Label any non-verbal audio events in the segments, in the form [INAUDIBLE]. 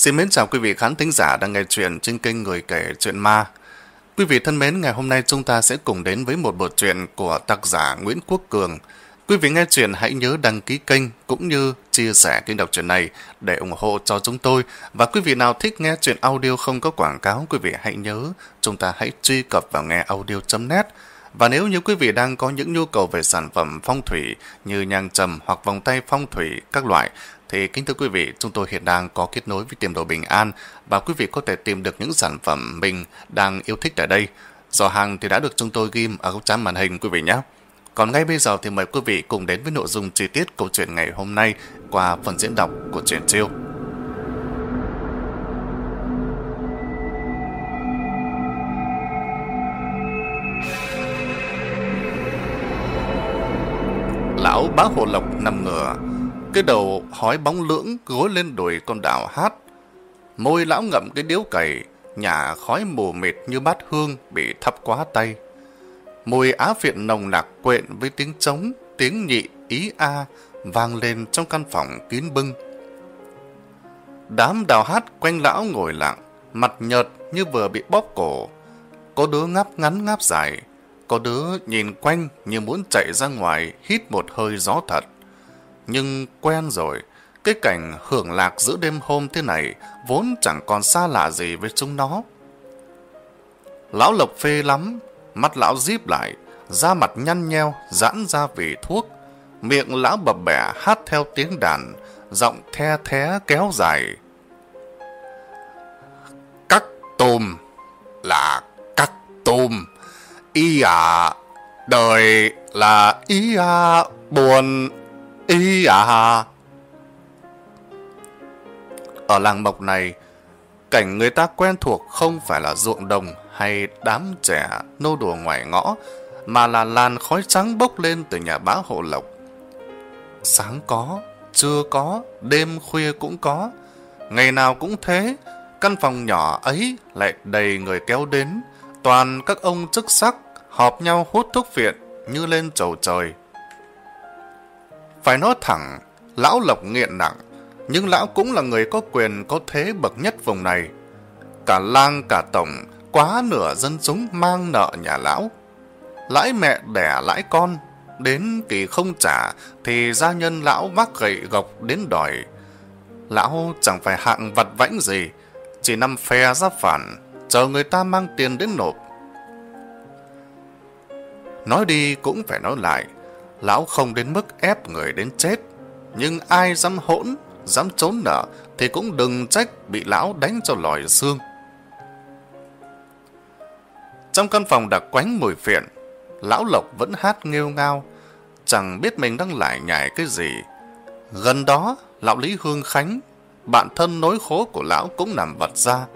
Xin mến chào quý vị khán thính giả đang nghe chuyện trên kênh Người Kể Chuyện Ma. Quý vị thân mến, ngày hôm nay chúng ta sẽ cùng đến với một bộ truyện của tác giả Nguyễn Quốc Cường. Quý vị nghe chuyện hãy nhớ đăng ký kênh cũng như chia sẻ kênh đọc truyện này để ủng hộ cho chúng tôi. Và quý vị nào thích nghe chuyện audio không có quảng cáo, quý vị hãy nhớ chúng ta hãy truy cập vào nghe audio.net. Và nếu như quý vị đang có những nhu cầu về sản phẩm phong thủy như nhang trầm hoặc vòng tay phong thủy các loại thì kính thưa quý vị, chúng tôi hiện đang có kết nối với tiệm đồ Bình An và quý vị có thể tìm được những sản phẩm mình đang yêu thích tại đây. Giỏ hàng thì đã được chúng tôi ghim ở góc trán màn hình quý vị nhé. Còn ngay bây giờ thì mời quý vị cùng đến với nội dung chi tiết câu chuyện ngày hôm nay qua phần diễn đọc của truyện chiêu. Lão bá hồ lộc nằm ngửa, cái đầu hói bóng lưỡng gối lên đùi con đào hát. Môi lão ngậm cái điếu cày, nhà khói mù mịt như bát hương bị thắp quá tay. Mùi á phiện nồng nặc quện với tiếng trống, tiếng nhị, ý a vang lên trong căn phòng kín bưng. Đám đào hát quanh lão ngồi lặng, mặt nhợt như vừa bị bóp cổ. Có đứa ngáp ngắn ngáp dài, có đứa nhìn quanh như muốn chạy ra ngoài hít một hơi gió thật. Nhưng quen rồi, cái cảnh hưởng lạc giữa đêm hôm thế này vốn chẳng còn xa lạ gì với chúng nó. Lão Lộc phê lắm, mắt lão díp lại, da mặt nhăn nheo, giãn ra vì thuốc. Miệng lão bập bẻ hát theo tiếng đàn, giọng the thé kéo dài. Cắt tôm là cắt tôm, y à, đời là y à, buồn y à. Ở làng mộc này, cảnh người ta quen thuộc không phải là ruộng đồng hay đám trẻ nô đùa ngoài ngõ, mà là làn khói trắng bốc lên từ nhà bá hộ lộc. Sáng có, trưa có, đêm khuya cũng có, ngày nào cũng thế, căn phòng nhỏ ấy lại đầy người kéo đến, toàn các ông chức sắc họp nhau hút thuốc viện như lên chầu trời. Phải nói thẳng, lão lộc nghiện nặng, nhưng lão cũng là người có quyền có thế bậc nhất vùng này. Cả lang cả tổng, quá nửa dân chúng mang nợ nhà lão. Lãi mẹ đẻ lãi con, đến kỳ không trả thì gia nhân lão vác gậy gộc đến đòi. Lão chẳng phải hạng vặt vãnh gì, chỉ nằm phe ra phản, chờ người ta mang tiền đến nộp. Nói đi cũng phải nói lại, lão không đến mức ép người đến chết, nhưng ai dám hỗn, dám trốn nợ thì cũng đừng trách bị lão đánh cho lòi xương. Trong căn phòng đặc quánh mùi phiện, lão Lộc vẫn hát nghêu ngao, chẳng biết mình đang lại nhảy cái gì. Gần đó, lão Lý Hương Khánh, bạn thân nối khố của lão cũng nằm vật ra,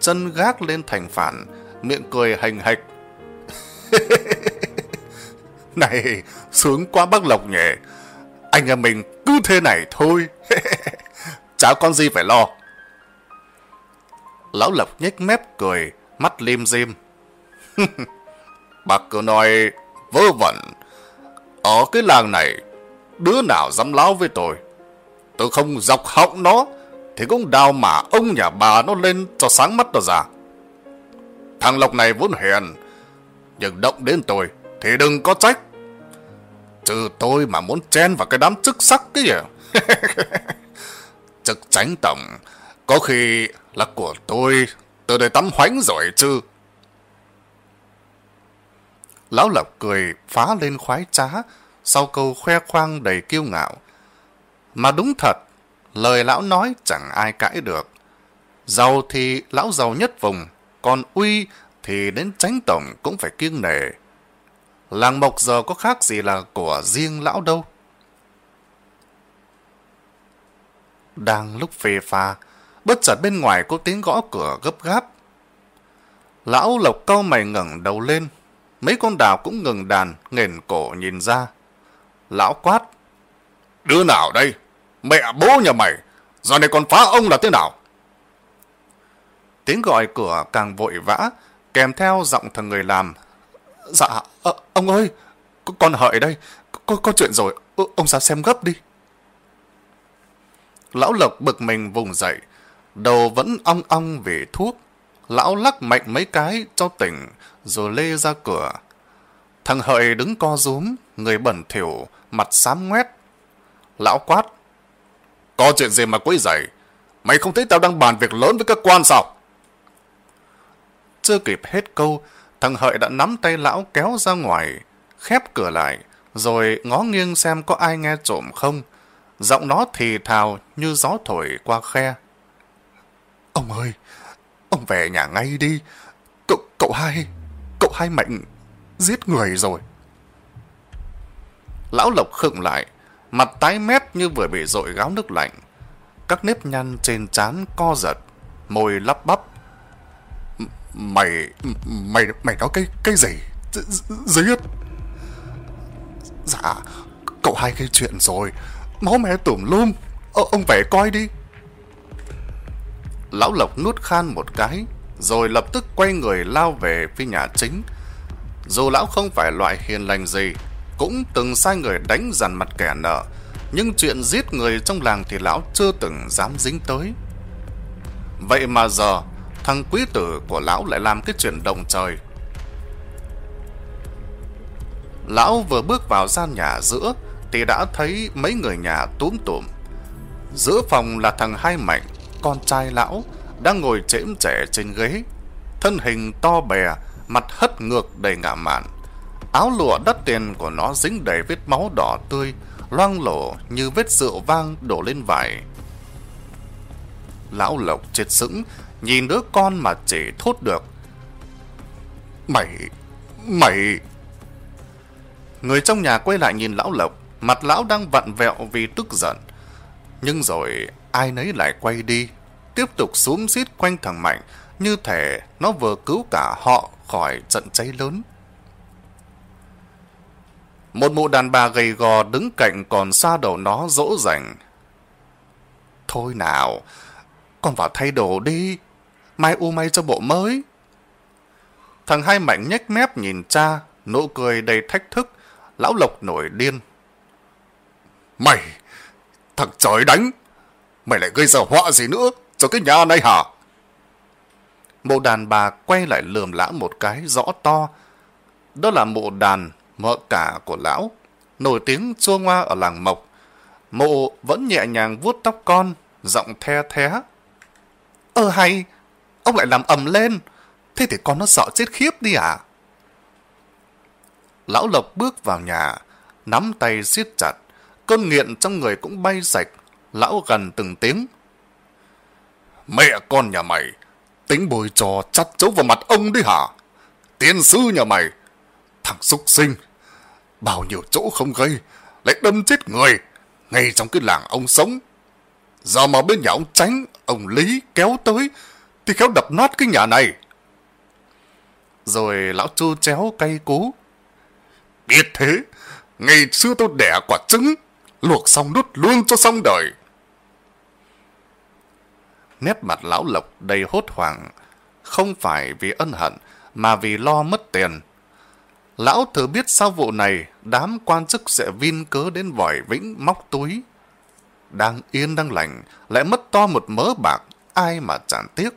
chân gác lên thành phản, miệng cười hành hạch. [LAUGHS] này, sướng quá bác Lộc nhỉ. Anh em mình cứ thế này thôi. [LAUGHS] cháu con gì phải lo. Lão Lộc nhếch mép cười, mắt lim dim. [LAUGHS] Bác cứ nói vớ vẩn. Ở cái làng này, đứa nào dám láo với tôi. Tôi không dọc họng nó, thì cũng đào mà ông nhà bà nó lên cho sáng mắt nó ra. Thằng Lộc này vốn hèn, nhưng động đến tôi thì đừng có trách. Chứ tôi mà muốn chen vào cái đám chức sắc cái gì. Chức [LAUGHS] tránh tổng, có khi là của tôi, từ đây tắm hoánh rồi chứ. Lão Lộc cười phá lên khoái trá, sau câu khoe khoang đầy kiêu ngạo. Mà đúng thật, lời lão nói chẳng ai cãi được. Giàu thì lão giàu nhất vùng, còn uy thì đến tránh tổng cũng phải kiêng nể. Làng Mộc giờ có khác gì là của riêng lão đâu. Đang lúc phê pha, bất chợt bên ngoài có tiếng gõ cửa gấp gáp. Lão Lộc cau mày ngẩng đầu lên, mấy con đào cũng ngừng đàn, nghền cổ nhìn ra. Lão quát. Đứa nào đây? Mẹ bố nhà mày, giờ này còn phá ông là thế nào? Tiếng gọi cửa càng vội vã, kèm theo giọng thằng người làm. Dạ, à, ông ơi, con hợi đây, có, có chuyện rồi, ông ra xem gấp đi. Lão Lộc bực mình vùng dậy, Đầu vẫn ong ong vì thuốc. Lão lắc mạnh mấy cái cho tỉnh, rồi lê ra cửa. Thằng Hợi đứng co rúm, người bẩn thỉu, mặt xám ngoét. Lão quát. Có chuyện gì mà quấy rầy? Mày không thấy tao đang bàn việc lớn với các quan sao? Chưa kịp hết câu, thằng Hợi đã nắm tay lão kéo ra ngoài, khép cửa lại, rồi ngó nghiêng xem có ai nghe trộm không. Giọng nó thì thào như gió thổi qua khe. Ông ơi, ông về nhà ngay đi. Cậu, cậu hai, cậu hai mạnh giết người rồi. Lão Lộc khựng lại, mặt tái mét như vừa bị dội gáo nước lạnh. Các nếp nhăn trên trán co giật, môi lắp bắp. Mày, mày, mày nói cái, cái gì? Giết? Dạ, cậu hai gây chuyện rồi. Máu mẹ tủm lum. Ờ, ông về coi đi. Lão Lộc nuốt khan một cái, rồi lập tức quay người lao về phía nhà chính. Dù lão không phải loại hiền lành gì, cũng từng sai người đánh dằn mặt kẻ nợ, nhưng chuyện giết người trong làng thì lão chưa từng dám dính tới. Vậy mà giờ, thằng quý tử của lão lại làm cái chuyện động trời. Lão vừa bước vào gian nhà giữa thì đã thấy mấy người nhà túm tụm. Giữa phòng là thằng Hai Mạnh, con trai lão, đang ngồi chễm trẻ trên ghế. Thân hình to bè, mặt hất ngược đầy ngạ mạn. Áo lụa đắt tiền của nó dính đầy vết máu đỏ tươi, loang lổ như vết rượu vang đổ lên vải. Lão Lộc chết sững, nhìn đứa con mà chỉ thốt được. Mày, mày... Người trong nhà quay lại nhìn lão Lộc, mặt lão đang vặn vẹo vì tức giận. Nhưng rồi ai nấy lại quay đi, tiếp tục xúm xít quanh thằng Mạnh, như thể nó vừa cứu cả họ khỏi trận cháy lớn. Một mụ đàn bà gầy gò đứng cạnh còn xa đầu nó dỗ dành. Thôi nào, con vào thay đồ đi, mai u may cho bộ mới. Thằng hai mạnh nhếch mép nhìn cha, nụ cười đầy thách thức, lão lộc nổi điên. Mày, thằng trời đánh, mày lại gây ra họa gì nữa cho cái nhà này hả? Mộ đàn bà quay lại lườm lão một cái rõ to. Đó là mộ đàn mợ cả của lão, nổi tiếng chua ngoa ở làng Mộc. Mộ vẫn nhẹ nhàng vuốt tóc con, giọng the thé. Ơ hay, ông lại làm ầm lên, thế thì con nó sợ chết khiếp đi à? Lão Lộc bước vào nhà, nắm tay siết chặt, cơn nghiện trong người cũng bay sạch, lão gần từng tiếng. Mẹ con nhà mày, tính bồi trò chắt chấu vào mặt ông đi hả? Tiên sư nhà mày, thằng súc sinh, bao nhiêu chỗ không gây, lại đâm chết người, ngay trong cái làng ông sống. Giờ mà bên nhà ông tránh, ông Lý kéo tới, thì khéo đập nát cái nhà này. Rồi lão chu chéo cay cú. Biết thế, ngày xưa tôi đẻ quả trứng, luộc xong đút luôn cho xong đời. Nét mặt lão lộc đầy hốt hoảng, không phải vì ân hận, mà vì lo mất tiền. Lão thử biết sau vụ này, đám quan chức sẽ vin cớ đến vòi vĩnh móc túi. Đang yên đang lành, lại mất to một mớ bạc, ai mà chẳng tiếc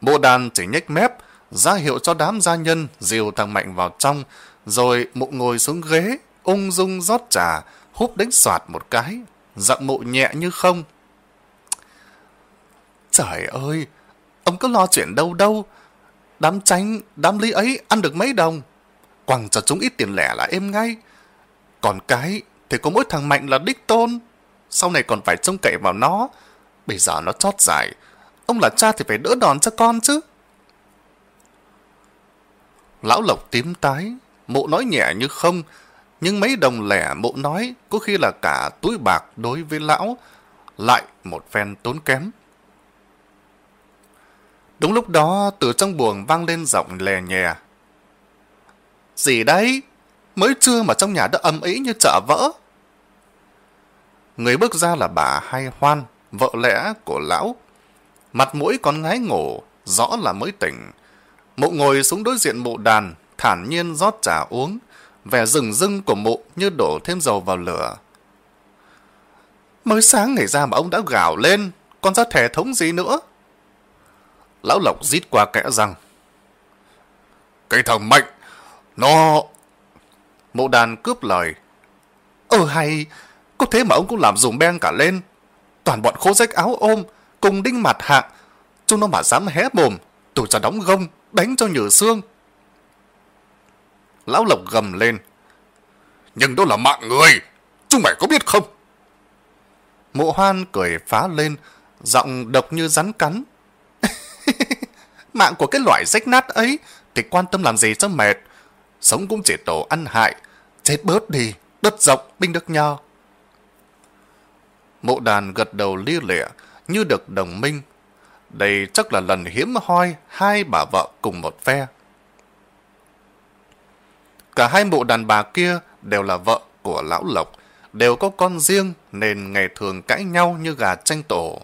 mộ đàn chỉ nhếch mép, ra hiệu cho đám gia nhân dìu thằng Mạnh vào trong, rồi mụ ngồi xuống ghế, ung dung rót trà, húp đánh soạt một cái, giọng mụ nhẹ như không. Trời ơi, ông cứ lo chuyện đâu đâu, Đám tranh, đám lý ấy ăn được mấy đồng. Quăng cho chúng ít tiền lẻ là êm ngay. Còn cái thì có mỗi thằng Mạnh là đích tôn. Sau này còn phải trông cậy vào nó. Bây giờ nó chót dài. Ông là cha thì phải đỡ đòn cho con chứ. Lão Lộc tím tái. mộ nói nhẹ như không. Nhưng mấy đồng lẻ mộ nói có khi là cả túi bạc đối với lão. Lại một phen tốn kém. Đúng lúc đó, từ trong buồng vang lên giọng lè nhè. Gì đấy? Mới trưa mà trong nhà đã âm ý như chợ vỡ. Người bước ra là bà Hai Hoan, vợ lẽ của lão. Mặt mũi còn ngái ngủ, rõ là mới tỉnh. Mụ ngồi xuống đối diện mụ đàn, thản nhiên rót trà uống. Vẻ rừng rưng của mụ như đổ thêm dầu vào lửa. Mới sáng ngày ra mà ông đã gào lên, còn ra thể thống gì nữa? Lão Lộc rít qua kẽ răng. Cái thằng Mạnh, nó... Mộ đàn cướp lời. Ờ hay, có thế mà ông cũng làm dùng beng cả lên. Toàn bọn khố rách áo ôm, cùng đinh mặt hạ. Chúng nó mà dám hé mồm, tôi cho đóng gông, đánh cho nhử xương. Lão Lộc gầm lên. Nhưng đó là mạng người, chúng mày có biết không? Mộ hoan cười phá lên, giọng độc như rắn cắn. [LAUGHS] Mạng của cái loại rách nát ấy thì quan tâm làm gì cho mệt. Sống cũng chỉ tổ ăn hại. Chết bớt đi, đất rộng, binh đức nho. Mộ đàn gật đầu lia lịa, như được đồng minh. Đây chắc là lần hiếm hoi hai bà vợ cùng một phe. Cả hai mụ đàn bà kia đều là vợ của lão Lộc, đều có con riêng nên ngày thường cãi nhau như gà tranh tổ.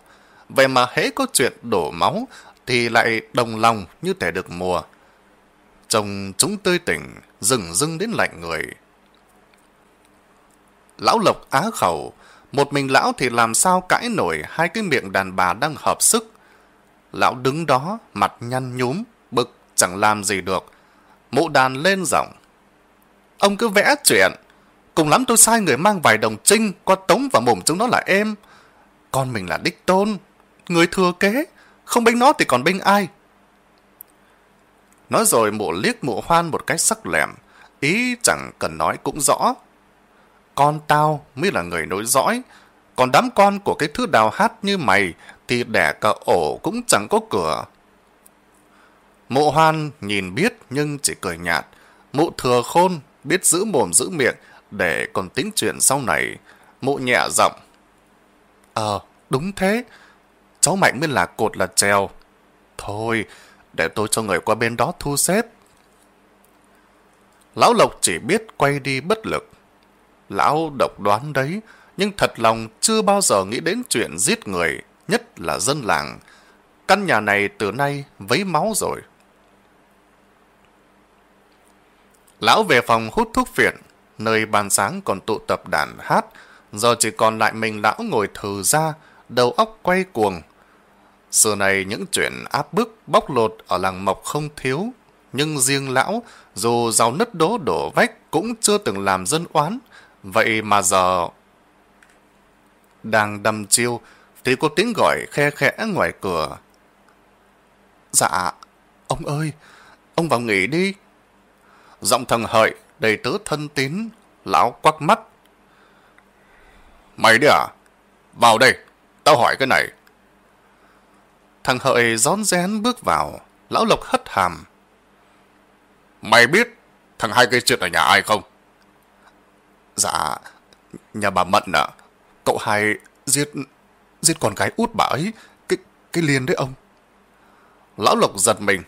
Vậy mà hễ có chuyện đổ máu thì lại đồng lòng như thể được mùa. chồng chúng tươi tỉnh, rừng rưng đến lạnh người. Lão Lộc á khẩu, một mình lão thì làm sao cãi nổi hai cái miệng đàn bà đang hợp sức. Lão đứng đó, mặt nhăn nhúm, bực, chẳng làm gì được. Mụ đàn lên giọng. Ông cứ vẽ chuyện. Cùng lắm tôi sai người mang vài đồng trinh qua tống và mồm chúng nó là em. Con mình là đích tôn, người thừa kế. Không bênh nó thì còn bênh ai? Nói rồi mụ liếc mụ hoan một cái sắc lẹm. Ý chẳng cần nói cũng rõ. Con tao mới là người nối dõi. Còn đám con của cái thứ đào hát như mày thì đẻ cả ổ cũng chẳng có cửa. Mụ hoan nhìn biết nhưng chỉ cười nhạt. Mụ thừa khôn biết giữ mồm giữ miệng để còn tính chuyện sau này. Mụ nhẹ giọng. Ờ, đúng thế cháu Mạnh mới là cột là treo. Thôi, để tôi cho người qua bên đó thu xếp. Lão Lộc chỉ biết quay đi bất lực. Lão độc đoán đấy, nhưng thật lòng chưa bao giờ nghĩ đến chuyện giết người, nhất là dân làng. Căn nhà này từ nay vấy máu rồi. Lão về phòng hút thuốc phiện, nơi bàn sáng còn tụ tập đàn hát, giờ chỉ còn lại mình lão ngồi thừ ra, đầu óc quay cuồng, Xưa này những chuyện áp bức, bóc lột ở làng Mộc không thiếu, nhưng riêng lão, dù giàu nứt đố đổ vách cũng chưa từng làm dân oán. Vậy mà giờ... Đang đâm chiêu, thì có tiếng gọi khe khẽ ngoài cửa. Dạ, ông ơi, ông vào nghỉ đi. Giọng thằng hợi, đầy tớ thân tín, lão quắc mắt. Mày đi à? Vào đây, tao hỏi cái này. Thằng hợi rón rén bước vào, lão lộc hất hàm. Mày biết thằng hai cây chuyện ở nhà ai không? Dạ, nhà bà Mận ạ. Cậu hai giết giết con gái út bà ấy, cái cái Liên đấy ông. Lão Lộc giật mình.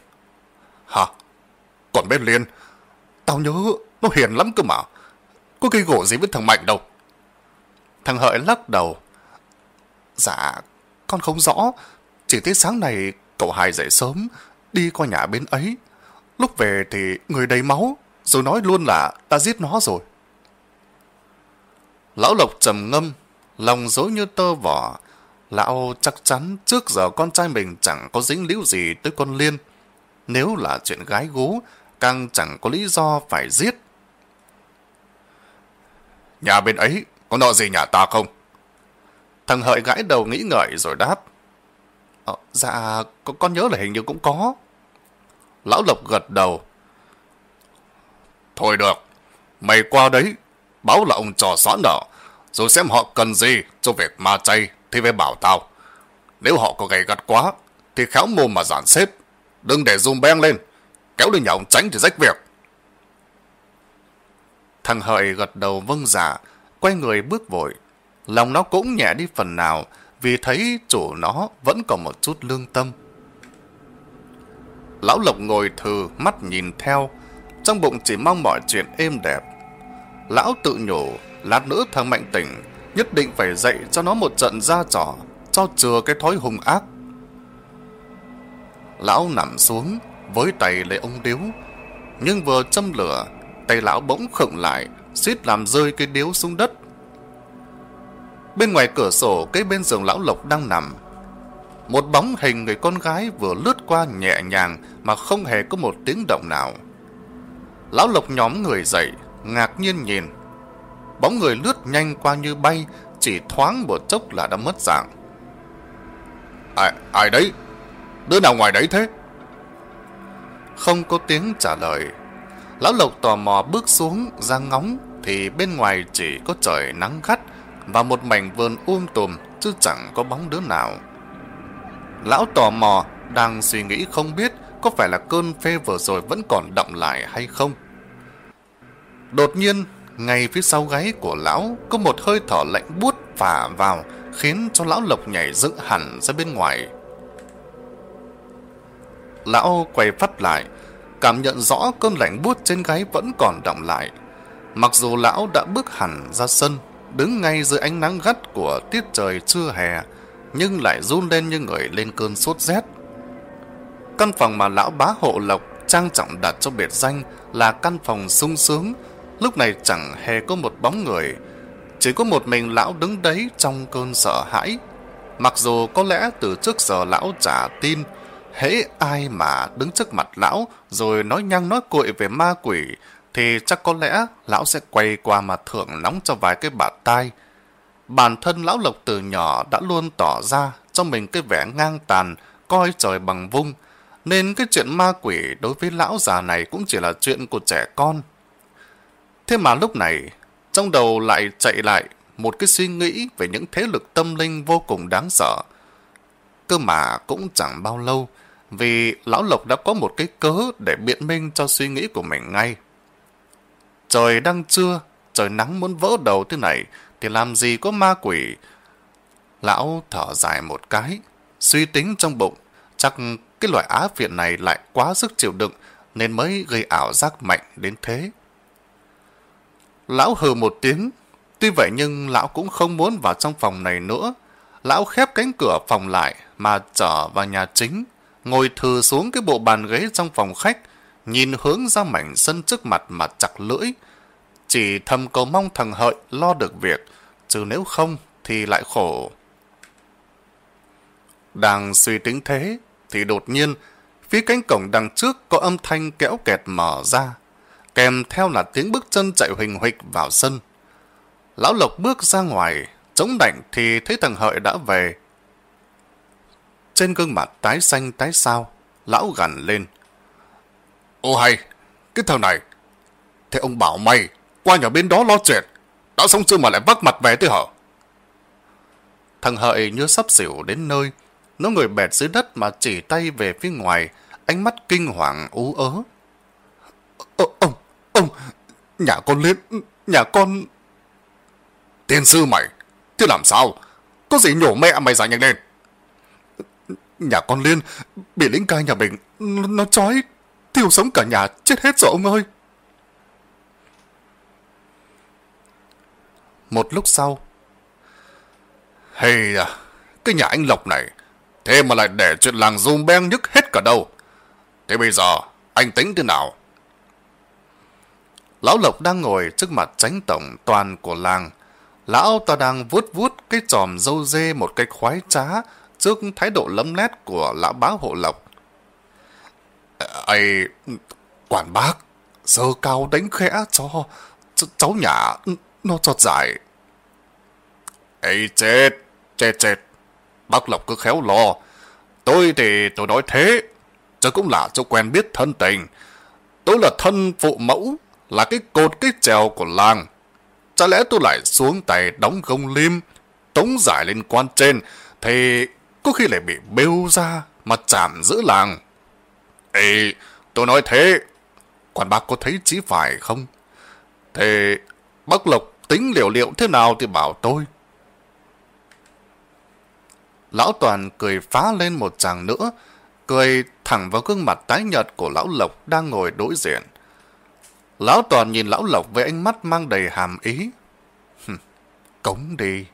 Hả? Còn bên Liên? Tao nhớ nó hiền lắm cơ mà. Có cây gỗ gì với thằng Mạnh đâu. Thằng Hợi lắc đầu. Dạ, con không rõ. Chỉ thấy sáng này cậu hai dậy sớm, đi qua nhà bên ấy. Lúc về thì người đầy máu, rồi nói luôn là ta giết nó rồi. Lão Lộc trầm ngâm, lòng dối như tơ vỏ. Lão chắc chắn trước giờ con trai mình chẳng có dính líu gì tới con Liên. Nếu là chuyện gái gú, càng chẳng có lý do phải giết. Nhà bên ấy có nợ gì nhà ta không? Thằng hợi gãi đầu nghĩ ngợi rồi đáp. Ờ, dạ, con, con nhớ là hình như cũng có. Lão Lộc gật đầu. Thôi được, mày qua đấy, báo là ông trò xóa nợ, rồi xem họ cần gì cho việc ma chay thì phải bảo tao. Nếu họ có gầy gắt quá, thì khéo mồm mà giản xếp. Đừng để zoom beng lên, kéo lên nhà ông tránh thì rách việc. Thằng Hợi gật đầu vâng giả quay người bước vội. Lòng nó cũng nhẹ đi phần nào, vì thấy chủ nó vẫn còn một chút lương tâm. Lão Lộc ngồi thừ, mắt nhìn theo, trong bụng chỉ mong mọi chuyện êm đẹp. Lão tự nhủ, lát nữa thằng Mạnh tỉnh, nhất định phải dạy cho nó một trận ra trò, cho chừa cái thói hung ác. Lão nằm xuống, với tay lấy ông điếu, nhưng vừa châm lửa, tay lão bỗng khựng lại, suýt làm rơi cái điếu xuống đất. Bên ngoài cửa sổ cái bên giường lão Lộc đang nằm. Một bóng hình người con gái vừa lướt qua nhẹ nhàng mà không hề có một tiếng động nào. Lão Lộc nhóm người dậy, ngạc nhiên nhìn. Bóng người lướt nhanh qua như bay, chỉ thoáng một chốc là đã mất dạng. Ai, ai đấy? Đứa nào ngoài đấy thế? Không có tiếng trả lời. Lão Lộc tò mò bước xuống ra ngóng thì bên ngoài chỉ có trời nắng gắt và một mảnh vườn um tùm chứ chẳng có bóng đứa nào. Lão tò mò đang suy nghĩ không biết có phải là cơn phê vừa rồi vẫn còn đậm lại hay không. Đột nhiên, ngay phía sau gáy của lão có một hơi thở lạnh buốt phả vào khiến cho lão lộc nhảy dựng hẳn ra bên ngoài. Lão quay phát lại, cảm nhận rõ cơn lạnh buốt trên gáy vẫn còn đọng lại. Mặc dù lão đã bước hẳn ra sân, đứng ngay dưới ánh nắng gắt của tiết trời trưa hè, nhưng lại run lên như người lên cơn sốt rét. Căn phòng mà lão bá hộ lộc trang trọng đặt cho biệt danh là căn phòng sung sướng, lúc này chẳng hề có một bóng người, chỉ có một mình lão đứng đấy trong cơn sợ hãi. Mặc dù có lẽ từ trước giờ lão trả tin, hễ ai mà đứng trước mặt lão rồi nói nhăng nói cuội về ma quỷ, thì chắc có lẽ lão sẽ quay qua mà thưởng nóng cho vài cái bạt tai. Bản thân lão Lộc từ nhỏ đã luôn tỏ ra cho mình cái vẻ ngang tàn, coi trời bằng vung, nên cái chuyện ma quỷ đối với lão già này cũng chỉ là chuyện của trẻ con. Thế mà lúc này, trong đầu lại chạy lại một cái suy nghĩ về những thế lực tâm linh vô cùng đáng sợ. Cơ mà cũng chẳng bao lâu, vì Lão Lộc đã có một cái cớ để biện minh cho suy nghĩ của mình ngay. Trời đang trưa, trời nắng muốn vỡ đầu thế này, thì làm gì có ma quỷ. Lão thở dài một cái, suy tính trong bụng, chắc cái loại á phiện này lại quá sức chịu đựng, nên mới gây ảo giác mạnh đến thế. Lão hừ một tiếng, tuy vậy nhưng lão cũng không muốn vào trong phòng này nữa. Lão khép cánh cửa phòng lại mà trở vào nhà chính, ngồi thừ xuống cái bộ bàn ghế trong phòng khách, nhìn hướng ra mảnh sân trước mặt mà chặt lưỡi. Chỉ thầm cầu mong thằng Hợi lo được việc, chứ nếu không thì lại khổ. Đang suy tính thế, thì đột nhiên, phía cánh cổng đằng trước có âm thanh kéo kẹt mở ra, kèm theo là tiếng bước chân chạy huỳnh huỵch vào sân. Lão Lộc bước ra ngoài, chống đạnh thì thấy thằng Hợi đã về. Trên gương mặt tái xanh tái sao, lão gằn lên. Ô hay, cái thằng này, thế ông bảo mày qua nhà bên đó lo chuyện, đã xong chưa mà lại vác mặt về thế hả? Thằng Hợi như sắp xỉu đến nơi, nó người bẹt dưới đất mà chỉ tay về phía ngoài, ánh mắt kinh hoàng ú ớ. Ờ, ông, ông, nhà con lên, nhà con... Tiên sư mày, thế làm sao? Có gì nhổ mẹ mày ra nhanh lên? Nhà con Liên bị lính cai nhà mình nó chói thiêu sống cả nhà chết hết rồi ông ơi. Một lúc sau Hay à, cái nhà anh Lộc này thế mà lại để chuyện làng dùm beng nhức hết cả đâu. Thế bây giờ anh tính thế nào? Lão Lộc đang ngồi trước mặt tránh tổng toàn của làng. Lão ta đang vuốt vuốt cái tròm dâu dê một cái khoái trá trước thái độ lấm lét của lão bá hộ Lộc. Ây, quản bác, giờ cao đánh khẽ cho cháu nhà nó cho giải. Ây chết, chết chết, bác Lộc cứ khéo lo. Tôi thì tôi nói thế, chứ cũng là cho quen biết thân tình. Tôi là thân phụ mẫu, là cái cột cái trèo của làng. Chả lẽ tôi lại xuống tay đóng gông lim, tống giải lên quan trên, thì có khi lại bị bêu ra mà chạm giữ làng. Ê, tôi nói thế, quan bác có thấy chí phải không? Thế bác Lộc tính liệu liệu thế nào thì bảo tôi. Lão Toàn cười phá lên một chàng nữa, cười thẳng vào gương mặt tái nhợt của Lão Lộc đang ngồi đối diện. Lão Toàn nhìn Lão Lộc với ánh mắt mang đầy hàm ý. cống đi,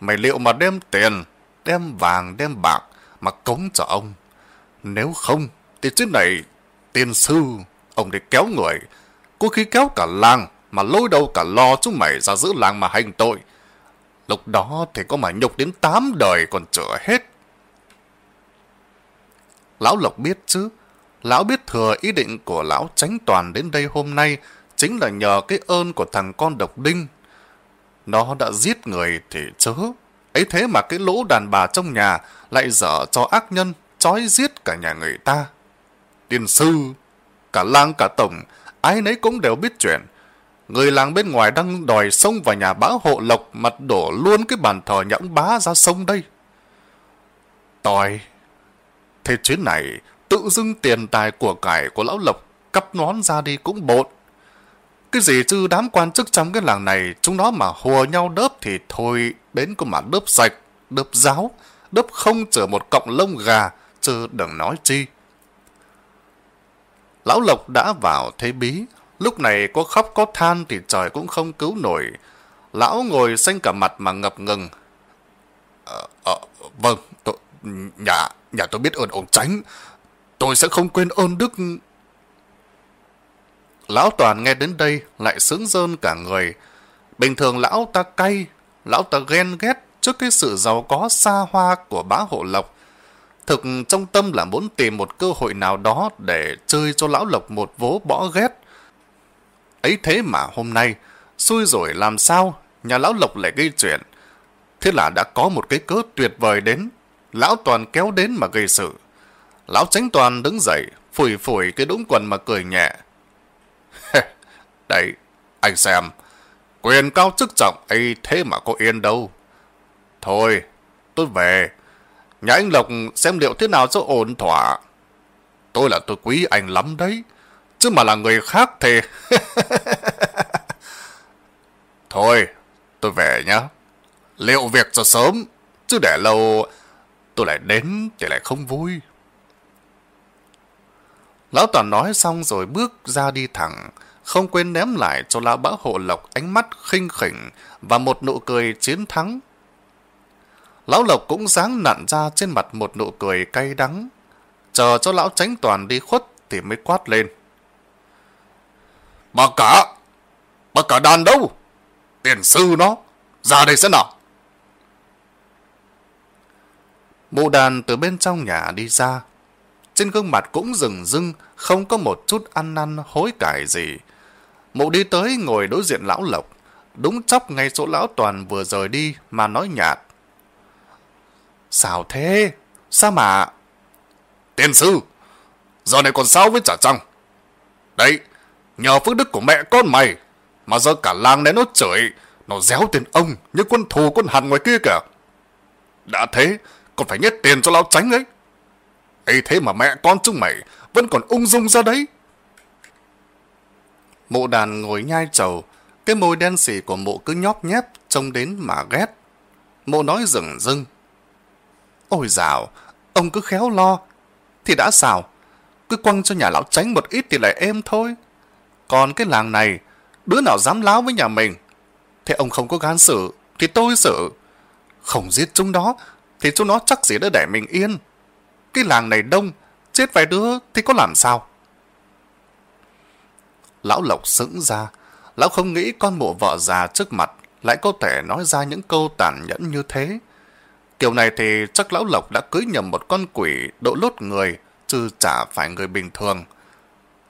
mày liệu mà đem tiền, đem vàng, đem bạc mà cống cho ông. Nếu không, thì chuyện này, tiên sư, ông để kéo người, có khi kéo cả làng mà lôi đầu cả lo chúng mày ra giữ làng mà hành tội. Lúc đó thì có mà nhục đến tám đời còn chữa hết. Lão Lộc biết chứ. Lão biết thừa ý định của lão tránh toàn đến đây hôm nay chính là nhờ cái ơn của thằng con độc đinh. Nó đã giết người thì chớ. Ấy thế mà cái lũ đàn bà trong nhà lại dở cho ác nhân trói giết cả nhà người ta. Tiên sư, cả lang cả tổng, ai nấy cũng đều biết chuyện. Người làng bên ngoài đang đòi sông vào nhà bá hộ lộc mặt đổ luôn cái bàn thờ nhẫn bá ra sông đây. Tòi, thế chuyến này tự dưng tiền tài của cải của lão lộc cắp nón ra đi cũng bộn. Cái gì chứ đám quan chức trong cái làng này chúng nó mà hùa nhau đớp thì thôi đến có mà đớp sạch, đớp giáo, đớp không chở một cọng lông gà, chứ đừng nói chi. Lão Lộc đã vào thế bí, lúc này có khóc có than thì trời cũng không cứu nổi. Lão ngồi xanh cả mặt mà ngập ngừng. Ờ, ờ, vâng, tôi, nhà, nhà tôi biết ơn ông tránh. Tôi sẽ không quên ơn đức... Lão Toàn nghe đến đây lại sướng rơn cả người. Bình thường lão ta cay, lão ta ghen ghét trước cái sự giàu có xa hoa của bá hộ lộc. Thực trong tâm là muốn tìm một cơ hội nào đó để chơi cho lão lộc một vố bỏ ghét. Ấy thế mà hôm nay, xui rồi làm sao, nhà lão lộc lại gây chuyện. Thế là đã có một cái cớ tuyệt vời đến, lão toàn kéo đến mà gây sự. Lão tránh toàn đứng dậy, phủi phủi cái đũng quần mà cười nhẹ. [LAUGHS] Đây, anh xem, quyền cao chức trọng ấy thế mà có yên đâu. Thôi, tôi về. Nhà anh Lộc xem liệu thế nào cho ổn thỏa. Tôi là tôi quý anh lắm đấy. Chứ mà là người khác thì... [LAUGHS] Thôi, tôi về nhá. Liệu việc cho sớm, chứ để lâu tôi lại đến thì lại không vui. Lão Toàn nói xong rồi bước ra đi thẳng, không quên ném lại cho lão bá hộ lộc ánh mắt khinh khỉnh và một nụ cười chiến thắng. Lão Lộc cũng dáng nặn ra trên mặt một nụ cười cay đắng, chờ cho lão tránh toàn đi khuất thì mới quát lên. Bà cả! Bà cả đàn đâu? Tiền sư nó! Ra đây xem nào! Mụ đàn từ bên trong nhà đi ra. Trên gương mặt cũng rừng rưng, không có một chút ăn năn hối cải gì. Mụ đi tới ngồi đối diện lão Lộc, đúng chóc ngay chỗ lão Toàn vừa rời đi mà nói nhạt. Sao thế? Sao mà... Tiên sư, giờ này còn sao với trả trăng? Đấy, nhờ phước đức của mẹ con mày, mà giờ cả làng này nó chửi, nó déo tiền ông như quân thù quân hằn ngoài kia kìa. Đã thế, còn phải nhét tiền cho lão tránh ấy ấy thế mà mẹ con chúng mày vẫn còn ung dung ra đấy. Mộ đàn ngồi nhai trầu, cái môi đen xỉ của Mộ cứ nhóp nhép, trông đến mà ghét. Mộ nói rừng rưng. Ôi dào, ông cứ khéo lo. Thì đã sao? Cứ quăng cho nhà lão tránh một ít thì lại êm thôi. Còn cái làng này, đứa nào dám láo với nhà mình? Thế ông không có gan xử, thì tôi xử. Không giết chúng đó, thì chúng nó chắc gì đã để mình yên. Cái làng này đông, chết vài đứa thì có làm sao? Lão Lộc sững ra. Lão không nghĩ con mụ vợ già trước mặt lại có thể nói ra những câu tàn nhẫn như thế. Kiểu này thì chắc Lão Lộc đã cưới nhầm một con quỷ độ lốt người, chứ chả phải người bình thường.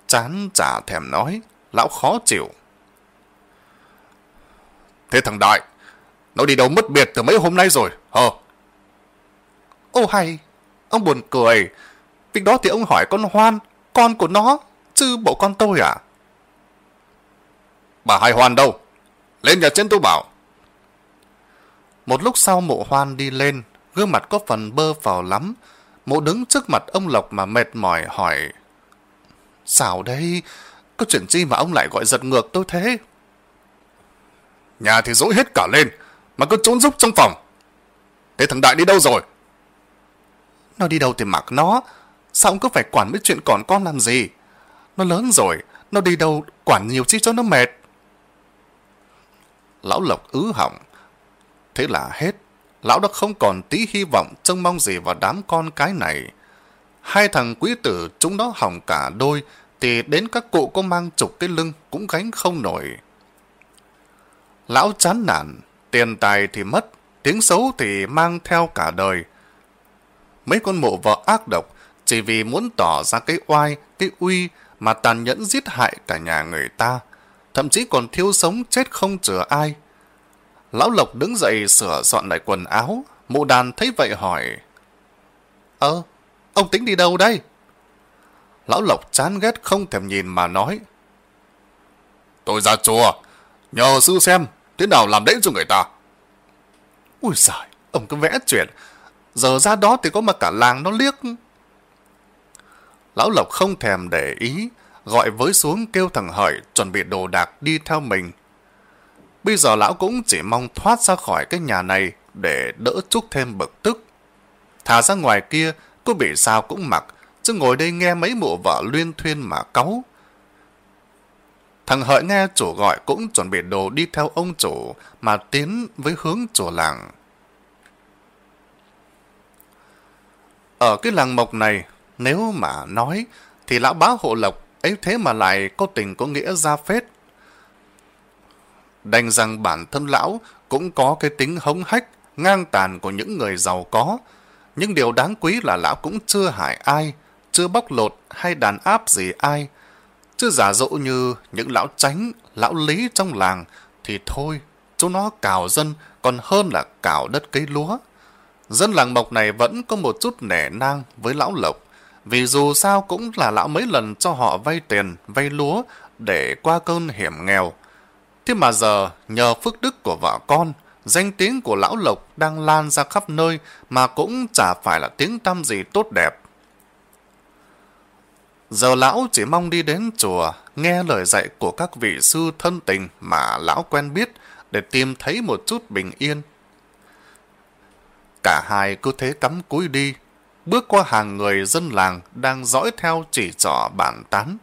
Chán chả thèm nói, Lão khó chịu. Thế thằng Đại, nó đi đâu mất biệt từ mấy hôm nay rồi, hờ? Ô hay, ông buồn cười. Việc đó thì ông hỏi con Hoan, con của nó, chứ bộ con tôi à? Bà Hai Hoan đâu? Lên nhà trên tôi bảo. Một lúc sau mộ Hoan đi lên, gương mặt có phần bơ phào lắm. Mộ đứng trước mặt ông Lộc mà mệt mỏi hỏi. Sao đây? Có chuyện gì mà ông lại gọi giật ngược tôi thế? Nhà thì dỗi hết cả lên, mà cứ trốn giúp trong phòng. Thế thằng Đại đi đâu rồi? Nó đi đâu thì mặc nó. Sao ông cứ phải quản mấy chuyện còn con làm gì? Nó lớn rồi, nó đi đâu quản nhiều chi cho nó mệt. Lão Lộc ứ hỏng. Thế là hết. Lão đã không còn tí hy vọng trông mong gì vào đám con cái này. Hai thằng quý tử chúng nó hỏng cả đôi, thì đến các cụ có mang chục cái lưng cũng gánh không nổi. Lão chán nản, Tiền tài thì mất, tiếng xấu thì mang theo cả đời. Mấy con mụ vợ ác độc chỉ vì muốn tỏ ra cái oai, cái uy mà tàn nhẫn giết hại cả nhà người ta, thậm chí còn thiếu sống chết không chừa ai. Lão Lộc đứng dậy sửa dọn lại quần áo, mụ đàn thấy vậy hỏi. Ơ, ông tính đi đâu đây? Lão Lộc chán ghét không thèm nhìn mà nói. Tôi ra chùa, nhờ sư xem thế nào làm đấy cho người ta. Ui giời, ông cứ vẽ chuyện. Giờ ra đó thì có mà cả làng nó liếc. Lão Lộc không thèm để ý, gọi với xuống kêu thằng Hợi chuẩn bị đồ đạc đi theo mình. Bây giờ lão cũng chỉ mong thoát ra khỏi cái nhà này để đỡ chút thêm bực tức. Thả ra ngoài kia, có bị sao cũng mặc, chứ ngồi đây nghe mấy mụ vợ luyên thuyên mà cáu. Thằng Hợi nghe chủ gọi cũng chuẩn bị đồ đi theo ông chủ mà tiến với hướng chùa làng. Ở cái làng mộc này, nếu mà nói, thì lão bá hộ lộc ấy thế mà lại có tình có nghĩa ra phết. Đành rằng bản thân lão cũng có cái tính hống hách, ngang tàn của những người giàu có. Nhưng điều đáng quý là lão cũng chưa hại ai, chưa bóc lột hay đàn áp gì ai. Chứ giả dụ như những lão tránh, lão lý trong làng thì thôi, chúng nó cào dân còn hơn là cào đất cây lúa. Dân làng Mộc này vẫn có một chút nể nang với lão Lộc, vì dù sao cũng là lão mấy lần cho họ vay tiền, vay lúa để qua cơn hiểm nghèo. Thế mà giờ, nhờ phước đức của vợ con, danh tiếng của lão Lộc đang lan ra khắp nơi mà cũng chả phải là tiếng tăm gì tốt đẹp. Giờ lão chỉ mong đi đến chùa, nghe lời dạy của các vị sư thân tình mà lão quen biết để tìm thấy một chút bình yên. Cả hai cứ thế cắm cúi đi, bước qua hàng người dân làng đang dõi theo chỉ trỏ bản tán.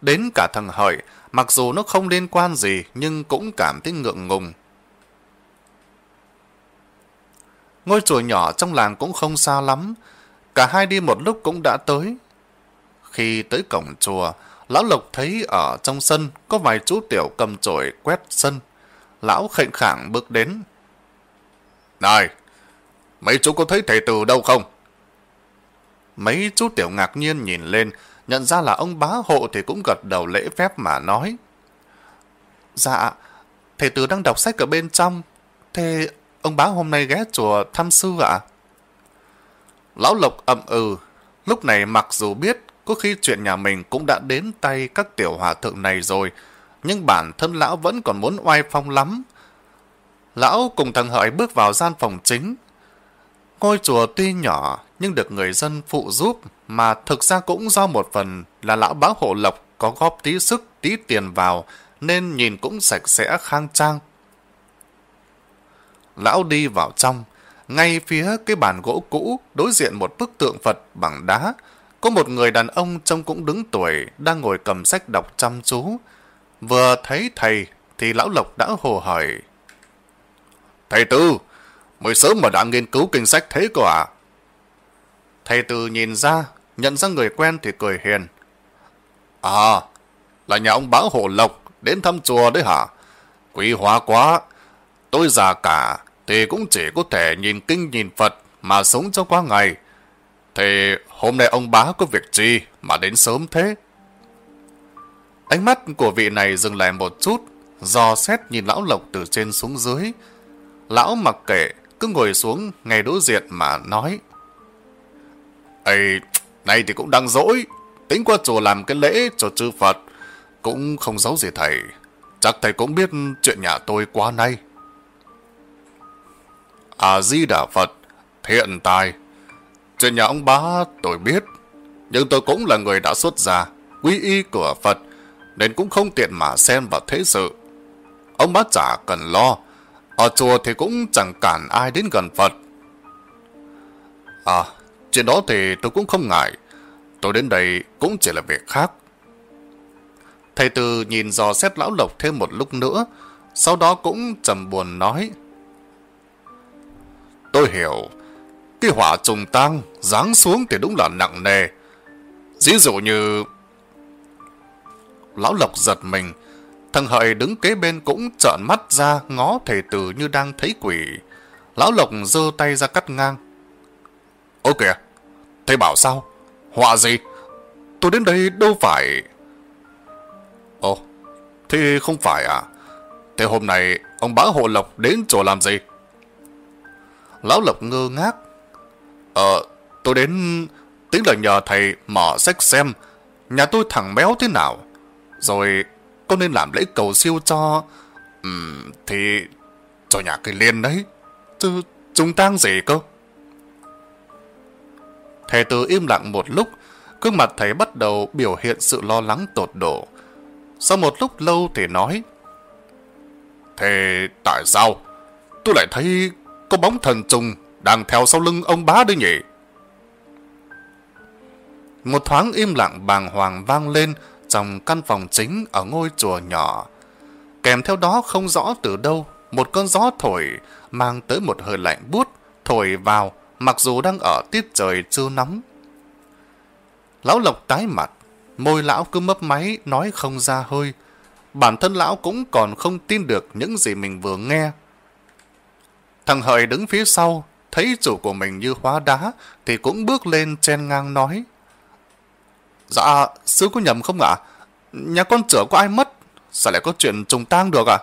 Đến cả thằng Hợi, mặc dù nó không liên quan gì nhưng cũng cảm thấy ngượng ngùng. Ngôi chùa nhỏ trong làng cũng không xa lắm, cả hai đi một lúc cũng đã tới. Khi tới cổng chùa, Lão Lộc thấy ở trong sân có vài chú tiểu cầm chổi quét sân. Lão khệnh khẳng bước đến. Này, mấy chú có thấy thầy từ đâu không? Mấy chú tiểu ngạc nhiên nhìn lên, nhận ra là ông bá hộ thì cũng gật đầu lễ phép mà nói. Dạ, thầy từ đang đọc sách ở bên trong. Thế ông bá hôm nay ghé chùa thăm sư ạ? Lão Lộc ậm ừ, lúc này mặc dù biết có khi chuyện nhà mình cũng đã đến tay các tiểu hòa thượng này rồi, nhưng bản thân lão vẫn còn muốn oai phong lắm. Lão cùng thằng Hợi bước vào gian phòng chính. Ngôi chùa tuy nhỏ, nhưng được người dân phụ giúp, mà thực ra cũng do một phần là lão bá hộ lộc có góp tí sức, tí tiền vào, nên nhìn cũng sạch sẽ khang trang. Lão đi vào trong, ngay phía cái bàn gỗ cũ đối diện một bức tượng Phật bằng đá, có một người đàn ông trông cũng đứng tuổi, đang ngồi cầm sách đọc chăm chú. Vừa thấy thầy, thì lão Lộc đã hồ hỏi. Thầy Tư, mới sớm mà đã nghiên cứu kinh sách thế cơ à? Thầy từ nhìn ra, nhận ra người quen thì cười hiền. À, là nhà ông báo hộ Lộc đến thăm chùa đấy hả? Quý hóa quá, tôi già cả thì cũng chỉ có thể nhìn kinh nhìn Phật mà sống cho qua ngày. Thì hôm nay ông bá có việc gì mà đến sớm thế? Ánh mắt của vị này dừng lại một chút, dò xét nhìn lão Lộc từ trên xuống dưới. Lão mặc kệ, cứ ngồi xuống ngay đối diện mà nói. Ây, này thì cũng đang dỗi, tính qua chùa làm cái lễ cho chư Phật, cũng không giấu gì thầy. Chắc thầy cũng biết chuyện nhà tôi qua nay. À-di-đà Phật, thiện tài, Chuyện nhà ông bá tôi biết, nhưng tôi cũng là người đã xuất gia, quy y của Phật, nên cũng không tiện mà xem vào thế sự. Ông bá chả cần lo, ở chùa thì cũng chẳng cản ai đến gần Phật. À, chuyện đó thì tôi cũng không ngại, tôi đến đây cũng chỉ là việc khác. Thầy Từ nhìn dò xét lão lộc thêm một lúc nữa, sau đó cũng trầm buồn nói. Tôi hiểu, cái hỏa trùng tăng giáng xuống thì đúng là nặng nề. Ví dụ như... Lão Lộc giật mình, Thằng Hợi đứng kế bên cũng trợn mắt ra ngó thầy tử như đang thấy quỷ. Lão Lộc giơ tay ra cắt ngang. Ôi kìa, thầy bảo sao? Họa gì? Tôi đến đây đâu phải... Ồ, thế không phải à? Thế hôm nay ông bá hộ Lộc đến chỗ làm gì? Lão Lộc ngơ ngác. Ờ, tôi đến tính là nhờ thầy mở sách xem nhà tôi thằng béo thế nào. Rồi có nên làm lễ cầu siêu cho... Ừm, thì cho nhà cây liên đấy. Chứ chúng tang gì cơ? Thầy từ im lặng một lúc, gương mặt thầy bắt đầu biểu hiện sự lo lắng tột độ. Sau một lúc lâu thì nói, Thế tại sao tôi lại thấy có bóng thần trùng đang theo sau lưng ông bá đấy nhỉ? Một thoáng im lặng bàng hoàng vang lên trong căn phòng chính ở ngôi chùa nhỏ. Kèm theo đó không rõ từ đâu, một cơn gió thổi mang tới một hơi lạnh buốt thổi vào mặc dù đang ở tiết trời chưa nóng. Lão Lộc tái mặt, môi lão cứ mấp máy nói không ra hơi. Bản thân lão cũng còn không tin được những gì mình vừa nghe. Thằng Hợi đứng phía sau, thấy chủ của mình như hóa đá, thì cũng bước lên chen ngang nói. Dạ, sư có nhầm không ạ? Nhà con chữa có ai mất? Sao lại có chuyện trùng tang được à?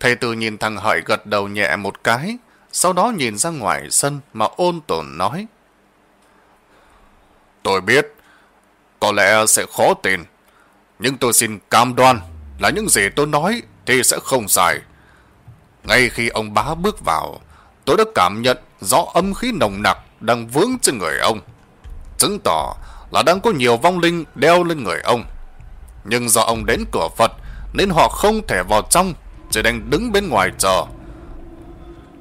Thầy tư nhìn thằng Hợi gật đầu nhẹ một cái, sau đó nhìn ra ngoài sân mà ôn tồn nói. Tôi biết, có lẽ sẽ khó tin, nhưng tôi xin cam đoan là những gì tôi nói thì sẽ không sai. Ngay khi ông bá bước vào, tôi đã cảm nhận rõ âm khí nồng nặc đang vướng trên người ông. Chứng tỏ là đang có nhiều vong linh đeo lên người ông. Nhưng do ông đến cửa Phật nên họ không thể vào trong, chỉ đang đứng bên ngoài chờ.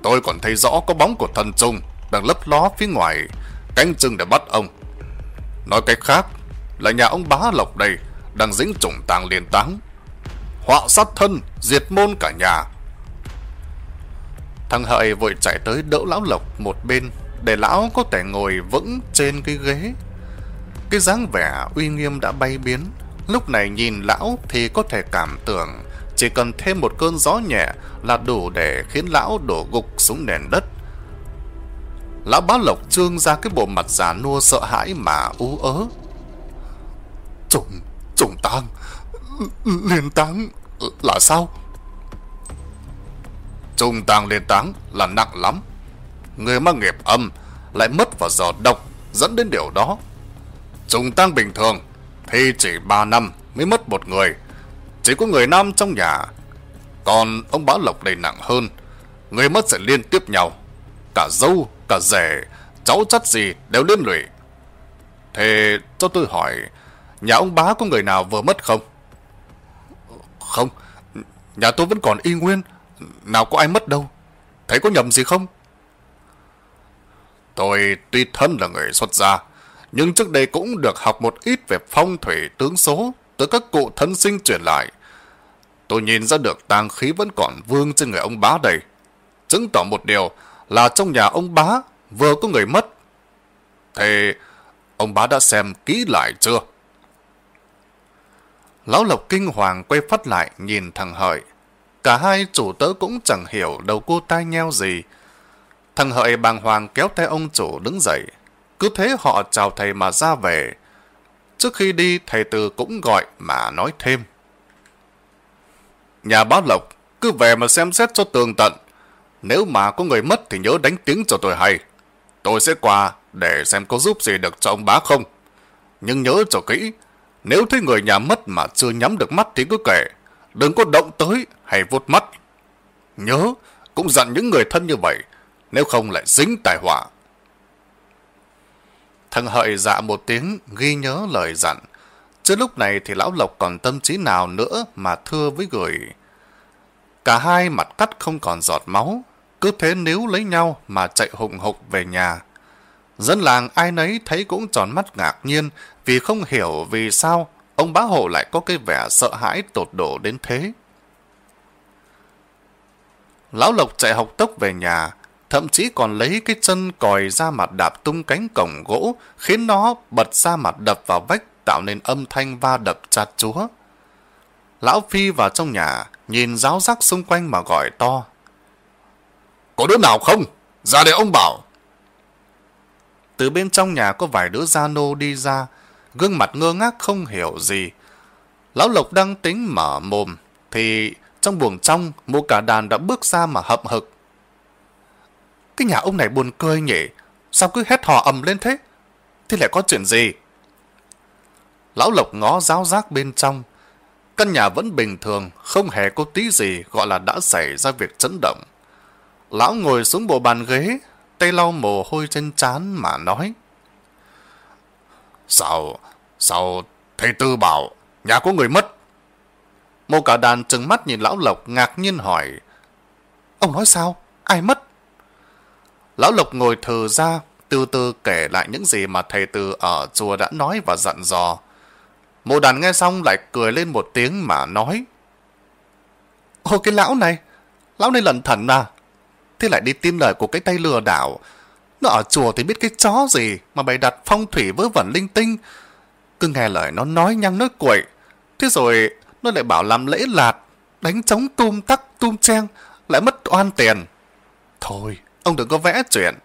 Tôi còn thấy rõ có bóng của thần trùng đang lấp ló phía ngoài, canh chừng để bắt ông. Nói cách khác là nhà ông bá lộc đây đang dính trùng tàng liền táng. Họa sát thân, diệt môn cả nhà. Thằng Hợi vội chạy tới đỡ lão lộc một bên để lão có thể ngồi vững trên cái ghế. Cái dáng vẻ uy nghiêm đã bay biến. Lúc này nhìn lão thì có thể cảm tưởng chỉ cần thêm một cơn gió nhẹ là đủ để khiến lão đổ gục xuống nền đất. Lão bá lộc trương ra cái bộ mặt già nua sợ hãi mà ú ớ. Trùng, trùng tang, liên táng là sao? Trùng tang liên táng là nặng lắm. Người mang nghiệp âm lại mất vào giờ độc dẫn đến điều đó. Trùng tang bình thường thì chỉ 3 năm mới mất một người. Chỉ có người nam trong nhà. Còn ông bá lộc đầy nặng hơn. Người mất sẽ liên tiếp nhau. Cả dâu, cả rể, cháu chắt gì đều liên lụy. Thế cho tôi hỏi, nhà ông bá có người nào vừa mất không? Không, nhà tôi vẫn còn y nguyên, nào có ai mất đâu. Thấy có nhầm gì không? Tôi tuy thân là người xuất gia, nhưng trước đây cũng được học một ít về phong thủy tướng số từ các cụ thân sinh truyền lại. Tôi nhìn ra được tang khí vẫn còn vương trên người ông bá đây. Chứng tỏ một điều là trong nhà ông bá vừa có người mất. Thế ông bá đã xem kỹ lại chưa? Lão Lộc kinh hoàng quay phát lại nhìn thằng Hợi. Cả hai chủ tớ cũng chẳng hiểu đầu cô tai nheo gì. Thằng Hợi bàng hoàng kéo tay ông chủ đứng dậy. Cứ thế họ chào thầy mà ra về. Trước khi đi, thầy Từ cũng gọi mà nói thêm. Nhà báo Lộc, cứ về mà xem xét cho tường tận. Nếu mà có người mất thì nhớ đánh tiếng cho tôi hay. Tôi sẽ qua để xem có giúp gì được cho ông bá không. Nhưng nhớ cho kỹ, nếu thấy người nhà mất mà chưa nhắm được mắt thì cứ kể. Đừng có động tới hay vuốt mắt. Nhớ, cũng dặn những người thân như vậy, nếu không lại dính tai họa. Thằng Hợi dạ một tiếng ghi nhớ lời dặn. Trước lúc này thì Lão Lộc còn tâm trí nào nữa mà thưa với người. Cả hai mặt cắt không còn giọt máu, cứ thế níu lấy nhau mà chạy hùng hục về nhà. Dân làng ai nấy thấy cũng tròn mắt ngạc nhiên vì không hiểu vì sao ông bá hộ lại có cái vẻ sợ hãi tột độ đến thế. Lão Lộc chạy học tốc về nhà, thậm chí còn lấy cái chân còi ra mặt đạp tung cánh cổng gỗ, khiến nó bật ra mặt đập vào vách tạo nên âm thanh va đập chát chúa. Lão Phi vào trong nhà, nhìn giáo giác xung quanh mà gọi to. Có đứa nào không? Ra để ông bảo. Từ bên trong nhà có vài đứa gia nô đi ra, gương mặt ngơ ngác không hiểu gì. Lão Lộc đang tính mở mồm, thì trong buồng trong, một cả đàn đã bước ra mà hậm hực. Cái nhà ông này buồn cười nhỉ, sao cứ hét hò ầm lên thế? Thế lại có chuyện gì? Lão Lộc ngó ráo rác bên trong. Căn nhà vẫn bình thường, không hề có tí gì gọi là đã xảy ra việc chấn động. Lão ngồi xuống bộ bàn ghế, tay lau mồ hôi trên trán mà nói. Sao, sao thầy Tư bảo nhà có người mất? Mô cả đàn trừng mắt nhìn Lão Lộc ngạc nhiên hỏi. Ông nói sao? Ai mất? Lão Lộc ngồi thừ ra, từ từ kể lại những gì mà thầy Tư ở chùa đã nói và dặn dò. Mộ đàn nghe xong lại cười lên một tiếng mà nói. ô cái lão này, lão này lẩn thần à? Thế lại đi tin lời của cái tay lừa đảo. Nó ở chùa thì biết cái chó gì mà bày đặt phong thủy vớ vẩn linh tinh. Cứ nghe lời nó nói nhăng nói quậy. Thế rồi nó lại bảo làm lễ lạt, đánh trống tum tắc tum trang, lại mất oan tiền. Thôi, ông đừng có vẽ chuyện.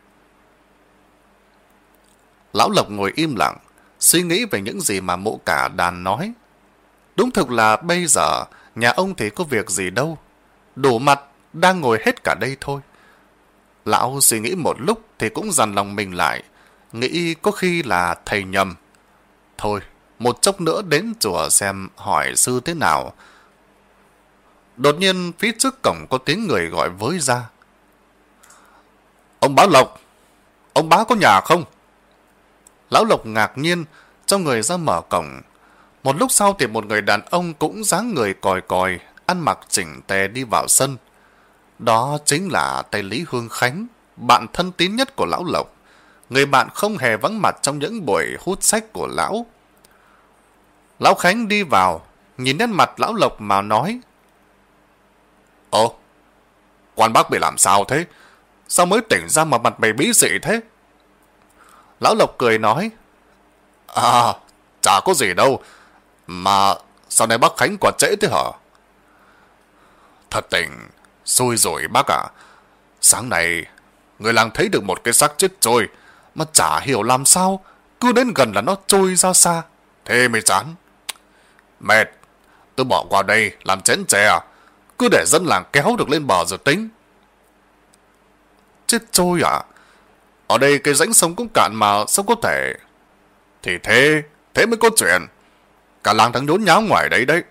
Lão Lộc ngồi im lặng, suy nghĩ về những gì mà mụ cả đàn nói. Đúng thực là bây giờ, nhà ông thì có việc gì đâu. Đủ mặt, đang ngồi hết cả đây thôi. Lão suy nghĩ một lúc thì cũng dằn lòng mình lại, nghĩ có khi là thầy nhầm. Thôi, một chốc nữa đến chùa xem hỏi sư thế nào. Đột nhiên phía trước cổng có tiếng người gọi với ra. Ông bá Lộc, ông bá có nhà không? Lão Lộc ngạc nhiên, cho người ra mở cổng. Một lúc sau thì một người đàn ông cũng dáng người còi còi, ăn mặc chỉnh tề đi vào sân. Đó chính là tay Lý Hương Khánh, bạn thân tín nhất của Lão Lộc. Người bạn không hề vắng mặt trong những buổi hút sách của Lão. Lão Khánh đi vào, nhìn nét mặt Lão Lộc mà nói. Ồ, quan bác bị làm sao thế? Sao mới tỉnh ra mà mặt mày bí dị thế? Lão Lộc cười nói. À, chả có gì đâu. Mà sao này bác Khánh quả trễ thế hả? Thật tình, xui rồi bác ạ. Sáng nay, người làng thấy được một cái xác chết trôi, mà chả hiểu làm sao, cứ đến gần là nó trôi ra xa. Thế mới chán. Mệt, tôi bỏ qua đây làm chén chè, à. cứ để dân làng kéo được lên bờ rồi tính. Chết trôi à? Ở đây cái rãnh sông cũng cạn mà sao có thể... Thì thế, thế mới có chuyện. Cả làng thằng nhốn nháo ngoài đấy đấy.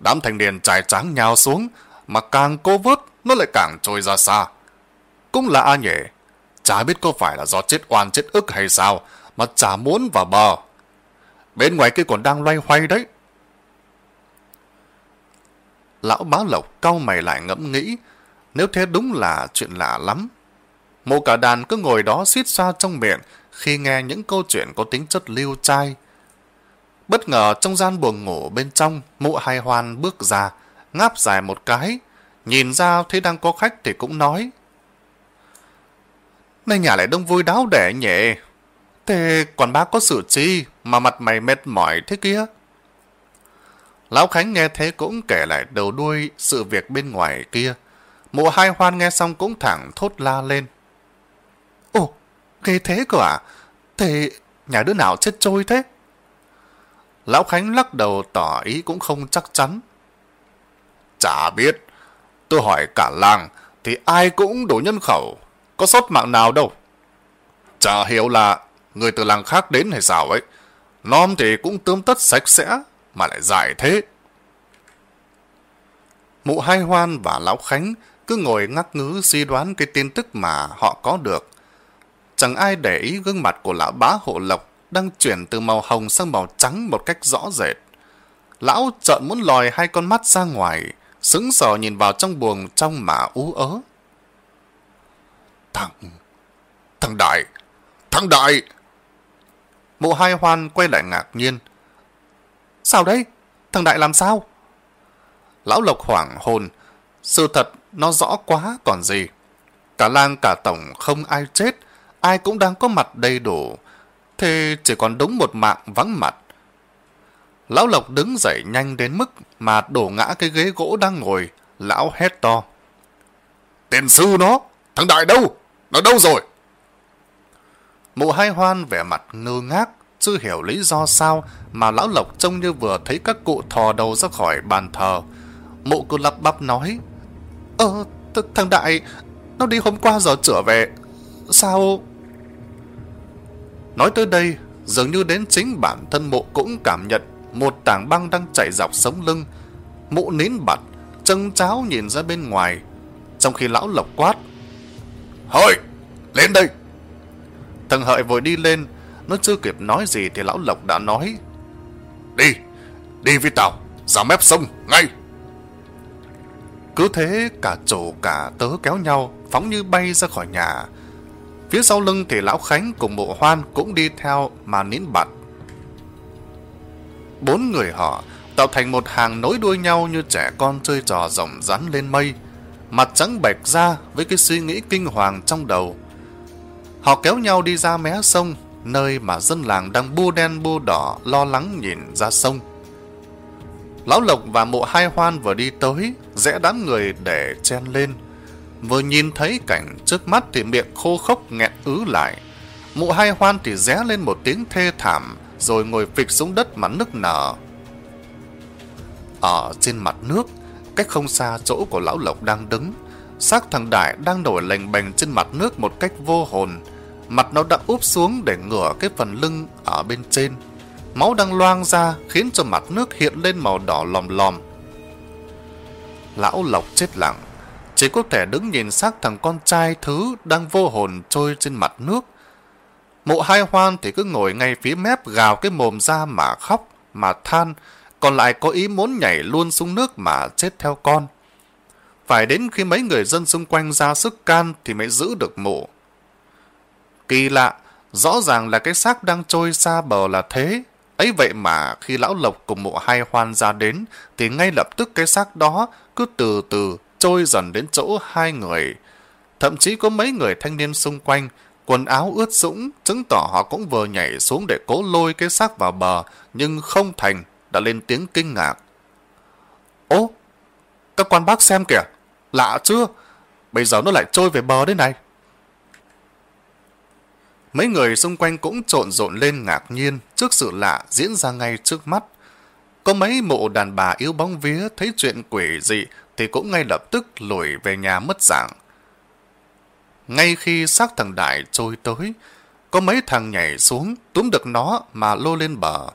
Đám thanh niên trải tráng nhào xuống, mà càng cố vớt, nó lại càng trôi ra xa. Cũng là a nhỉ, chả biết có phải là do chết oan chết ức hay sao, mà chả muốn vào bờ. Bên ngoài kia còn đang loay hoay đấy. Lão bá lộc cau mày lại ngẫm nghĩ, nếu thế đúng là chuyện lạ lắm. Mụ cả đàn cứ ngồi đó xít xa trong miệng khi nghe những câu chuyện có tính chất lưu trai. Bất ngờ trong gian buồng ngủ bên trong, mụ hai hoan bước ra, ngáp dài một cái, nhìn ra thấy đang có khách thì cũng nói. Này nhà lại đông vui đáo đẻ nhẹ. Thế còn bác có sự chi mà mặt mày mệt mỏi thế kia? Lão Khánh nghe thế cũng kể lại đầu đuôi sự việc bên ngoài kia. Mụ hai hoan nghe xong cũng thẳng thốt la lên. Ghê thế cơ à? Thế nhà đứa nào chết trôi thế? Lão Khánh lắc đầu tỏ ý cũng không chắc chắn. Chả biết. Tôi hỏi cả làng thì ai cũng đủ nhân khẩu. Có sót mạng nào đâu. Chả hiểu là người từ làng khác đến hay sao ấy. Nom thì cũng tươm tất sạch sẽ mà lại dài thế. Mụ Hai Hoan và Lão Khánh cứ ngồi ngắc ngứ suy đoán cái tin tức mà họ có được. Chẳng ai để ý gương mặt của lão bá hộ lộc đang chuyển từ màu hồng sang màu trắng một cách rõ rệt. Lão trợn muốn lòi hai con mắt ra ngoài, sững sờ nhìn vào trong buồng trong mà ú ớ. Thằng... thằng Đại! Thằng Đại! Mụ hai hoan quay lại ngạc nhiên. Sao đấy, Thằng Đại làm sao? Lão Lộc hoảng hồn. Sự thật nó rõ quá còn gì. Cả lang cả tổng không ai chết, ai cũng đang có mặt đầy đủ. Thế chỉ còn đúng một mạng vắng mặt. Lão Lộc đứng dậy nhanh đến mức mà đổ ngã cái ghế gỗ đang ngồi. Lão hét to. Tiền sư nó! Thằng Đại đâu? Nó đâu rồi? Mụ hai hoan vẻ mặt ngơ ngác, chưa hiểu lý do sao mà lão Lộc trông như vừa thấy các cụ thò đầu ra khỏi bàn thờ. Mụ cứ lắp bắp nói, Ờ, th thằng Đại, nó đi hôm qua giờ trở về. Sao... Nói tới đây, dường như đến chính bản thân mụ cũng cảm nhận một tảng băng đang chạy dọc sống lưng. Mụ nín bặt, chân cháo nhìn ra bên ngoài, trong khi lão lộc quát. Hợi, lên đây! Thằng hợi vội đi lên, nó chưa kịp nói gì thì lão lộc đã nói. Đi, đi với tao, ra mép sông, ngay! Cứ thế cả chủ cả tớ kéo nhau, phóng như bay ra khỏi nhà. Phía sau lưng thì lão Khánh cùng bộ hoan cũng đi theo mà nín bặt. Bốn người họ tạo thành một hàng nối đuôi nhau như trẻ con chơi trò rồng rắn lên mây, mặt trắng bệch ra với cái suy nghĩ kinh hoàng trong đầu. Họ kéo nhau đi ra mé sông, nơi mà dân làng đang bu đen bu đỏ lo lắng nhìn ra sông. Lão Lộc và mộ hai hoan vừa đi tới, rẽ đám người để chen lên. Vừa nhìn thấy cảnh trước mắt thì miệng khô khốc nghẹn ứ lại. Mụ hai hoan thì ré lên một tiếng thê thảm, rồi ngồi phịch xuống đất mà nức nở. Ở trên mặt nước, cách không xa chỗ của lão Lộc đang đứng, xác thằng Đại đang nổi lành bềnh trên mặt nước một cách vô hồn. Mặt nó đã úp xuống để ngửa cái phần lưng ở bên trên. Máu đang loang ra khiến cho mặt nước hiện lên màu đỏ lòm lòm. Lão Lộc chết lặng, chỉ có thể đứng nhìn xác thằng con trai thứ đang vô hồn trôi trên mặt nước. Mụ hai hoan thì cứ ngồi ngay phía mép gào cái mồm ra mà khóc, mà than, còn lại có ý muốn nhảy luôn xuống nước mà chết theo con. Phải đến khi mấy người dân xung quanh ra sức can thì mới giữ được mụ. Kỳ lạ, rõ ràng là cái xác đang trôi xa bờ là thế, ấy vậy mà khi lão lộc cùng mụ hai hoan ra đến thì ngay lập tức cái xác đó cứ từ từ trôi dần đến chỗ hai người. Thậm chí có mấy người thanh niên xung quanh quần áo ướt sũng chứng tỏ họ cũng vừa nhảy xuống để cố lôi cái xác vào bờ nhưng không thành đã lên tiếng kinh ngạc. Ố, các quan bác xem kìa, lạ chưa? Bây giờ nó lại trôi về bờ đấy này. Mấy người xung quanh cũng trộn rộn lên ngạc nhiên trước sự lạ diễn ra ngay trước mắt. Có mấy mụ đàn bà yếu bóng vía thấy chuyện quỷ dị thì cũng ngay lập tức lùi về nhà mất dạng. Ngay khi xác thằng Đại trôi tới, có mấy thằng nhảy xuống túm được nó mà lô lên bờ.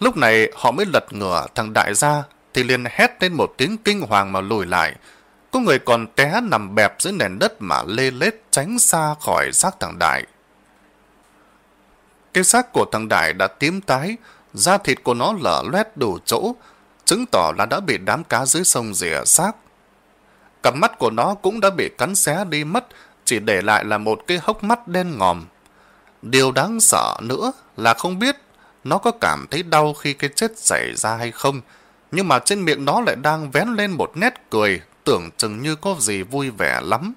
Lúc này họ mới lật ngửa thằng Đại ra thì liền hét lên một tiếng kinh hoàng mà lùi lại. Có người còn té nằm bẹp dưới nền đất mà lê lết tránh xa khỏi xác thằng Đại. Cái xác của thằng Đại đã tím tái, da thịt của nó lở loét đủ chỗ, chứng tỏ là đã bị đám cá dưới sông rỉa xác. Cặp mắt của nó cũng đã bị cắn xé đi mất, chỉ để lại là một cái hốc mắt đen ngòm. Điều đáng sợ nữa là không biết nó có cảm thấy đau khi cái chết xảy ra hay không, nhưng mà trên miệng nó lại đang vén lên một nét cười, tưởng chừng như có gì vui vẻ lắm.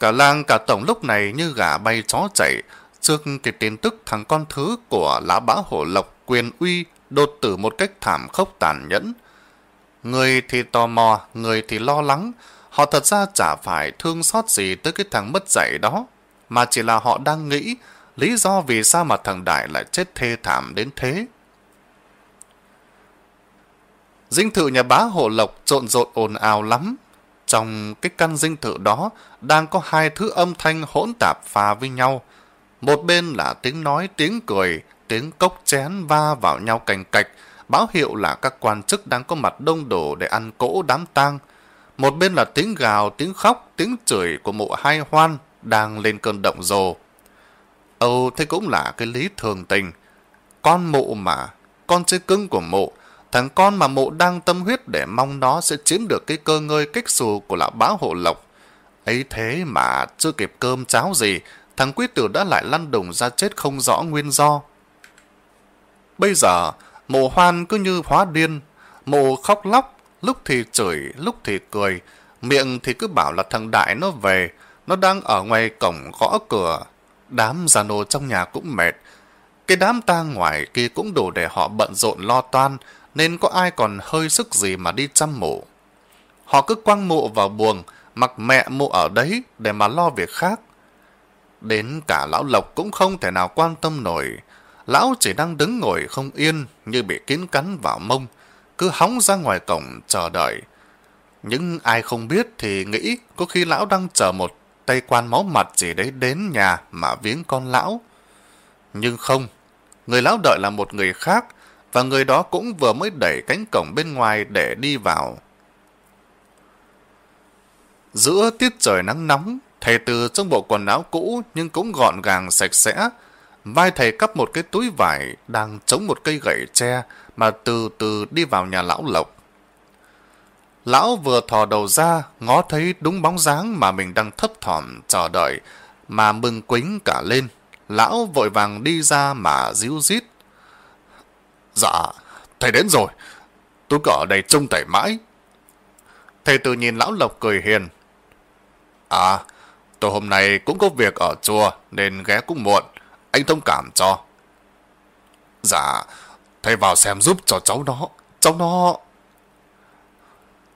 Cả làng cả tổng lúc này như gà bay chó chạy, trước cái tin tức thằng con thứ của lã bá hổ lộc quyền uy đột tử một cách thảm khốc tàn nhẫn. Người thì tò mò, người thì lo lắng, họ thật ra chả phải thương xót gì tới cái thằng mất dạy đó, mà chỉ là họ đang nghĩ lý do vì sao mà thằng Đại lại chết thê thảm đến thế. Dinh thự nhà bá hộ lộc trộn rộn ồn ào lắm, trong cái căn dinh thự đó đang có hai thứ âm thanh hỗn tạp pha với nhau. Một bên là tiếng nói, tiếng cười, tiếng cốc chén va vào nhau cành cạch, báo hiệu là các quan chức đang có mặt đông đủ để ăn cỗ đám tang. Một bên là tiếng gào, tiếng khóc, tiếng chửi của mụ hai hoan đang lên cơn động rồ. Âu thế cũng là cái lý thường tình. Con mụ mà, con chơi cưng của mụ, Thằng con mà mụ đang tâm huyết để mong nó sẽ chiếm được cái cơ ngơi kích xù của lão bá hộ lộc. ấy thế mà chưa kịp cơm cháo gì, thằng quý tử đã lại lăn đùng ra chết không rõ nguyên do. Bây giờ, mộ hoan cứ như hóa điên, mộ khóc lóc, lúc thì chửi, lúc thì cười, miệng thì cứ bảo là thằng Đại nó về, nó đang ở ngoài cổng gõ cửa. Đám già nô trong nhà cũng mệt. Cái đám tang ngoài kia cũng đủ để họ bận rộn lo toan, nên có ai còn hơi sức gì mà đi chăm mộ. Họ cứ quăng mộ vào buồng, mặc mẹ mộ ở đấy để mà lo việc khác. Đến cả lão Lộc cũng không thể nào quan tâm nổi. Lão chỉ đang đứng ngồi không yên như bị kiến cắn vào mông, cứ hóng ra ngoài cổng chờ đợi. Nhưng ai không biết thì nghĩ có khi lão đang chờ một tay quan máu mặt gì đấy đến nhà mà viếng con lão. Nhưng không, người lão đợi là một người khác, và người đó cũng vừa mới đẩy cánh cổng bên ngoài để đi vào. Giữa tiết trời nắng nóng, thầy từ trong bộ quần áo cũ nhưng cũng gọn gàng sạch sẽ, vai thầy cắp một cái túi vải đang chống một cây gậy tre mà từ từ đi vào nhà lão Lộc. Lão vừa thò đầu ra, ngó thấy đúng bóng dáng mà mình đang thấp thỏm chờ đợi, mà mừng quính cả lên. Lão vội vàng đi ra mà díu dít. Dạ, thầy đến rồi. Tôi cỏ đầy trông thầy mãi. Thầy từ nhìn lão Lộc cười hiền. À, tôi hôm nay cũng có việc ở chùa nên ghé cũng muộn. Anh thông cảm cho. Dạ, thầy vào xem giúp cho cháu nó. Cháu nó...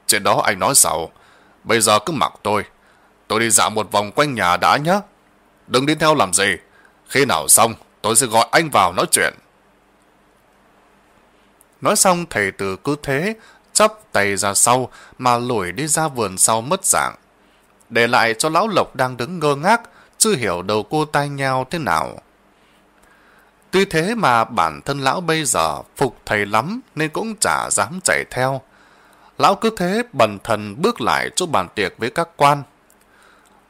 Chuyện đó anh nói sau Bây giờ cứ mặc tôi. Tôi đi dạo một vòng quanh nhà đã nhé. Đừng đi theo làm gì. Khi nào xong, tôi sẽ gọi anh vào nói chuyện. Nói xong thầy từ cứ thế, chắp tay ra sau mà lủi đi ra vườn sau mất dạng. Để lại cho lão Lộc đang đứng ngơ ngác, chưa hiểu đầu cô tai nhau thế nào. Tuy thế mà bản thân lão bây giờ phục thầy lắm nên cũng chả dám chạy theo. Lão cứ thế bần thần bước lại chỗ bàn tiệc với các quan.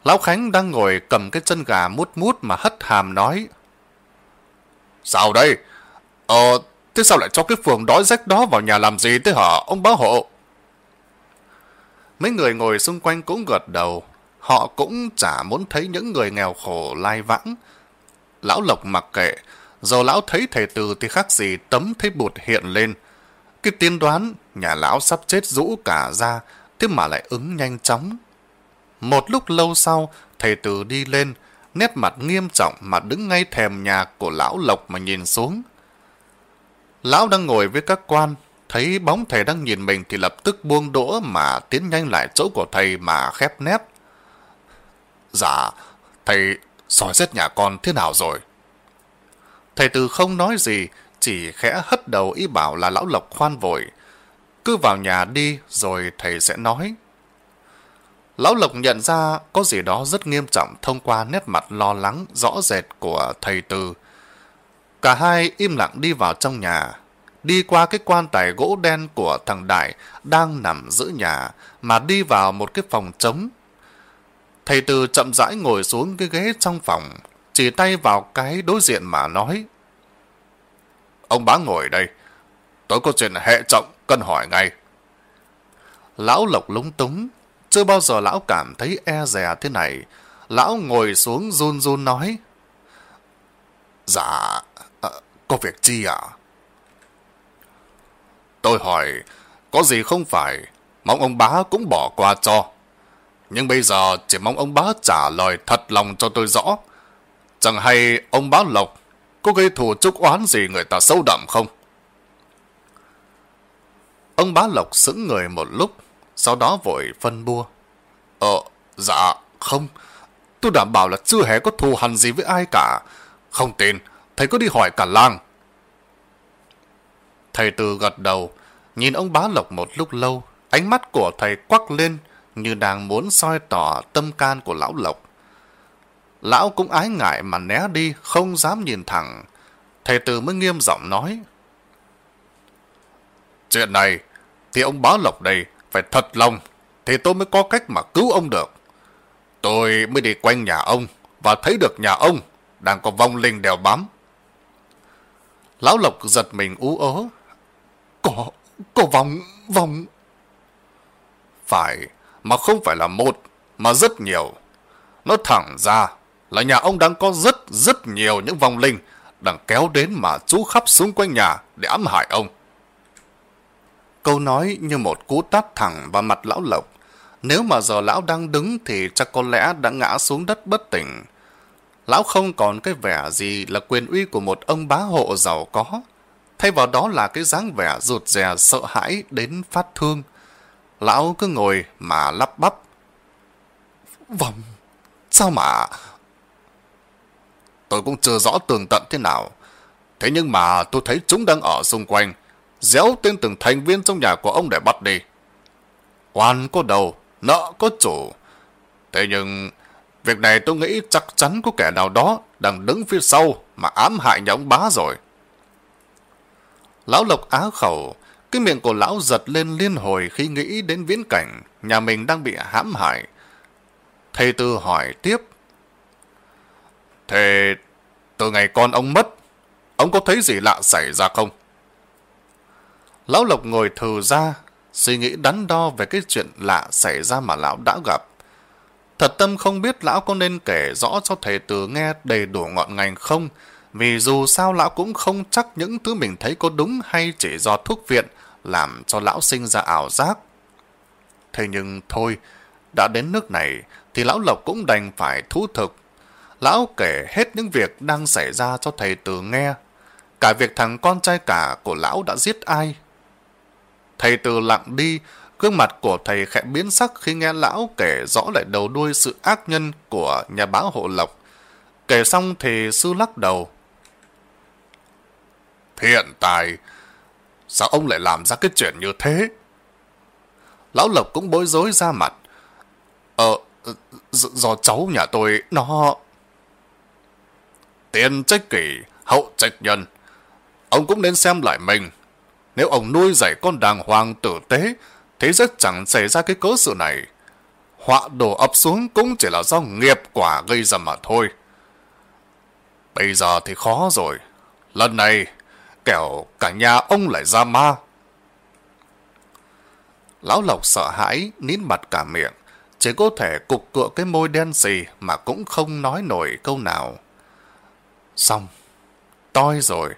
Lão Khánh đang ngồi cầm cái chân gà mút mút mà hất hàm nói. Sao đây? Ờ, thế sao lại cho cái phường đói rách đó vào nhà làm gì thế hả, ông bá hộ? Mấy người ngồi xung quanh cũng gật đầu. Họ cũng chả muốn thấy những người nghèo khổ lai vãng. Lão Lộc mặc kệ, dù lão thấy thầy từ thì khác gì tấm thấy bụt hiện lên. Cái tiên đoán nhà lão sắp chết rũ cả ra, thế mà lại ứng nhanh chóng. Một lúc lâu sau, thầy từ đi lên, nét mặt nghiêm trọng mà đứng ngay thèm nhà của lão Lộc mà nhìn xuống. Lão đang ngồi với các quan, thấy bóng thầy đang nhìn mình thì lập tức buông đũa mà tiến nhanh lại chỗ của thầy mà khép nép. Dạ, thầy soi xét nhà con thế nào rồi? Thầy từ không nói gì, chỉ khẽ hất đầu ý bảo là lão Lộc khoan vội. Cứ vào nhà đi rồi thầy sẽ nói. Lão Lộc nhận ra có gì đó rất nghiêm trọng thông qua nét mặt lo lắng rõ rệt của thầy Từ. Cả hai im lặng đi vào trong nhà, đi qua cái quan tài gỗ đen của thằng Đại đang nằm giữa nhà mà đi vào một cái phòng trống. Thầy Từ chậm rãi ngồi xuống cái ghế trong phòng, chỉ tay vào cái đối diện mà nói. Ông bá ngồi đây, tôi có chuyện hệ trọng cần hỏi ngay. Lão Lộc lúng túng, chưa bao giờ lão cảm thấy e dè thế này. Lão ngồi xuống run run nói. Dạ, à, có việc chi ạ? Tôi hỏi, có gì không phải, mong ông bá cũng bỏ qua cho. Nhưng bây giờ chỉ mong ông bá trả lời thật lòng cho tôi rõ. Chẳng hay ông bá Lộc có gây thù chúc oán gì người ta sâu đậm không? Ông bá Lộc sững người một lúc, sau đó vội phân bua. Ờ, dạ, không. Tôi đảm bảo là chưa hề có thù hằn gì với ai cả. Không tin, thầy có đi hỏi cả làng. Thầy từ gật đầu, nhìn ông bá lộc một lúc lâu, ánh mắt của thầy quắc lên như đang muốn soi tỏ tâm can của lão lộc. Lão cũng ái ngại mà né đi, không dám nhìn thẳng. Thầy từ mới nghiêm giọng nói. Chuyện này, thì ông bá lộc đây phải thật lòng thì tôi mới có cách mà cứu ông được. Tôi mới đi quanh nhà ông và thấy được nhà ông đang có vong linh đèo bám. Lão Lộc giật mình ú ớ. Có, có vong, vong. Phải, mà không phải là một, mà rất nhiều. Nó thẳng ra là nhà ông đang có rất rất nhiều những vong linh đang kéo đến mà trú khắp xung quanh nhà để ám hại ông. Câu nói như một cú tát thẳng vào mặt lão Lộc. Nếu mà giờ lão đang đứng thì chắc có lẽ đã ngã xuống đất bất tỉnh. lão không còn cái vẻ gì là quyền uy của một ông bá hộ giàu có. Thay vào đó là cái dáng vẻ rụt rè sợ hãi đến phát thương. Lão cứ ngồi mà lắp bắp. Vâng, sao mà... Tôi cũng chưa rõ tường tận thế nào. Thế nhưng mà tôi thấy chúng đang ở xung quanh, déo tên từng thành viên trong nhà của ông để bắt đi. Oan có đầu, nợ có chủ. Thế nhưng, việc này tôi nghĩ chắc chắn có kẻ nào đó đang đứng phía sau mà ám hại nhà ông bá rồi. Lão Lộc á khẩu, cái miệng của lão giật lên liên hồi khi nghĩ đến viễn cảnh nhà mình đang bị hãm hại. Thầy Tư hỏi tiếp. Thế từ ngày con ông mất, ông có thấy gì lạ xảy ra không? Lão Lộc ngồi thừ ra, suy nghĩ đắn đo về cái chuyện lạ xảy ra mà lão đã gặp. Thật tâm không biết lão có nên kể rõ cho thầy Từ nghe đầy đủ ngọn ngành không, vì dù sao lão cũng không chắc những thứ mình thấy có đúng hay chỉ do thuốc viện làm cho lão sinh ra ảo giác. Thế nhưng thôi, đã đến nước này thì lão Lộc cũng đành phải thú thực. Lão kể hết những việc đang xảy ra cho thầy Từ nghe. Cả việc thằng con trai cả của lão đã giết ai. Thầy Từ lặng đi, gương mặt của thầy khẽ biến sắc khi nghe lão kể rõ lại đầu đuôi sự ác nhân của nhà báo hộ Lộc. Kể xong thì sư lắc đầu. Thiện tài, sao ông lại làm ra cái chuyện như thế? Lão Lộc cũng bối rối ra mặt. Ờ, do cháu nhà tôi, nó... Tiền trách kỷ, hậu trách nhân. Ông cũng nên xem lại mình. Nếu ông nuôi dạy con đàng hoàng tử tế, thế rất chẳng xảy ra cái cớ sự này. Họa đổ ập xuống cũng chỉ là do nghiệp quả gây ra mà thôi. Bây giờ thì khó rồi. Lần này, kẻo cả nhà ông lại ra ma. Lão Lộc sợ hãi, nín mặt cả miệng. Chỉ có thể cục cựa cái môi đen xì mà cũng không nói nổi câu nào. Xong. Toi rồi.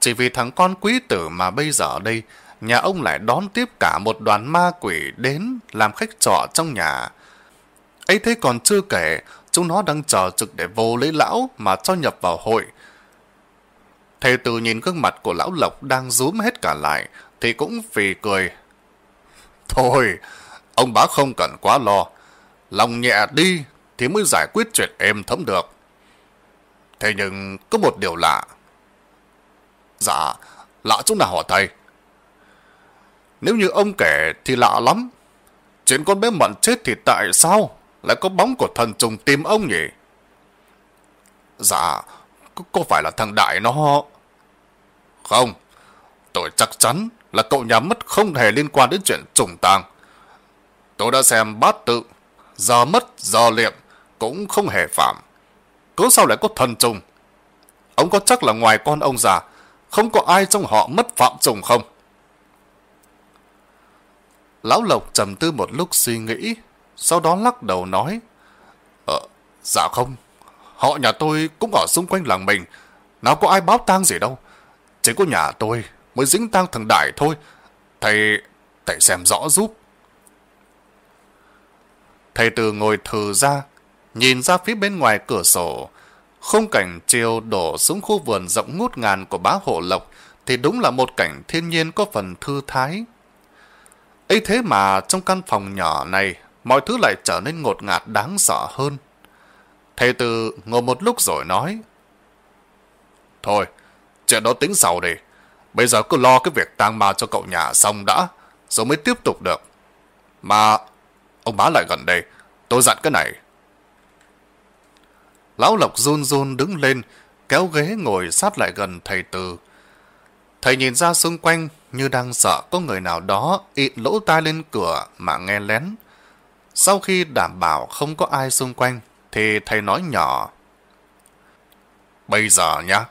Chỉ vì thằng con quý tử mà bây giờ đây, nhà ông lại đón tiếp cả một đoàn ma quỷ đến làm khách trọ trong nhà. ấy thế còn chưa kể, chúng nó đang chờ trực để vô lấy lão mà cho nhập vào hội. Thầy tử nhìn gương mặt của lão Lộc đang rúm hết cả lại, thì cũng phì cười. Thôi, ông bá không cần quá lo. Lòng nhẹ đi thì mới giải quyết chuyện êm thấm được. Thế nhưng có một điều lạ. Dạ, lạ chỗ nào hả thầy? Nếu như ông kể thì lạ lắm. Chuyện con bé Mận chết thì tại sao lại có bóng của thần trùng tìm ông nhỉ? Dạ, có, có phải là thằng Đại nó... Không, tôi chắc chắn là cậu nhà mất không hề liên quan đến chuyện trùng tàng. Tôi đã xem bát tự, giờ mất, giờ liệm, cũng không hề phạm. Cứ sao lại có thần trùng? Ông có chắc là ngoài con ông già, không có ai trong họ mất phạm trùng không? Lão Lộc trầm tư một lúc suy nghĩ, sau đó lắc đầu nói, Ờ, dạ không, họ nhà tôi cũng ở xung quanh làng mình, nào có ai báo tang gì đâu. Chỉ có nhà tôi mới dính tang thằng Đại thôi, thầy, thầy xem rõ giúp. Thầy từ ngồi thừ ra, nhìn ra phía bên ngoài cửa sổ, khung cảnh chiều đổ xuống khu vườn rộng ngút ngàn của bá hộ lộc thì đúng là một cảnh thiên nhiên có phần thư thái. ấy thế mà trong căn phòng nhỏ này, mọi thứ lại trở nên ngột ngạt đáng sợ hơn. Thầy từ ngồi một lúc rồi nói, Thôi, chuyện đó tính sau đi. Bây giờ cứ lo cái việc tang ma cho cậu nhà xong đã, rồi mới tiếp tục được. Mà, ông bá lại gần đây, tôi dặn cái này. Lão Lộc run run đứng lên, kéo ghế ngồi sát lại gần thầy Từ. Thầy nhìn ra xung quanh như đang sợ có người nào đó ịn lỗ tai lên cửa mà nghe lén. Sau khi đảm bảo không có ai xung quanh, thì thầy nói nhỏ. Bây giờ nhá,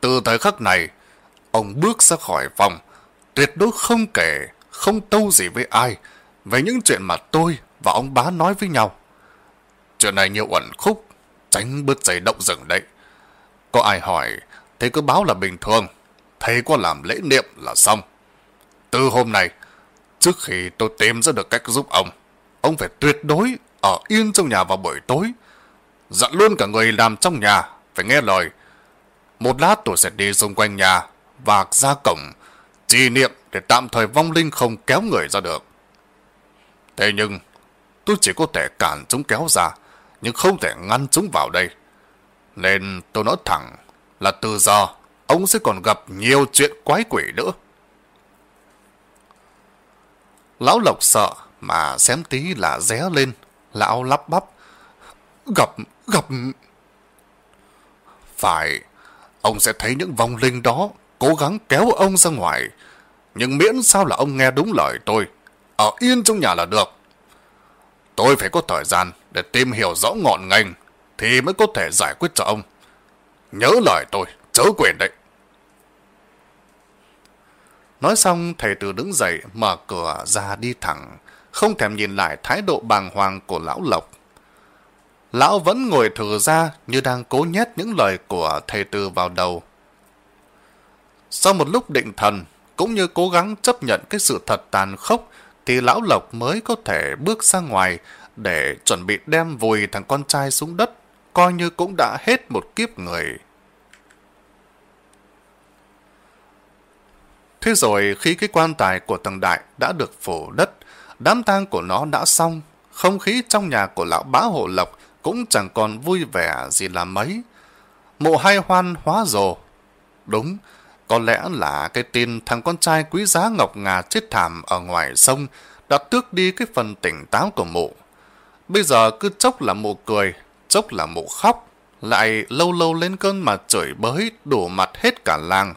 từ thời khắc này, ông bước ra khỏi phòng, tuyệt đối không kể, không tâu gì với ai về những chuyện mà tôi và ông bá nói với nhau. Chuyện này nhiều ẩn khúc, tránh bớt giày động rừng đấy. Có ai hỏi, thế cứ báo là bình thường, thầy có làm lễ niệm là xong. Từ hôm nay, trước khi tôi tìm ra được cách giúp ông, ông phải tuyệt đối ở yên trong nhà vào buổi tối. Dặn luôn cả người làm trong nhà, phải nghe lời. Một lát tôi sẽ đi xung quanh nhà và ra cổng, trì niệm để tạm thời vong linh không kéo người ra được. Thế nhưng, tôi chỉ có thể cản chúng kéo ra, nhưng không thể ngăn chúng vào đây. Nên tôi nói thẳng là từ giờ, ông sẽ còn gặp nhiều chuyện quái quỷ nữa. Lão Lộc sợ mà xém tí là ré lên. Lão lắp bắp. Gặp, gặp... Phải, ông sẽ thấy những vong linh đó cố gắng kéo ông ra ngoài. Nhưng miễn sao là ông nghe đúng lời tôi. Ở yên trong nhà là được. Tôi phải có thời gian để tìm hiểu rõ ngọn ngành thì mới có thể giải quyết cho ông. Nhớ lời tôi, chớ quyền đấy. Nói xong, thầy từ đứng dậy, mở cửa ra đi thẳng, không thèm nhìn lại thái độ bàng hoàng của lão Lộc. Lão vẫn ngồi thử ra như đang cố nhét những lời của thầy tư vào đầu. Sau một lúc định thần, cũng như cố gắng chấp nhận cái sự thật tàn khốc, thì lão Lộc mới có thể bước ra ngoài để chuẩn bị đem vùi thằng con trai xuống đất, coi như cũng đã hết một kiếp người. Thế rồi khi cái quan tài của thằng Đại đã được phủ đất, đám tang của nó đã xong, không khí trong nhà của lão bá hộ lộc cũng chẳng còn vui vẻ gì là mấy. Mộ hai hoan hóa rồ. Đúng, có lẽ là cái tin thằng con trai quý giá Ngọc Ngà chết thảm ở ngoài sông đã tước đi cái phần tỉnh táo của mụ. Bây giờ cứ chốc là mụ cười, chốc là mụ khóc, lại lâu lâu lên cơn mà chửi bới đủ mặt hết cả làng,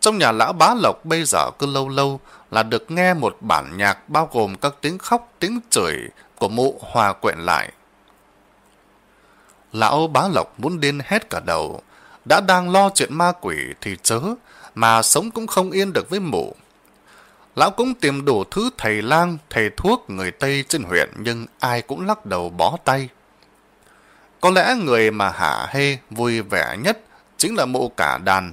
trong nhà lão bá lộc bây giờ cứ lâu lâu là được nghe một bản nhạc bao gồm các tiếng khóc, tiếng chửi của mụ hòa quyện lại. Lão bá lộc muốn điên hết cả đầu, đã đang lo chuyện ma quỷ thì chớ, mà sống cũng không yên được với mụ. Lão cũng tìm đủ thứ thầy lang, thầy thuốc người Tây trên huyện nhưng ai cũng lắc đầu bó tay. Có lẽ người mà hả hê vui vẻ nhất chính là mụ cả đàn,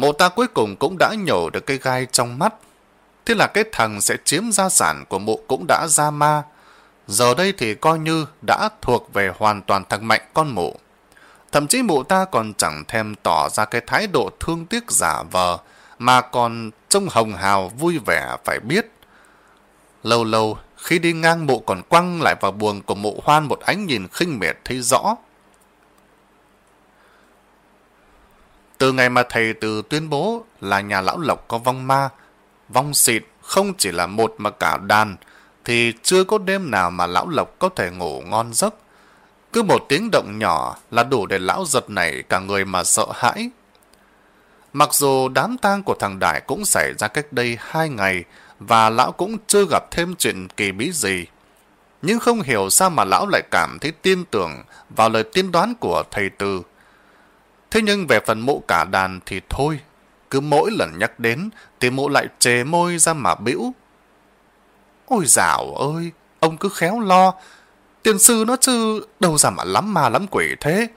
Mộ ta cuối cùng cũng đã nhổ được cây gai trong mắt. Thế là cái thằng sẽ chiếm gia sản của mụ cũng đã ra ma. Giờ đây thì coi như đã thuộc về hoàn toàn thằng mạnh con mụ. Thậm chí mụ ta còn chẳng thèm tỏ ra cái thái độ thương tiếc giả vờ, mà còn trông hồng hào vui vẻ phải biết. Lâu lâu, khi đi ngang mụ còn quăng lại vào buồng của mụ hoan một ánh nhìn khinh miệt thấy rõ. Từ ngày mà thầy từ tuyên bố là nhà lão lộc có vong ma, vong xịt không chỉ là một mà cả đàn, thì chưa có đêm nào mà lão lộc có thể ngủ ngon giấc. Cứ một tiếng động nhỏ là đủ để lão giật nảy cả người mà sợ hãi. Mặc dù đám tang của thằng Đại cũng xảy ra cách đây hai ngày và lão cũng chưa gặp thêm chuyện kỳ bí gì. Nhưng không hiểu sao mà lão lại cảm thấy tin tưởng vào lời tiên đoán của thầy tư. Thế nhưng về phần mụ cả đàn thì thôi. Cứ mỗi lần nhắc đến thì mụ lại chề môi ra mà bĩu. Ôi dạo ơi, ông cứ khéo lo. Tiền sư nó chứ đâu ra mà lắm ma lắm quỷ thế.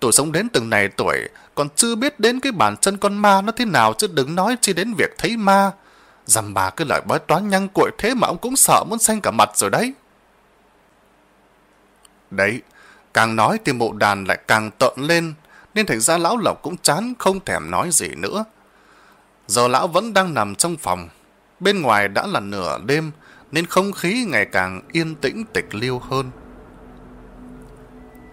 Tôi sống đến từng này tuổi còn chưa biết đến cái bản chân con ma nó thế nào chứ đừng nói chi đến việc thấy ma. Dằm bà cứ lời bói toán nhăng cuội thế mà ông cũng sợ muốn xanh cả mặt rồi đấy. Đấy, càng nói thì mộ đàn lại càng tợn lên nên thành ra lão Lộc cũng chán không thèm nói gì nữa. Giờ lão vẫn đang nằm trong phòng. Bên ngoài đã là nửa đêm, nên không khí ngày càng yên tĩnh tịch liêu hơn.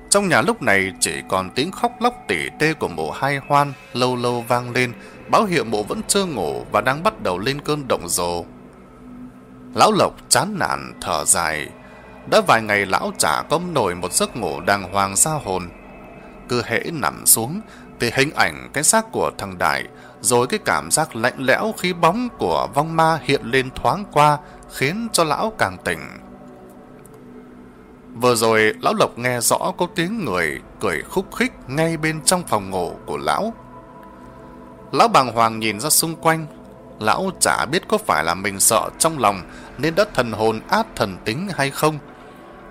Trong nhà lúc này chỉ còn tiếng khóc lóc tỉ tê của mụ hai hoan lâu lâu vang lên, báo hiệu mụ vẫn chưa ngủ và đang bắt đầu lên cơn động rồ. Lão Lộc chán nản, thở dài. Đã vài ngày lão chả có nổi một giấc ngủ đàng hoàng ra hồn cứ hễ nằm xuống thì hình ảnh cái xác của thằng Đại rồi cái cảm giác lạnh lẽo khí bóng của vong ma hiện lên thoáng qua khiến cho lão càng tỉnh. Vừa rồi lão Lộc nghe rõ có tiếng người cười khúc khích ngay bên trong phòng ngủ của lão. Lão bàng hoàng nhìn ra xung quanh, lão chả biết có phải là mình sợ trong lòng nên đã thần hồn át thần tính hay không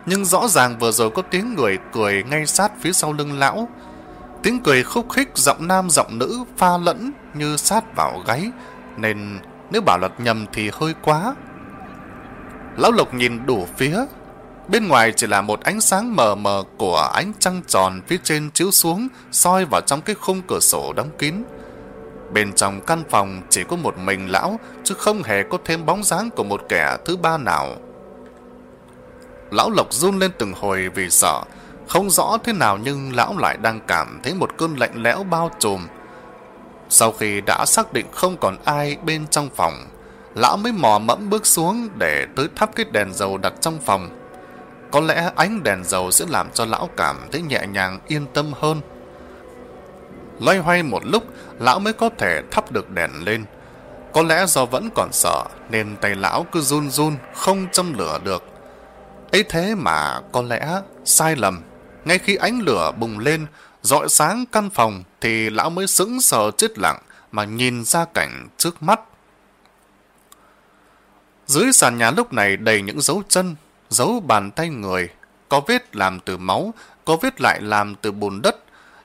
nhưng rõ ràng vừa rồi có tiếng người cười ngay sát phía sau lưng lão. Tiếng cười khúc khích giọng nam giọng nữ pha lẫn như sát vào gáy, nên nếu bảo luật nhầm thì hơi quá. Lão Lộc nhìn đủ phía, Bên ngoài chỉ là một ánh sáng mờ mờ của ánh trăng tròn phía trên chiếu xuống, soi vào trong cái khung cửa sổ đóng kín. Bên trong căn phòng chỉ có một mình lão, chứ không hề có thêm bóng dáng của một kẻ thứ ba nào. Lão Lộc run lên từng hồi vì sợ, không rõ thế nào nhưng lão lại đang cảm thấy một cơn lạnh lẽo bao trùm. Sau khi đã xác định không còn ai bên trong phòng, lão mới mò mẫm bước xuống để tới thắp cái đèn dầu đặt trong phòng. Có lẽ ánh đèn dầu sẽ làm cho lão cảm thấy nhẹ nhàng yên tâm hơn. Loay hoay một lúc, lão mới có thể thắp được đèn lên. Có lẽ do vẫn còn sợ, nên tay lão cứ run run, không châm lửa được. ấy thế mà có lẽ sai lầm. Ngay khi ánh lửa bùng lên, dọi sáng căn phòng, thì lão mới sững sờ chết lặng mà nhìn ra cảnh trước mắt. Dưới sàn nhà lúc này đầy những dấu chân, dấu bàn tay người, có vết làm từ máu, có vết lại làm từ bùn đất,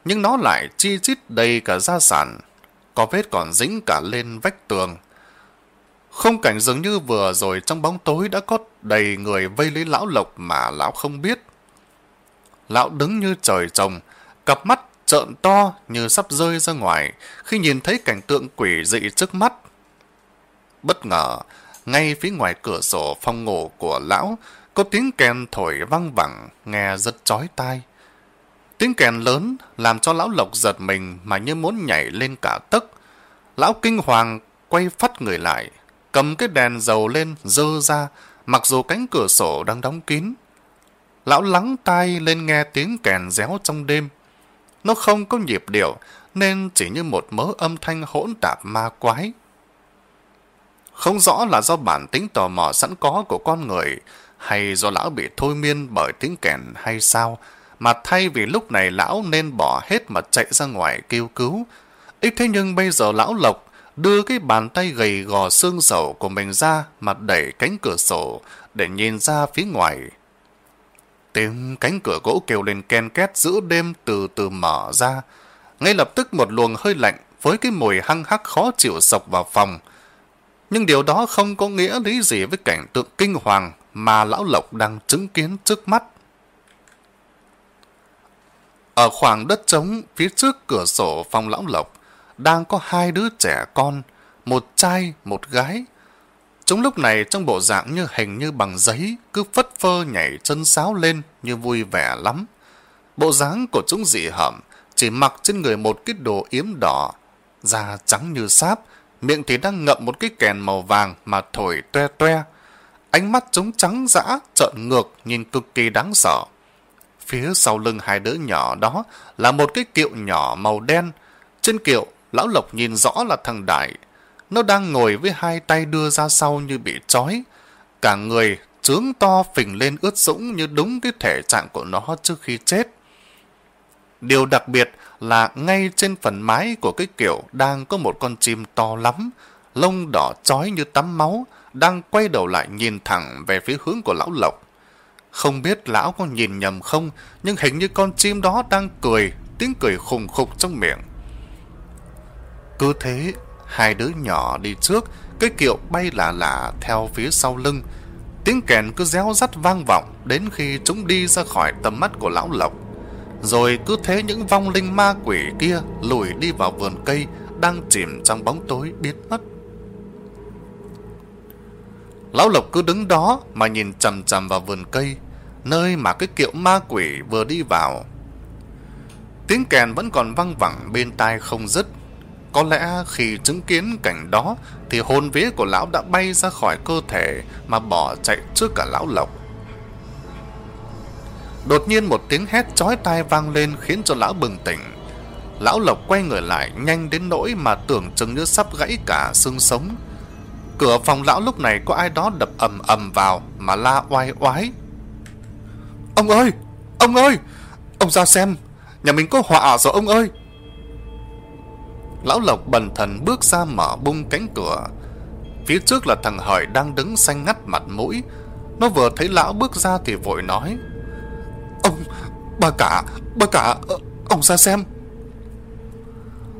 nhưng nó lại chi chít đầy cả gia sản, có vết còn dính cả lên vách tường. Không cảnh dường như vừa rồi trong bóng tối đã có đầy người vây lấy lão lộc mà lão không biết. Lão đứng như trời trồng, cặp mắt trợn to như sắp rơi ra ngoài khi nhìn thấy cảnh tượng quỷ dị trước mắt. Bất ngờ, ngay phía ngoài cửa sổ phòng ngủ của lão có tiếng kèn thổi văng vẳng, nghe rất chói tai. Tiếng kèn lớn làm cho lão lộc giật mình mà như muốn nhảy lên cả tấc. Lão kinh hoàng quay phát người lại, cầm cái đèn dầu lên dơ ra, mặc dù cánh cửa sổ đang đóng kín. Lão lắng tai lên nghe tiếng kèn réo trong đêm. Nó không có nhịp điệu, nên chỉ như một mớ âm thanh hỗn tạp ma quái. Không rõ là do bản tính tò mò sẵn có của con người, hay do lão bị thôi miên bởi tiếng kèn hay sao, mà thay vì lúc này lão nên bỏ hết mà chạy ra ngoài kêu cứu. Ít thế nhưng bây giờ lão Lộc đưa cái bàn tay gầy gò xương sầu của mình ra mà đẩy cánh cửa sổ để nhìn ra phía ngoài. Tiếng cánh cửa gỗ kêu lên ken két giữa đêm từ từ mở ra. Ngay lập tức một luồng hơi lạnh với cái mùi hăng hắc khó chịu sộc vào phòng. Nhưng điều đó không có nghĩa lý gì với cảnh tượng kinh hoàng mà lão Lộc đang chứng kiến trước mắt. Ở khoảng đất trống phía trước cửa sổ phòng lão Lộc đang có hai đứa trẻ con, một trai, một gái. Chúng lúc này trong bộ dạng như hình như bằng giấy, cứ phất phơ nhảy chân sáo lên như vui vẻ lắm. Bộ dáng của chúng dị hợm, chỉ mặc trên người một cái đồ yếm đỏ, da trắng như sáp, miệng thì đang ngậm một cái kèn màu vàng mà thổi toe toe. Ánh mắt chúng trắng dã, trợn ngược, nhìn cực kỳ đáng sợ. Phía sau lưng hai đứa nhỏ đó là một cái kiệu nhỏ màu đen. Trên kiệu, lão Lộc nhìn rõ là thằng Đại. Nó đang ngồi với hai tay đưa ra sau như bị trói. Cả người trướng to phình lên ướt sũng như đúng cái thể trạng của nó trước khi chết. Điều đặc biệt là ngay trên phần mái của cái kiểu đang có một con chim to lắm, lông đỏ chói như tắm máu, đang quay đầu lại nhìn thẳng về phía hướng của lão Lộc. Không biết lão có nhìn nhầm không, nhưng hình như con chim đó đang cười, tiếng cười khùng khục trong miệng. Cứ thế, hai đứa nhỏ đi trước, cái kiệu bay lả lả theo phía sau lưng. Tiếng kèn cứ réo rắt vang vọng đến khi chúng đi ra khỏi tầm mắt của lão Lộc. Rồi cứ thế những vong linh ma quỷ kia lùi đi vào vườn cây đang chìm trong bóng tối biến mất. Lão Lộc cứ đứng đó mà nhìn chầm chầm vào vườn cây, nơi mà cái kiệu ma quỷ vừa đi vào. Tiếng kèn vẫn còn văng vẳng bên tai không dứt. Có lẽ khi chứng kiến cảnh đó thì hồn vía của lão đã bay ra khỏi cơ thể mà bỏ chạy trước cả lão Lộc. Đột nhiên một tiếng hét chói tai vang lên khiến cho lão bừng tỉnh. Lão Lộc quay người lại, nhanh đến nỗi mà tưởng chừng như sắp gãy cả xương sống. Cửa phòng lão lúc này có ai đó đập ầm ầm vào mà la oai oái. Ông ơi! Ông ơi! Ông ra xem! Nhà mình có họa rồi, ông ơi! Lão Lộc bần thần bước ra mở bung cánh cửa. Phía trước là thằng Hợi đang đứng xanh ngắt mặt mũi. Nó vừa thấy lão bước ra thì vội nói. Ông, bà cả, bà cả, ờ, ông ra xem.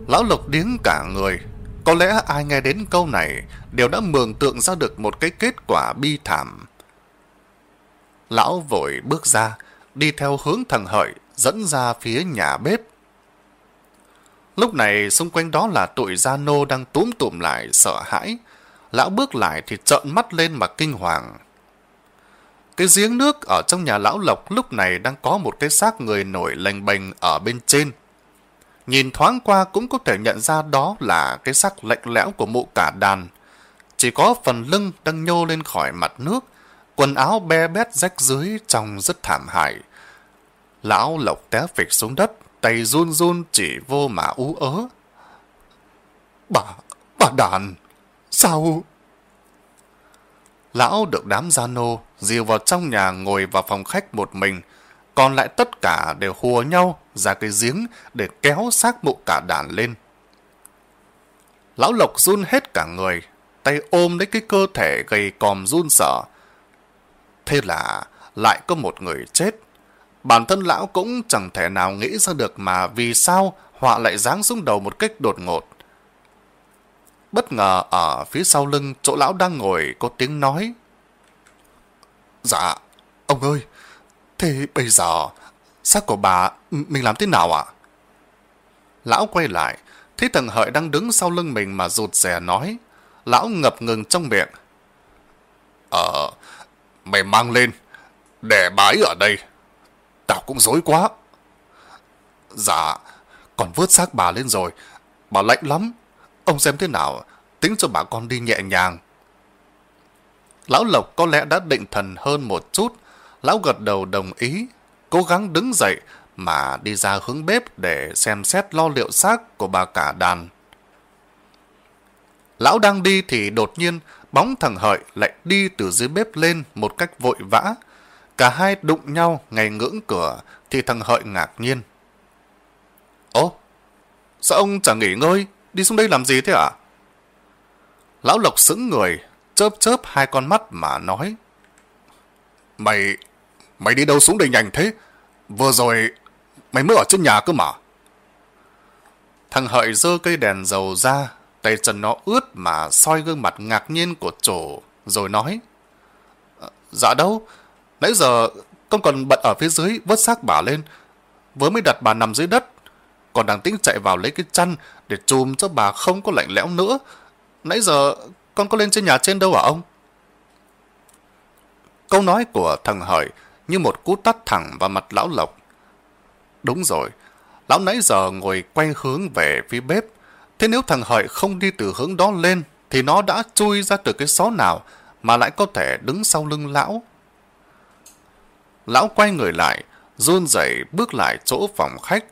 Lão Lộc điếng cả người. Có lẽ ai nghe đến câu này đều đã mường tượng ra được một cái kết quả bi thảm. Lão vội bước ra, đi theo hướng thằng Hợi, dẫn ra phía nhà bếp. Lúc này xung quanh đó là tụi gia nô đang túm tụm lại sợ hãi. Lão bước lại thì trợn mắt lên mà kinh hoàng. Cái giếng nước ở trong nhà lão Lộc lúc này đang có một cái xác người nổi lành bềnh ở bên trên. Nhìn thoáng qua cũng có thể nhận ra đó là cái xác lạnh lẽo của mụ cả đàn. Chỉ có phần lưng đang nhô lên khỏi mặt nước, quần áo be bét rách dưới trông rất thảm hại. Lão Lộc té phịch xuống đất, tay run run chỉ vô mà ú ớ. Bà, bà đàn, sao... Lão được đám gia nô dìu vào trong nhà ngồi vào phòng khách một mình, còn lại tất cả đều hùa nhau ra cái giếng để kéo xác mụ cả đàn lên. Lão Lộc run hết cả người, tay ôm lấy cái cơ thể gầy còm run sợ. Thế là lại có một người chết. Bản thân lão cũng chẳng thể nào nghĩ ra được mà vì sao họa lại giáng xuống đầu một cách đột ngột. Bất ngờ ở phía sau lưng chỗ lão đang ngồi có tiếng nói. Dạ, ông ơi, thế bây giờ xác của bà mình làm thế nào ạ? Lão quay lại, thấy thằng Hợi đang đứng sau lưng mình mà rụt rè nói. Lão ngập ngừng trong miệng. Ờ, mày mang lên, để bái ở đây. Tao cũng dối quá. Dạ, còn vớt xác bà lên rồi, bà lạnh lắm. Ông xem thế nào, tính cho bà con đi nhẹ nhàng. Lão Lộc có lẽ đã định thần hơn một chút. Lão gật đầu đồng ý, cố gắng đứng dậy mà đi ra hướng bếp để xem xét lo liệu xác của bà cả đàn. Lão đang đi thì đột nhiên bóng thằng Hợi lại đi từ dưới bếp lên một cách vội vã. Cả hai đụng nhau ngay ngưỡng cửa thì thằng Hợi ngạc nhiên. Ồ, sao ông chẳng nghỉ ngơi? Đi xuống đây làm gì thế ạ? Lão Lộc sững người, chớp chớp hai con mắt mà nói. Mày, mày đi đâu xuống đây nhanh thế? Vừa rồi, mày mới ở trên nhà cơ mà. Thằng Hợi giơ cây đèn dầu ra, tay chân nó ướt mà soi gương mặt ngạc nhiên của chủ, rồi nói. Dạ đâu, nãy giờ con còn bận ở phía dưới vớt xác bà lên, vừa mới đặt bà nằm dưới đất, còn đang tính chạy vào lấy cái chăn để chùm cho bà không có lạnh lẽo nữa. Nãy giờ con có lên trên nhà trên đâu hả ông? Câu nói của thằng Hợi như một cú tắt thẳng vào mặt lão Lộc. Đúng rồi, lão nãy giờ ngồi quay hướng về phía bếp. Thế nếu thằng Hợi không đi từ hướng đó lên, thì nó đã chui ra từ cái xó nào mà lại có thể đứng sau lưng lão. Lão quay người lại, run rẩy bước lại chỗ phòng khách.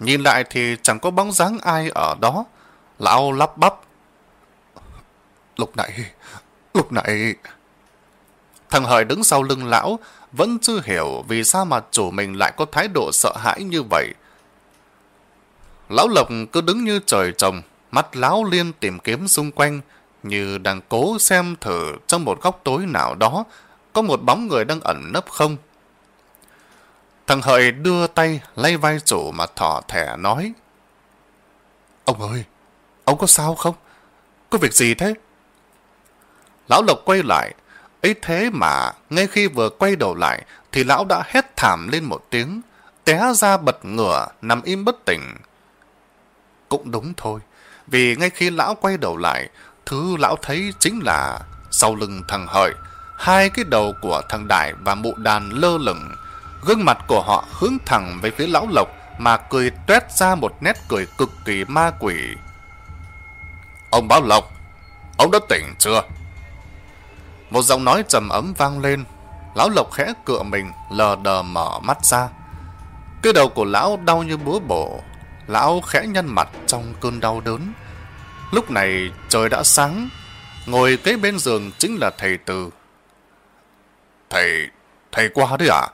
Nhìn lại thì chẳng có bóng dáng ai ở đó. Lão lắp bắp. Lúc nãy, lúc nãy... Thằng Hợi đứng sau lưng lão, vẫn chưa hiểu vì sao mà chủ mình lại có thái độ sợ hãi như vậy. Lão Lộc cứ đứng như trời trồng, mắt lão liên tìm kiếm xung quanh, như đang cố xem thử trong một góc tối nào đó có một bóng người đang ẩn nấp không. Thằng Hợi đưa tay lay vai chủ mà thỏ thẻ nói. Ông ơi, ông có sao không? Có việc gì thế? Lão Lộc quay lại, ấy thế mà ngay khi vừa quay đầu lại thì lão đã hét thảm lên một tiếng, té ra bật ngửa, nằm im bất tỉnh. Cũng đúng thôi, vì ngay khi lão quay đầu lại, thứ lão thấy chính là sau lưng thằng Hợi, hai cái đầu của thằng Đại và mụ đàn lơ lửng, gương mặt của họ hướng thẳng về phía lão Lộc mà cười tuét ra một nét cười cực kỳ ma quỷ. Ông Báo Lộc, ông đã tỉnh chưa? Một giọng nói trầm ấm vang lên. Lão Lộc khẽ cựa mình, lờ đờ mở mắt ra. Cái đầu của lão đau như búa bổ. Lão khẽ nhăn mặt trong cơn đau đớn. Lúc này trời đã sáng. Ngồi kế bên giường chính là thầy Từ. Thầy, thầy qua đấy à?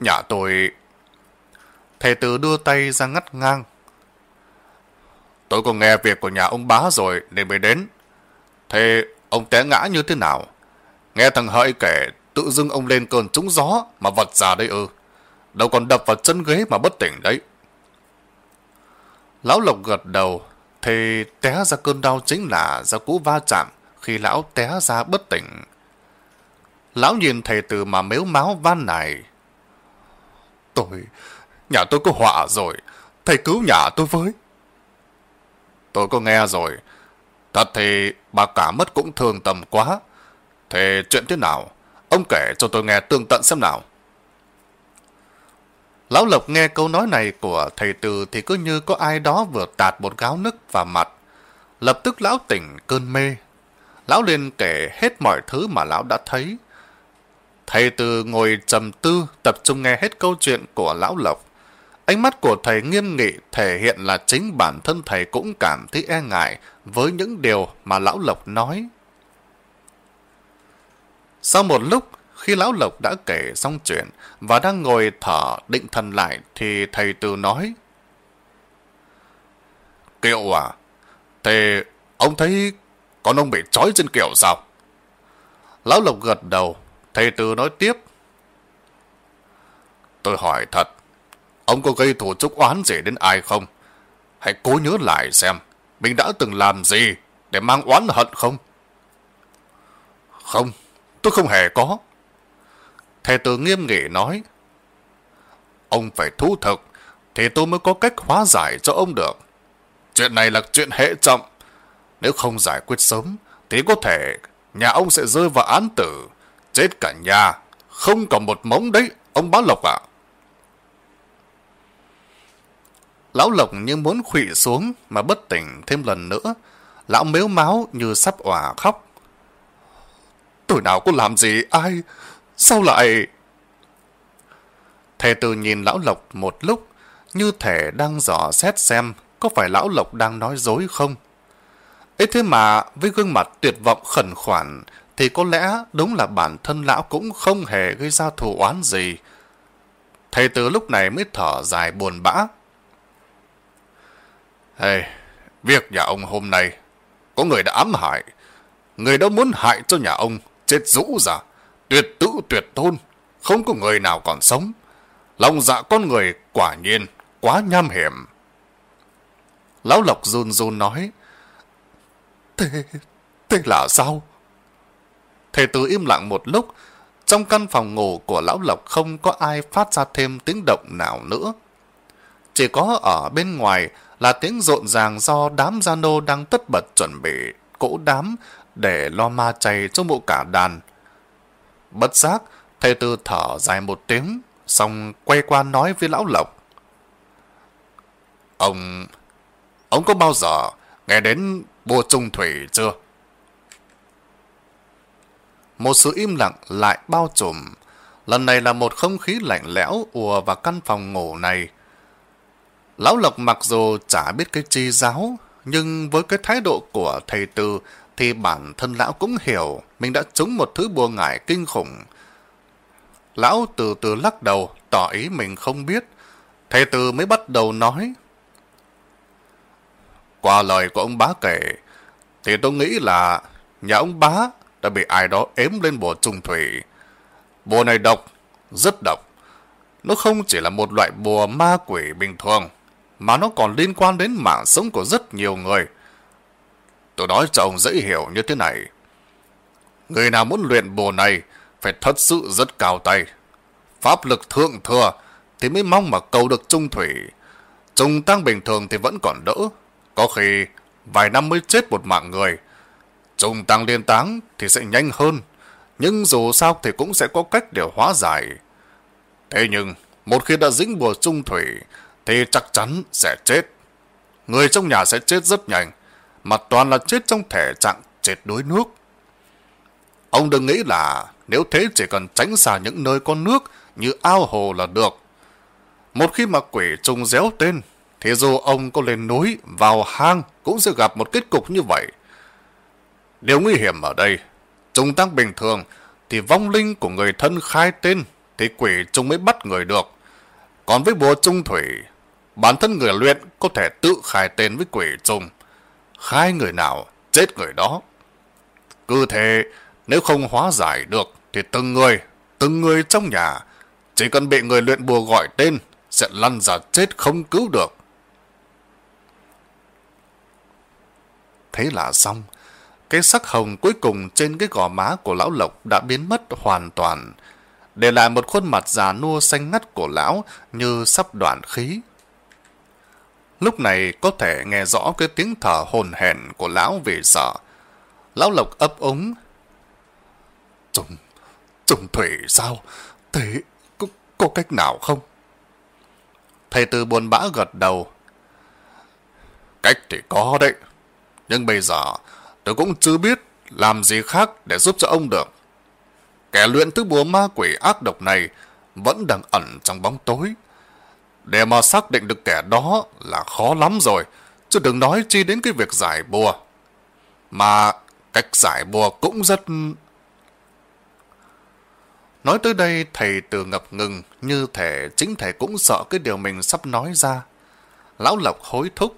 Nhà tôi... Thầy Từ đưa tay ra ngắt ngang. Tôi có nghe việc của nhà ông bá rồi nên mới đến. Thế ông té ngã như thế nào? Nghe thằng Hợi kể, tự dưng ông lên cơn trúng gió mà vật già đây ư. Đâu còn đập vào chân ghế mà bất tỉnh đấy. Lão Lộc gật đầu, thì té ra cơn đau chính là do cú va chạm khi lão té ra bất tỉnh. Lão nhìn thầy từ mà mếu máu van này. Tôi, nhà tôi có họa rồi. Thầy cứu nhà tôi với. Tôi có nghe rồi. Thật thì bà cả mất cũng thương tầm quá. Thế chuyện thế nào? Ông kể cho tôi nghe tương tận xem nào. Lão Lộc nghe câu nói này của thầy Từ thì cứ như có ai đó vừa tạt một gáo nước vào mặt. Lập tức lão tỉnh cơn mê. Lão liền kể hết mọi thứ mà lão đã thấy. Thầy Từ ngồi trầm tư, tập trung nghe hết câu chuyện của lão Lộc. Ánh mắt của thầy nghiêm nghị thể hiện là chính bản thân thầy cũng cảm thấy e ngại với những điều mà lão Lộc nói. Sau một lúc, khi lão Lộc đã kể xong chuyện và đang ngồi thở định thần lại thì thầy Từ nói Kiệu à, thế ông thấy con ông bị trói trên kiệu sao? Lão Lộc gật đầu, thầy Từ nói tiếp Tôi hỏi thật, ông có gây thủ trúc oán gì đến ai không? Hãy cố nhớ lại xem, mình đã từng làm gì để mang oán hận không? Không, tôi không hề có. Thầy tử nghiêm nghị nói, Ông phải thú thực, thì tôi mới có cách hóa giải cho ông được. Chuyện này là chuyện hệ trọng. Nếu không giải quyết sớm, thì có thể nhà ông sẽ rơi vào án tử. Chết cả nhà, không còn một mống đấy, ông bá Lộc ạ. Lão Lộc như muốn khụy xuống mà bất tỉnh thêm lần nữa. Lão mếu máu như sắp òa khóc. Tôi nào có làm gì ai? Sao lại... Thầy từ nhìn lão Lộc một lúc, như thể đang dò xét xem có phải lão Lộc đang nói dối không. ấy thế mà, với gương mặt tuyệt vọng khẩn khoản, thì có lẽ đúng là bản thân lão cũng không hề gây ra thù oán gì. Thầy từ lúc này mới thở dài buồn bã. Hey, việc nhà ông hôm nay, có người đã ám hại. Người đó muốn hại cho nhà ông, chết rũ ra, tuyệt tự tuyệt tôn, không có người nào còn sống. Lòng dạ con người quả nhiên quá nham hiểm. Lão Lộc run run nói, Thế, thế là sao? Thầy tử im lặng một lúc, trong căn phòng ngủ của Lão Lộc không có ai phát ra thêm tiếng động nào nữa. Chỉ có ở bên ngoài là tiếng rộn ràng do đám gia nô đang tất bật chuẩn bị cỗ đám để lo ma chay cho bộ cả đàn. Bất giác, thầy Tư thở dài một tiếng, xong quay qua nói với Lão Lộc. Ông... Ông có bao giờ nghe đến bùa trung thủy chưa? Một sự im lặng lại bao trùm. Lần này là một không khí lạnh lẽo ùa vào căn phòng ngủ này. Lão Lộc mặc dù chả biết cái chi giáo, nhưng với cái thái độ của thầy Tư thì bản thân lão cũng hiểu mình đã trúng một thứ bùa ngải kinh khủng. Lão từ từ lắc đầu, tỏ ý mình không biết. Thầy từ mới bắt đầu nói. Qua lời của ông bá kể, thì tôi nghĩ là nhà ông bá đã bị ai đó ếm lên bùa trùng thủy. Bùa này độc, rất độc. Nó không chỉ là một loại bùa ma quỷ bình thường, mà nó còn liên quan đến mạng sống của rất nhiều người. Tôi nói cho ông dễ hiểu như thế này. Người nào muốn luyện bùa này phải thật sự rất cao tay. Pháp lực thượng thừa thì mới mong mà cầu được trung thủy. Trùng tăng bình thường thì vẫn còn đỡ. Có khi vài năm mới chết một mạng người. Trùng tăng liên táng thì sẽ nhanh hơn. Nhưng dù sao thì cũng sẽ có cách để hóa giải. Thế nhưng, một khi đã dính bùa trung thủy thì chắc chắn sẽ chết. Người trong nhà sẽ chết rất nhanh, mà toàn là chết trong thể trạng chết đuối nước. Ông đừng nghĩ là nếu thế chỉ cần tránh xa những nơi có nước như ao hồ là được. Một khi mà quỷ trùng réo tên, thì dù ông có lên núi, vào hang cũng sẽ gặp một kết cục như vậy. Điều nguy hiểm ở đây, trùng tăng bình thường thì vong linh của người thân khai tên thì quỷ trùng mới bắt người được. Còn với bùa trung thủy, bản thân người luyện có thể tự khai tên với quỷ trùng. Khai người nào, chết người đó. Cứ thế, nếu không hóa giải được, thì từng người, từng người trong nhà, chỉ cần bị người luyện bùa gọi tên, sẽ lăn ra chết không cứu được. Thế là xong. cái sắc hồng cuối cùng trên cái gò má của lão Lộc đã biến mất hoàn toàn, để lại một khuôn mặt già nua xanh ngắt của lão như sắp đoạn khí. Lúc này có thể nghe rõ cái tiếng thở hồn hển của lão vì sợ. Lão Lộc ấp úng. Trùng, trùng thủy sao? Thế có, có cách nào không? Thầy Tư buồn bã gật đầu. Cách thì có đấy. Nhưng bây giờ tôi cũng chưa biết làm gì khác để giúp cho ông được. Kẻ luyện tứ búa ma quỷ ác độc này vẫn đang ẩn trong bóng tối. Để mà xác định được kẻ đó là khó lắm rồi, chứ đừng nói chi đến cái việc giải bùa. Mà cách giải bùa cũng rất... Nói tới đây, thầy từ ngập ngừng, như thể chính thầy cũng sợ cái điều mình sắp nói ra. Lão Lộc hối thúc.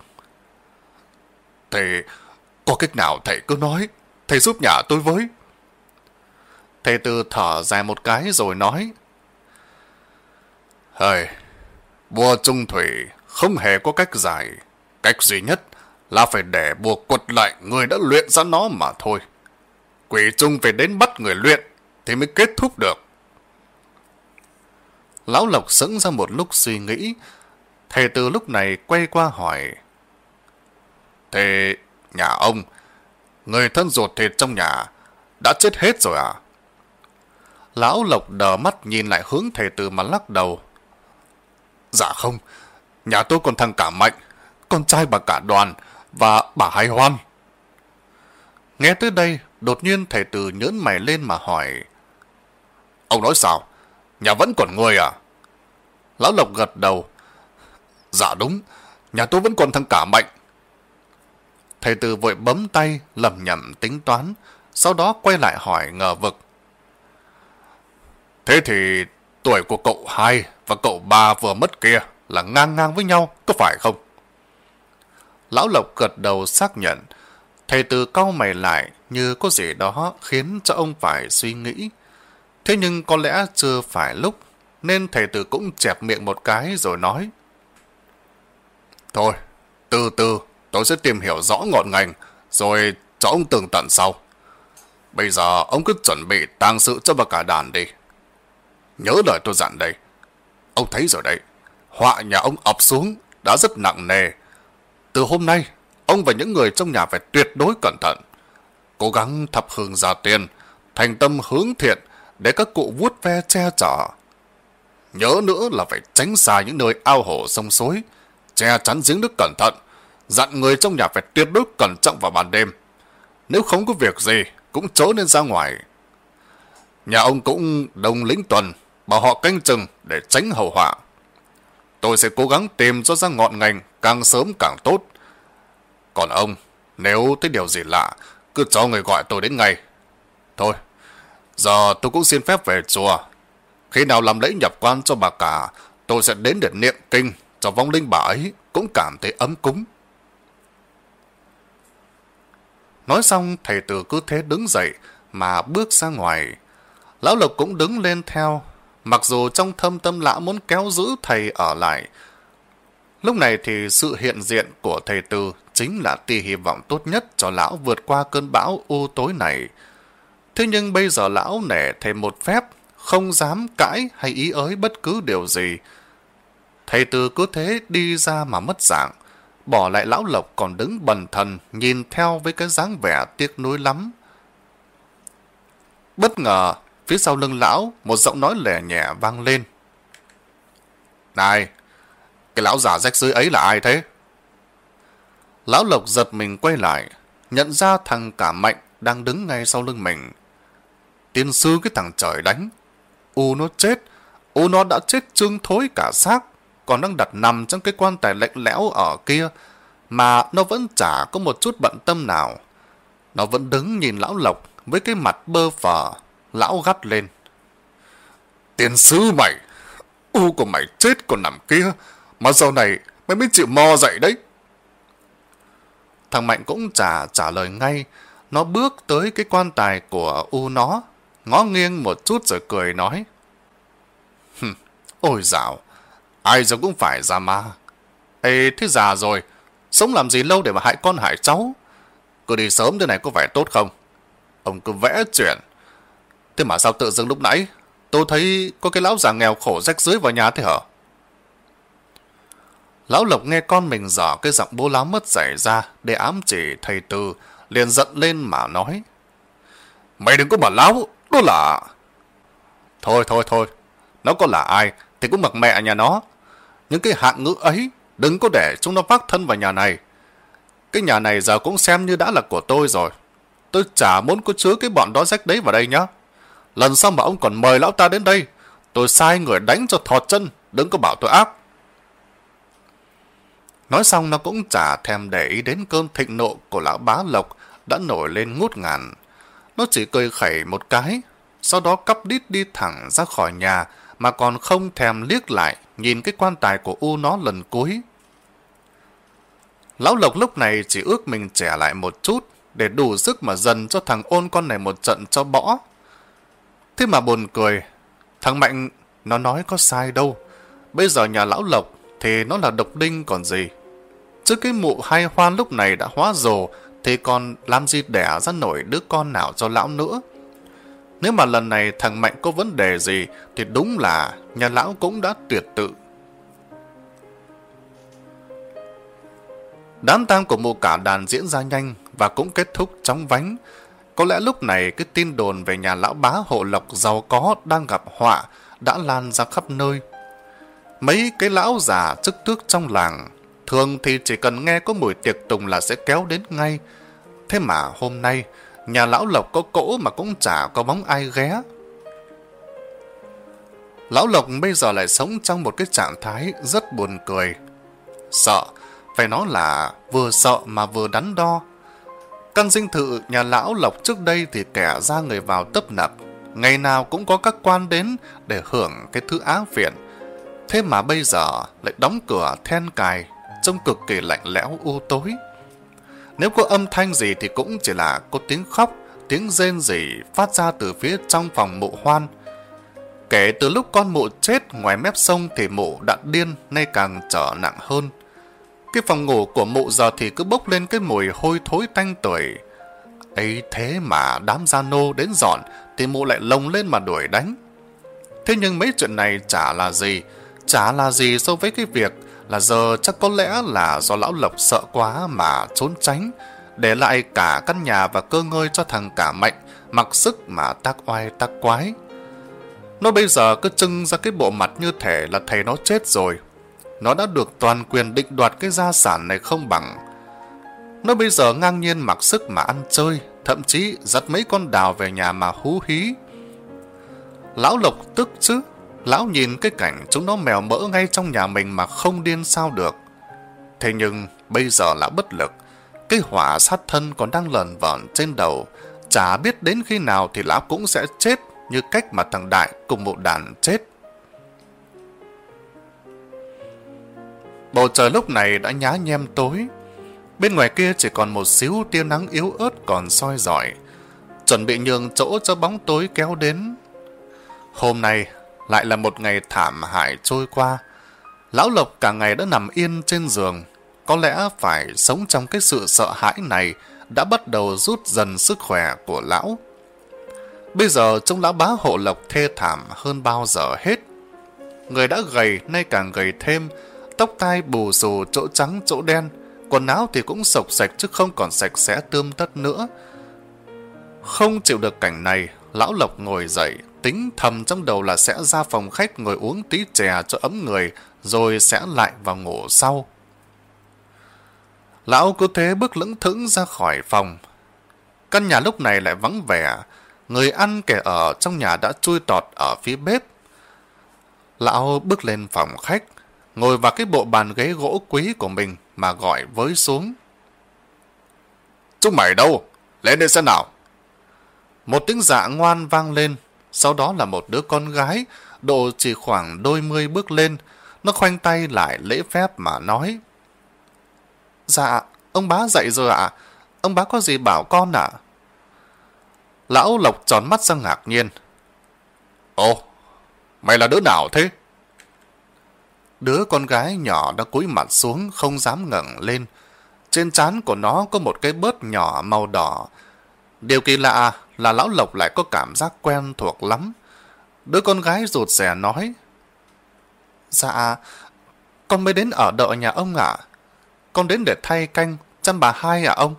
Thầy, có cách nào thầy cứ nói, thầy giúp nhà tôi với. Thầy từ thở dài một cái rồi nói. Hời, bùa trung thủy không hề có cách giải. Cách duy nhất là phải để bùa quật lại người đã luyện ra nó mà thôi. Quỷ trung phải đến bắt người luyện thì mới kết thúc được. Lão Lộc sững ra một lúc suy nghĩ. Thầy từ lúc này quay qua hỏi. Thế nhà ông, người thân ruột thịt trong nhà, đã chết hết rồi à? Lão Lộc đờ mắt nhìn lại hướng thầy từ mà lắc đầu. Dạ không, nhà tôi còn thằng cả mạnh, con trai bà cả đoàn và bà hai hoan. Nghe tới đây, đột nhiên thầy từ nhớn mày lên mà hỏi. Ông nói sao? Nhà vẫn còn người à? Lão Lộc gật đầu. Dạ đúng, nhà tôi vẫn còn thằng cả mạnh. Thầy từ vội bấm tay, lầm nhầm tính toán, sau đó quay lại hỏi ngờ vực. Thế thì tuổi của cậu hai và cậu ba vừa mất kia là ngang ngang với nhau, có phải không? Lão Lộc gật đầu xác nhận. Thầy từ cau mày lại như có gì đó khiến cho ông phải suy nghĩ. Thế nhưng có lẽ chưa phải lúc, nên thầy từ cũng chẹp miệng một cái rồi nói. Thôi, từ từ, tôi sẽ tìm hiểu rõ ngọn ngành, rồi cho ông tường tận sau. Bây giờ ông cứ chuẩn bị tang sự cho bà cả đàn đi. Nhớ lời tôi dặn đây. Ông thấy rồi đấy, họa nhà ông ập xuống đã rất nặng nề. Từ hôm nay, ông và những người trong nhà phải tuyệt đối cẩn thận. Cố gắng thập hương ra tiền, thành tâm hướng thiện để các cụ vuốt ve che chở. Nhớ nữa là phải tránh xa những nơi ao hồ sông suối, che chắn giếng nước cẩn thận, dặn người trong nhà phải tuyệt đối cẩn trọng vào ban đêm. Nếu không có việc gì, cũng chớ nên ra ngoài. Nhà ông cũng đồng lính tuần, bảo họ canh chừng để tránh hậu họa. Tôi sẽ cố gắng tìm cho ra ngọn ngành càng sớm càng tốt. Còn ông, nếu thấy điều gì lạ, cứ cho người gọi tôi đến ngay. Thôi, giờ tôi cũng xin phép về chùa. Khi nào làm lễ nhập quan cho bà cả, tôi sẽ đến để niệm kinh cho vong linh bà ấy cũng cảm thấy ấm cúng. Nói xong, thầy tử cứ thế đứng dậy mà bước ra ngoài. Lão Lộc cũng đứng lên theo, mặc dù trong thâm tâm lão muốn kéo giữ thầy ở lại. Lúc này thì sự hiện diện của thầy Tư chính là tia hy vọng tốt nhất cho lão vượt qua cơn bão u tối này. Thế nhưng bây giờ lão nể thêm một phép, không dám cãi hay ý ới bất cứ điều gì. Thầy Tư cứ thế đi ra mà mất dạng, bỏ lại lão Lộc còn đứng bần thần nhìn theo với cái dáng vẻ tiếc nuối lắm. Bất ngờ, Phía sau lưng lão, một giọng nói lẻ nhẹ vang lên. Này, cái lão già rách dưới ấy là ai thế? Lão Lộc giật mình quay lại, nhận ra thằng cả mạnh đang đứng ngay sau lưng mình. Tiên sư cái thằng trời đánh. U nó chết, U nó đã chết trương thối cả xác, còn đang đặt nằm trong cái quan tài lạnh lẽo ở kia, mà nó vẫn chả có một chút bận tâm nào. Nó vẫn đứng nhìn lão Lộc với cái mặt bơ phờ, Lão gắt lên. Tiền sư mày! U của mày chết còn nằm kia, mà giờ này mày mới chịu mò dậy đấy. Thằng Mạnh cũng trả trả lời ngay. Nó bước tới cái quan tài của U nó, ngó nghiêng một chút rồi cười nói. Ôi dạo, ai giờ cũng phải ra ma. Ê, thế già rồi, sống làm gì lâu để mà hại con hại cháu. cứ đi sớm thế này có vẻ tốt không? Ông cứ vẽ chuyện. Thế mà sao tự dưng lúc nãy tôi thấy có cái lão già nghèo khổ rách dưới vào nhà thế hả? Lão Lộc nghe con mình dở cái giọng bố láo mất xảy ra để ám chỉ thầy Tư, liền giận lên mà nói. Mày đừng có bảo láo, đó là... Thôi thôi thôi, nó có là ai thì cũng mặc mẹ nhà nó. Những cái hạng ngữ ấy, đừng có để chúng nó vác thân vào nhà này. Cái nhà này giờ cũng xem như đã là của tôi rồi. Tôi chả muốn có chứa cái bọn đó rách đấy vào đây nhá. Lần sau mà ông còn mời lão ta đến đây, tôi sai người đánh cho thọt chân, đừng có bảo tôi ác. Nói xong nó cũng chả thèm để ý đến cơn thịnh nộ của lão bá lộc đã nổi lên ngút ngàn. Nó chỉ cười khẩy một cái, sau đó cắp đít đi thẳng ra khỏi nhà mà còn không thèm liếc lại nhìn cái quan tài của U nó lần cuối. Lão Lộc lúc này chỉ ước mình trẻ lại một chút để đủ sức mà dần cho thằng ôn con này một trận cho bỏ. Thế mà buồn cười, thằng Mạnh nó nói có sai đâu. Bây giờ nhà lão Lộc thì nó là độc đinh còn gì. Chứ cái mụ hai hoan lúc này đã hóa rồ thì còn làm gì đẻ ra nổi đứa con nào cho lão nữa. Nếu mà lần này thằng Mạnh có vấn đề gì thì đúng là nhà lão cũng đã tuyệt tự. Đám tang của mụ cả đàn diễn ra nhanh và cũng kết thúc chóng vánh. Có lẽ lúc này cái tin đồn về nhà lão bá hộ lộc giàu có đang gặp họa đã lan ra khắp nơi. Mấy cái lão già chức tước trong làng thường thì chỉ cần nghe có mùi tiệc tùng là sẽ kéo đến ngay. Thế mà hôm nay nhà lão Lộc có cỗ mà cũng chả có bóng ai ghé. Lão Lộc bây giờ lại sống trong một cái trạng thái rất buồn cười. Sợ, phải nói là vừa sợ mà vừa đắn đo. Căn dinh thự nhà lão Lộc trước đây thì kẻ ra người vào tấp nập. Ngày nào cũng có các quan đến để hưởng cái thứ áo phiện. Thế mà bây giờ lại đóng cửa then cài, trông cực kỳ lạnh lẽo u tối. Nếu có âm thanh gì thì cũng chỉ là có tiếng khóc, tiếng rên rỉ phát ra từ phía trong phòng mộ hoan. Kể từ lúc con mụ chết ngoài mép sông thì mụ đã điên nay càng trở nặng hơn. Cái phòng ngủ của mụ giờ thì cứ bốc lên cái mùi hôi thối tanh tuổi. ấy thế mà đám gia nô đến dọn thì mụ lại lồng lên mà đuổi đánh. Thế nhưng mấy chuyện này chả là gì, chả là gì so với cái việc là giờ chắc có lẽ là do lão Lộc sợ quá mà trốn tránh, để lại cả căn nhà và cơ ngơi cho thằng cả mạnh, mặc sức mà tác oai tác quái. Nó bây giờ cứ trưng ra cái bộ mặt như thể là thầy nó chết rồi. Nó đã được toàn quyền định đoạt cái gia sản này không bằng. Nó bây giờ ngang nhiên mặc sức mà ăn chơi, thậm chí dắt mấy con đào về nhà mà hú hí. Lão Lộc tức chứ, Lão nhìn cái cảnh chúng nó mèo mỡ ngay trong nhà mình mà không điên sao được. Thế nhưng bây giờ lão bất lực, cái hỏa sát thân còn đang lờn vờn trên đầu, chả biết đến khi nào thì lão cũng sẽ chết như cách mà thằng Đại cùng một đàn chết. Bầu trời lúc này đã nhá nhem tối. Bên ngoài kia chỉ còn một xíu tia nắng yếu ớt còn soi rọi, chuẩn bị nhường chỗ cho bóng tối kéo đến. Hôm nay, lại là một ngày thảm hại trôi qua. Lão Lộc cả ngày đã nằm yên trên giường. Có lẽ phải sống trong cái sự sợ hãi này đã bắt đầu rút dần sức khỏe của lão. Bây giờ trông lão bá hộ Lộc thê thảm hơn bao giờ hết. Người đã gầy nay càng gầy thêm, tóc tai bù xù chỗ trắng chỗ đen, quần áo thì cũng sộc sạch chứ không còn sạch sẽ tươm tất nữa. Không chịu được cảnh này, lão Lộc ngồi dậy, tính thầm trong đầu là sẽ ra phòng khách ngồi uống tí chè cho ấm người, rồi sẽ lại vào ngủ sau. Lão cứ thế bước lững thững ra khỏi phòng. Căn nhà lúc này lại vắng vẻ, người ăn kẻ ở trong nhà đã chui tọt ở phía bếp. Lão bước lên phòng khách, ngồi vào cái bộ bàn ghế gỗ quý của mình mà gọi với xuống. Chúng mày đâu? Lên đây xem nào. Một tiếng dạ ngoan vang lên, sau đó là một đứa con gái, độ chỉ khoảng đôi mươi bước lên, nó khoanh tay lại lễ phép mà nói. Dạ, ông bá dậy rồi ạ. Ông bá có gì bảo con ạ? Lão Lộc tròn mắt ra ngạc nhiên. Ồ, mày là đứa nào thế? Đứa con gái nhỏ đã cúi mặt xuống không dám ngẩng lên. Trên trán của nó có một cái bớt nhỏ màu đỏ. Điều kỳ lạ là lão Lộc lại có cảm giác quen thuộc lắm. Đứa con gái rụt rè nói. Dạ, con mới đến ở đợi nhà ông ạ. Con đến để thay canh, chăm bà hai à ông?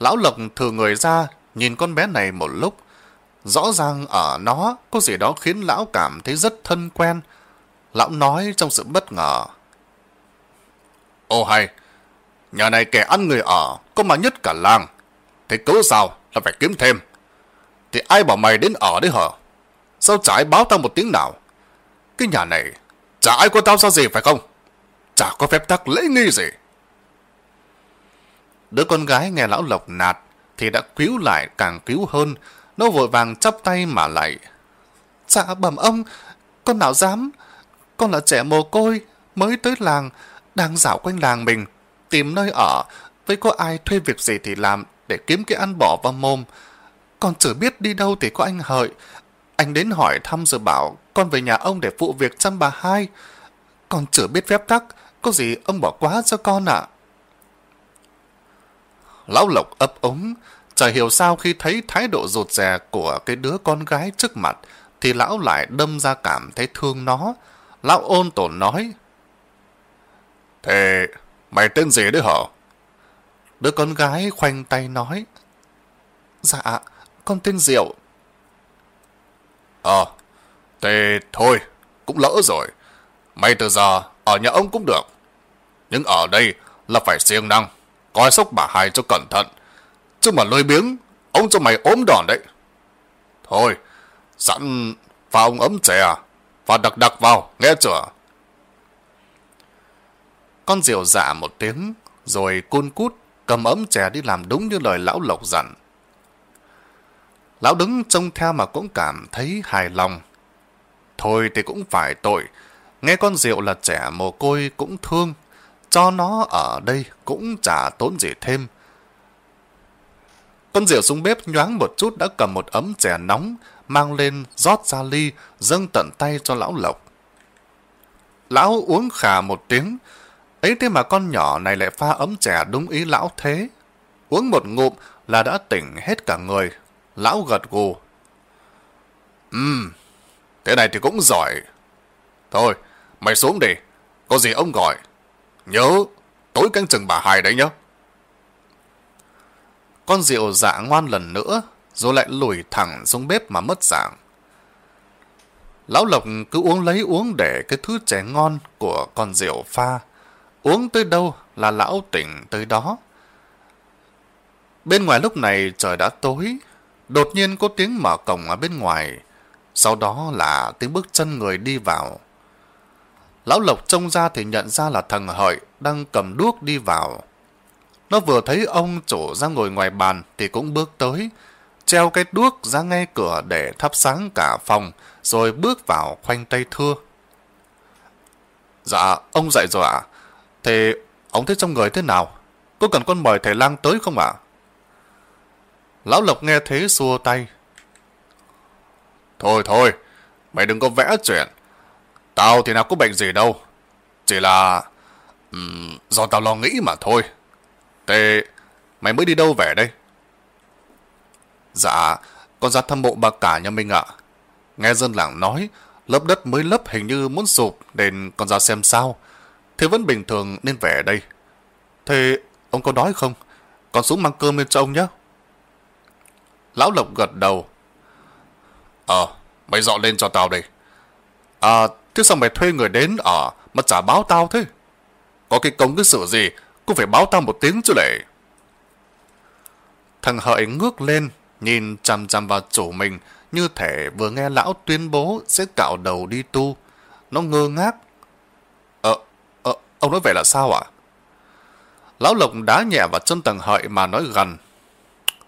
Lão Lộc thử người ra, nhìn con bé này một lúc. Rõ ràng ở nó có gì đó khiến lão cảm thấy rất thân quen. Lão nói trong sự bất ngờ. Ô hay, nhà này kẻ ăn người ở, có mà nhất cả làng. Thế cớ sao là phải kiếm thêm? Thì ai bảo mày đến ở đấy hả? Sao chả ai báo tao một tiếng nào? Cái nhà này, chả ai có tao sao gì phải không? Chả có phép tắc lễ nghi gì. Đứa con gái nghe lão lộc nạt, thì đã cứu lại càng cứu hơn. Nó vội vàng chắp tay mà lại. Dạ bẩm ông, con nào dám. Con là trẻ mồ côi, mới tới làng, đang dạo quanh làng mình, tìm nơi ở, với có ai thuê việc gì thì làm để kiếm cái ăn bỏ vào mồm. con chưa biết đi đâu thì có anh Hợi. Anh đến hỏi thăm rồi bảo con về nhà ông để phụ việc chăm bà hai. con chưa biết phép tắc, có gì ông bỏ quá cho con ạ. Lão Lộc ấp ống, chả hiểu sao khi thấy thái độ rụt rè của cái đứa con gái trước mặt, thì lão lại đâm ra cảm thấy thương nó. Lão ôn tồn nói, Thế mày tên gì đấy hả? Đứa con gái khoanh tay nói, Dạ, con tên Diệu. Ờ, thế thôi, cũng lỡ rồi. Mày từ giờ ở nhà ông cũng được. Nhưng ở đây là phải siêng năng, coi sóc bà hai cho cẩn thận. Chứ mà lôi biếng, ông cho mày ốm đòn đấy. Thôi, sẵn pha ông ấm chè, và đặc đặc vào, nghe chưa? Con diều giả một tiếng, rồi côn cút, cầm ấm chè đi làm đúng như lời lão lộc dặn. Lão đứng trông theo mà cũng cảm thấy hài lòng. Thôi thì cũng phải tội, nghe con diệu là trẻ mồ côi cũng thương, cho nó ở đây cũng chả tốn gì thêm. Con diệu xuống bếp nhoáng một chút đã cầm một ấm chè nóng, mang lên rót ra ly, dâng tận tay cho lão Lộc. Lão uống khà một tiếng, ấy thế mà con nhỏ này lại pha ấm chè đúng ý lão thế. Uống một ngụm là đã tỉnh hết cả người. Lão gật gù. Ừm, thế này thì cũng giỏi. Thôi, mày xuống đi, có gì ông gọi. Nhớ, tối canh chừng bà hai đấy nhá. Con rượu dạ ngoan lần nữa, rồi lại lùi thẳng xuống bếp mà mất dạng. Lão Lộc cứ uống lấy uống để cái thứ trẻ ngon của con rượu pha. Uống tới đâu là lão tỉnh tới đó. Bên ngoài lúc này trời đã tối, đột nhiên có tiếng mở cổng ở bên ngoài, sau đó là tiếng bước chân người đi vào. Lão Lộc trông ra thì nhận ra là thằng Hợi đang cầm đuốc đi vào. Nó vừa thấy ông chủ ra ngồi ngoài bàn thì cũng bước tới, treo cái đuốc ra ngay cửa để thắp sáng cả phòng, rồi bước vào khoanh tay thưa. Dạ, ông dậy rồi ạ. À? Thế ông thấy trong người thế nào? Có cần con mời thầy lang tới không ạ? Lão Lộc nghe thế xua tay. Thôi thôi, mày đừng có vẽ chuyện. Tao thì nào có bệnh gì đâu. Chỉ là... Um, do tao lo nghĩ mà thôi. Thế mày mới đi đâu về đây? Dạ, con ra thăm mộ bà cả nhà mình ạ. Nghe dân làng nói, lớp đất mới lấp hình như muốn sụp nên con ra xem sao. Thế vẫn bình thường nên về đây. Thế ông có đói không? Con xuống mang cơm lên cho ông nhé. Lão Lộc gật đầu. Ờ, mày dọn lên cho tao đây. À, thế sao mày thuê người đến ở mà chả báo tao thế? Có cái công cái sự gì cũng phải báo tao một tiếng chứ lệ. Thằng Hợi ngước lên, nhìn chằm chằm vào chủ mình như thể vừa nghe lão tuyên bố sẽ cạo đầu đi tu. Nó ngơ ngác. Ờ, ờ, ông nói vậy là sao ạ? Lão Lộc đá nhẹ vào chân tầng Hợi mà nói gần.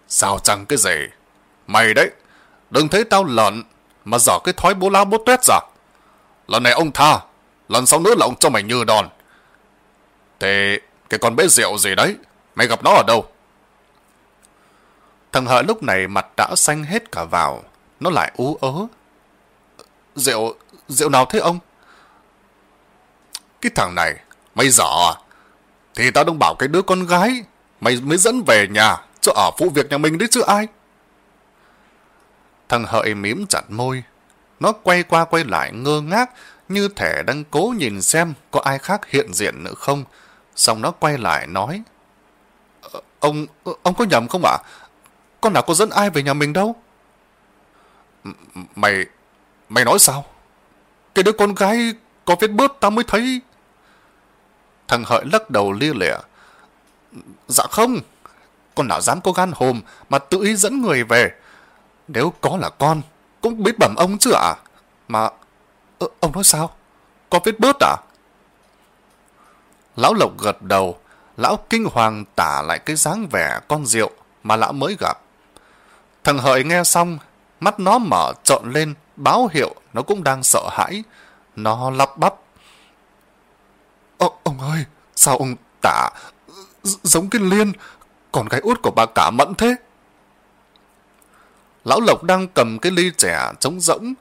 Sao chẳng cái gì? Mày đấy, đừng thấy tao lợn mà dở cái thói bố lao bố tuét ra. Lần này ông tha, lần sau nữa là ông cho mày như đòn. Thế cái con bé rượu gì đấy, mày gặp nó ở đâu? Thằng Hợi lúc này mặt đã xanh hết cả vào, nó lại ú ớ. Rượu, rượu nào thế ông? Cái thằng này, mày dở à? Thì tao đang bảo cái đứa con gái, mày mới dẫn về nhà, cho ở phụ việc nhà mình đấy chứ ai. Thằng hợi mím chặt môi. Nó quay qua quay lại ngơ ngác, như thể đang cố nhìn xem có ai khác hiện diện nữa không. Xong nó quay lại nói. Ờ, ông, ông có nhầm không ạ? Con nào có dẫn ai về nhà mình đâu? Mày, mày nói sao? Cái đứa con gái có vết bớt tao mới thấy. Thằng Hợi lắc đầu lia lịa. Dạ không, con nào dám có gan hồm mà tự ý dẫn người về. Nếu có là con, cũng biết bẩm ông chứ ạ. Mà, ông nói sao? Có vết bớt à? Lão Lộc gật đầu, lão kinh hoàng tả lại cái dáng vẻ con rượu mà lão mới gặp. Thằng Hợi nghe xong, mắt nó mở trộn lên, báo hiệu nó cũng đang sợ hãi. Nó lắp bắp. Ô, ông ơi, sao ông tả giống cái liên, còn cái út của bà cả mẫn thế? Lão Lộc đang cầm cái ly trẻ trống rỗng,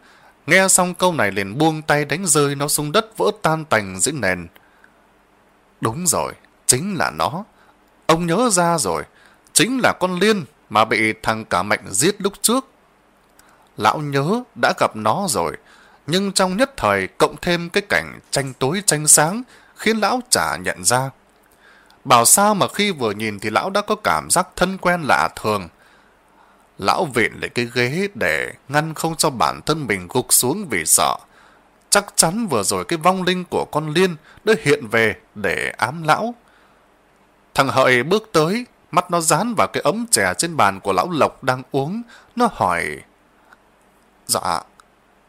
nghe xong câu này liền buông tay đánh rơi nó xuống đất vỡ tan tành dưới nền. Đúng rồi, chính là nó. Ông nhớ ra rồi, chính là con Liên mà bị thằng cả mạnh giết lúc trước. Lão nhớ đã gặp nó rồi, nhưng trong nhất thời cộng thêm cái cảnh tranh tối tranh sáng khiến lão chả nhận ra. Bảo sao mà khi vừa nhìn thì lão đã có cảm giác thân quen lạ thường. Lão viện lại cái ghế để ngăn không cho bản thân mình gục xuống vì sợ. Chắc chắn vừa rồi cái vong linh của con Liên đã hiện về để ám lão. Thằng Hợi bước tới, mắt nó dán vào cái ấm chè trên bàn của lão Lộc đang uống. Nó hỏi, Dạ,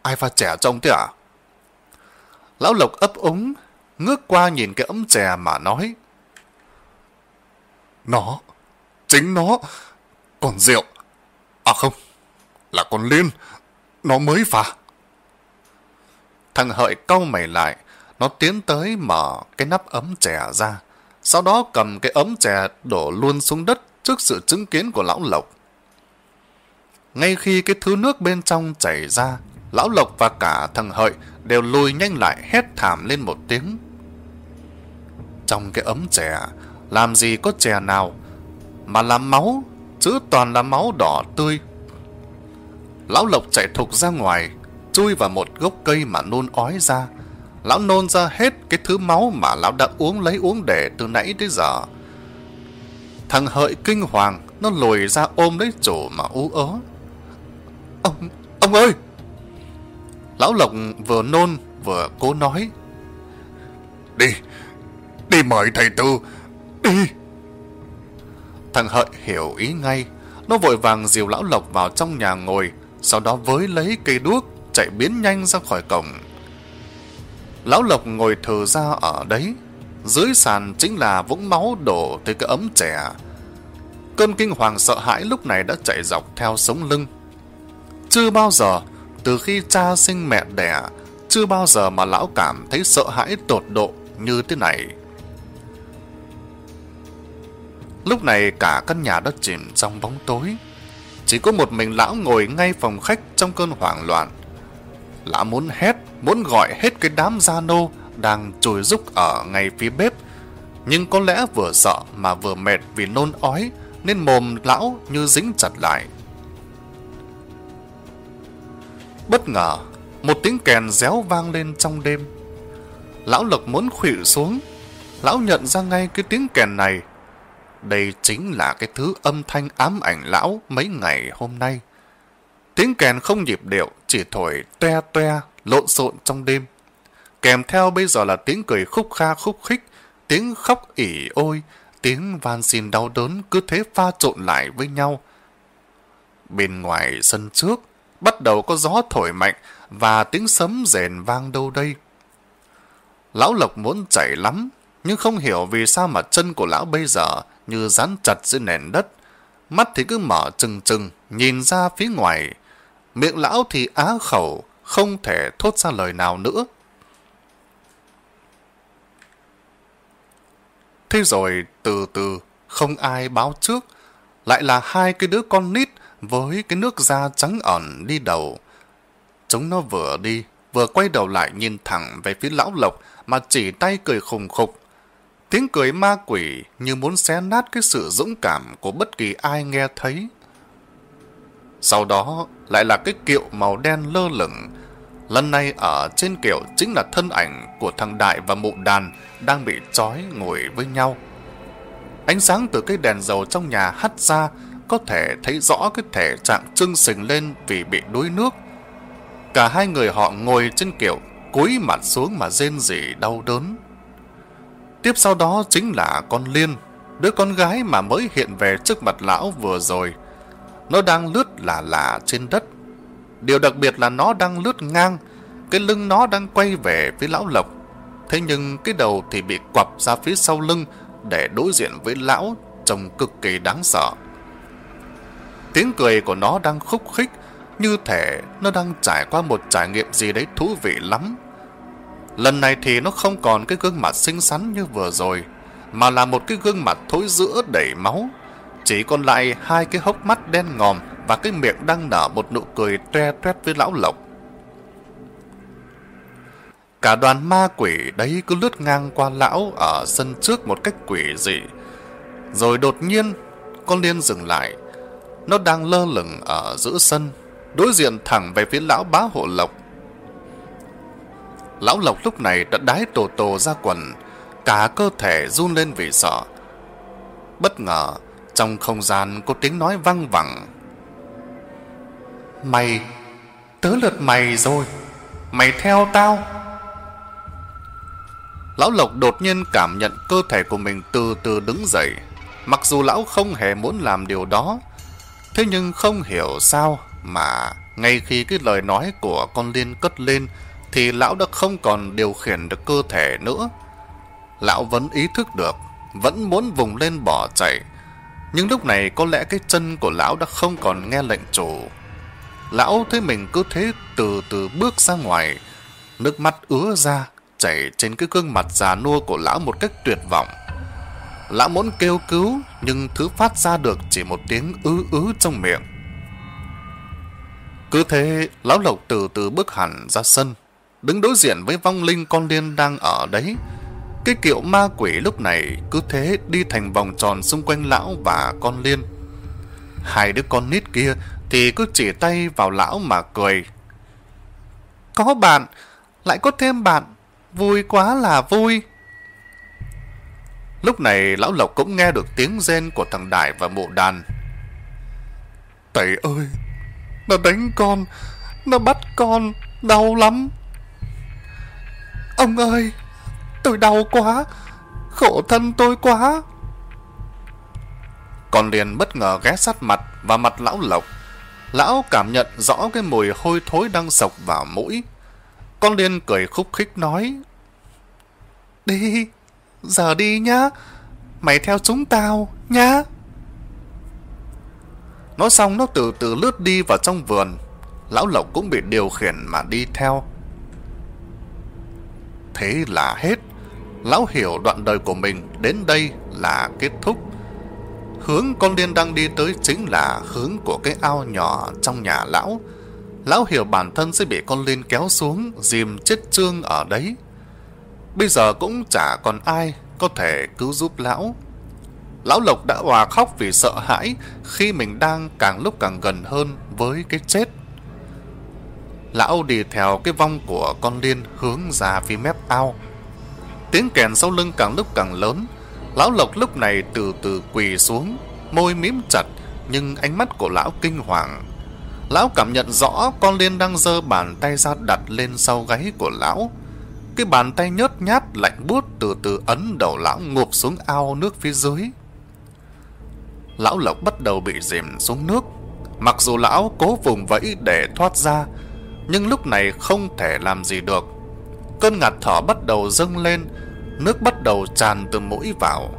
ai pha chè trông thế à? Lão Lộc ấp úng, ngước qua nhìn cái ấm chè mà nói. Nó, chính nó, còn rượu. À không, là con Liên, nó mới pha. Thằng Hợi cau mày lại, nó tiến tới mở cái nắp ấm chè ra. Sau đó cầm cái ấm chè đổ luôn xuống đất trước sự chứng kiến của lão Lộc. Ngay khi cái thứ nước bên trong chảy ra, lão Lộc và cả thằng Hợi đều lùi nhanh lại hét thảm lên một tiếng. Trong cái ấm chè, làm gì có chè nào, mà là máu, chứ toàn là máu đỏ tươi. Lão Lộc chạy thục ra ngoài, chui vào một gốc cây mà nôn ói ra. Lão nôn ra hết cái thứ máu mà lão đã uống lấy uống để từ nãy tới giờ. Thằng Hợi kinh hoàng, nó lùi ra ôm lấy chủ mà ú ớ. Ông, ông ơi! Lão Lộc vừa nôn vừa cố nói. Đi, đi mời thầy Tư, đi! Thằng Hợi hiểu ý ngay, nó vội vàng dìu Lão Lộc vào trong nhà ngồi, sau đó với lấy cây đuốc, chạy biến nhanh ra khỏi cổng. Lão Lộc ngồi thờ ra ở đấy, dưới sàn chính là vũng máu đổ từ cái ấm trẻ. Cơn kinh hoàng sợ hãi lúc này đã chạy dọc theo sống lưng. Chưa bao giờ, từ khi cha sinh mẹ đẻ, chưa bao giờ mà lão cảm thấy sợ hãi tột độ như thế này. Lúc này cả căn nhà đã chìm trong bóng tối. Chỉ có một mình lão ngồi ngay phòng khách trong cơn hoảng loạn lã muốn hét, muốn gọi hết cái đám gia nô đang trồi rúc ở ngay phía bếp. Nhưng có lẽ vừa sợ mà vừa mệt vì nôn ói nên mồm lão như dính chặt lại. Bất ngờ, một tiếng kèn réo vang lên trong đêm. Lão Lộc muốn khuỵu xuống. Lão nhận ra ngay cái tiếng kèn này. Đây chính là cái thứ âm thanh ám ảnh lão mấy ngày hôm nay. Tiếng kèn không nhịp điệu, chỉ thổi toe toe, lộn xộn trong đêm. Kèm theo bây giờ là tiếng cười khúc kha khúc khích, tiếng khóc ỉ ôi, tiếng van xin đau đớn cứ thế pha trộn lại với nhau. Bên ngoài sân trước, bắt đầu có gió thổi mạnh và tiếng sấm rền vang đâu đây. Lão Lộc muốn chạy lắm, nhưng không hiểu vì sao mà chân của lão bây giờ như dán chặt dưới nền đất. Mắt thì cứ mở trừng trừng, nhìn ra phía ngoài. Miệng lão thì á khẩu, không thể thốt ra lời nào nữa. Thế rồi từ từ, không ai báo trước, lại là hai cái đứa con nít với cái nước da trắng ẩn đi đầu. Chúng nó vừa đi, vừa quay đầu lại nhìn thẳng về phía lão lộc mà chỉ tay cười khùng khục. Tiếng cười ma quỷ như muốn xé nát cái sự dũng cảm của bất kỳ ai nghe thấy. Sau đó lại là cái kiệu màu đen lơ lửng. Lần này ở trên kiệu chính là thân ảnh của thằng Đại và mụ đàn đang bị trói ngồi với nhau. Ánh sáng từ cái đèn dầu trong nhà hắt ra có thể thấy rõ cái thể trạng trưng sình lên vì bị đuối nước. Cả hai người họ ngồi trên kiệu, cúi mặt xuống mà rên rỉ đau đớn. Tiếp sau đó chính là con Liên, đứa con gái mà mới hiện về trước mặt lão vừa rồi. Nó đang lướt lả lả trên đất. Điều đặc biệt là nó đang lướt ngang, cái lưng nó đang quay về phía lão Lộc. Thế nhưng cái đầu thì bị quặp ra phía sau lưng để đối diện với lão trông cực kỳ đáng sợ. Tiếng cười của nó đang khúc khích, như thể nó đang trải qua một trải nghiệm gì đấy thú vị lắm. Lần này thì nó không còn cái gương mặt xinh xắn như vừa rồi, mà là một cái gương mặt thối giữa đầy máu. Chỉ còn lại hai cái hốc mắt đen ngòm và cái miệng đang nở một nụ cười tre toét với lão lộc. Cả đoàn ma quỷ đấy cứ lướt ngang qua lão ở sân trước một cách quỷ dị. Rồi đột nhiên, con liên dừng lại. Nó đang lơ lửng ở giữa sân, đối diện thẳng về phía lão bá hộ lộc. Lão lộc lúc này đã đái tổ tổ ra quần, cả cơ thể run lên vì sợ. Bất ngờ, trong không gian có tiếng nói văng vẳng. Mày, tớ lượt mày rồi, mày theo tao. Lão Lộc đột nhiên cảm nhận cơ thể của mình từ từ đứng dậy. Mặc dù lão không hề muốn làm điều đó, thế nhưng không hiểu sao mà ngay khi cái lời nói của con Liên cất lên thì lão đã không còn điều khiển được cơ thể nữa. Lão vẫn ý thức được, vẫn muốn vùng lên bỏ chạy. Nhưng lúc này có lẽ cái chân của lão đã không còn nghe lệnh chủ. Lão thấy mình cứ thế từ từ bước ra ngoài, nước mắt ứa ra, chảy trên cái gương mặt già nua của lão một cách tuyệt vọng. Lão muốn kêu cứu, nhưng thứ phát ra được chỉ một tiếng ứ ứ trong miệng. Cứ thế, lão lộc từ từ bước hẳn ra sân, đứng đối diện với vong linh con liên đang ở đấy. Cái kiệu ma quỷ lúc này cứ thế đi thành vòng tròn xung quanh lão và con liên. Hai đứa con nít kia thì cứ chỉ tay vào lão mà cười. Có bạn, lại có thêm bạn, vui quá là vui. Lúc này lão Lộc cũng nghe được tiếng rên của thằng Đại và mụ đàn. Tẩy ơi, nó đánh con, nó bắt con, đau lắm. Ông ơi, tôi đau quá, khổ thân tôi quá. Con liền bất ngờ ghé sát mặt và mặt lão Lộc. Lão cảm nhận rõ cái mùi hôi thối đang sộc vào mũi. Con Liên cười khúc khích nói. Đi, giờ đi nhá. Mày theo chúng tao, nhá. Nói xong nó từ từ lướt đi vào trong vườn. Lão Lộc cũng bị điều khiển mà đi theo. Thế là hết. Lão hiểu đoạn đời của mình đến đây là kết thúc. Hướng con liên đang đi tới chính là hướng của cái ao nhỏ trong nhà lão. Lão hiểu bản thân sẽ bị con liên kéo xuống, dìm chết trương ở đấy. Bây giờ cũng chả còn ai có thể cứu giúp lão. Lão Lộc đã hòa khóc vì sợ hãi khi mình đang càng lúc càng gần hơn với cái chết. Lão đi theo cái vong của con liên hướng ra phía mép ao. Tiếng kèn sau lưng càng lúc càng lớn. Lão Lộc lúc này từ từ quỳ xuống, môi mím chặt, nhưng ánh mắt của lão kinh hoàng. Lão cảm nhận rõ con liên đang giơ bàn tay ra đặt lên sau gáy của lão. Cái bàn tay nhớt nhát lạnh buốt từ từ ấn đầu lão ngụp xuống ao nước phía dưới. Lão Lộc bắt đầu bị dìm xuống nước. Mặc dù lão cố vùng vẫy để thoát ra, nhưng lúc này không thể làm gì được. Cơn ngạt thở bắt đầu dâng lên, nước bắt đầu tràn từ mũi vào.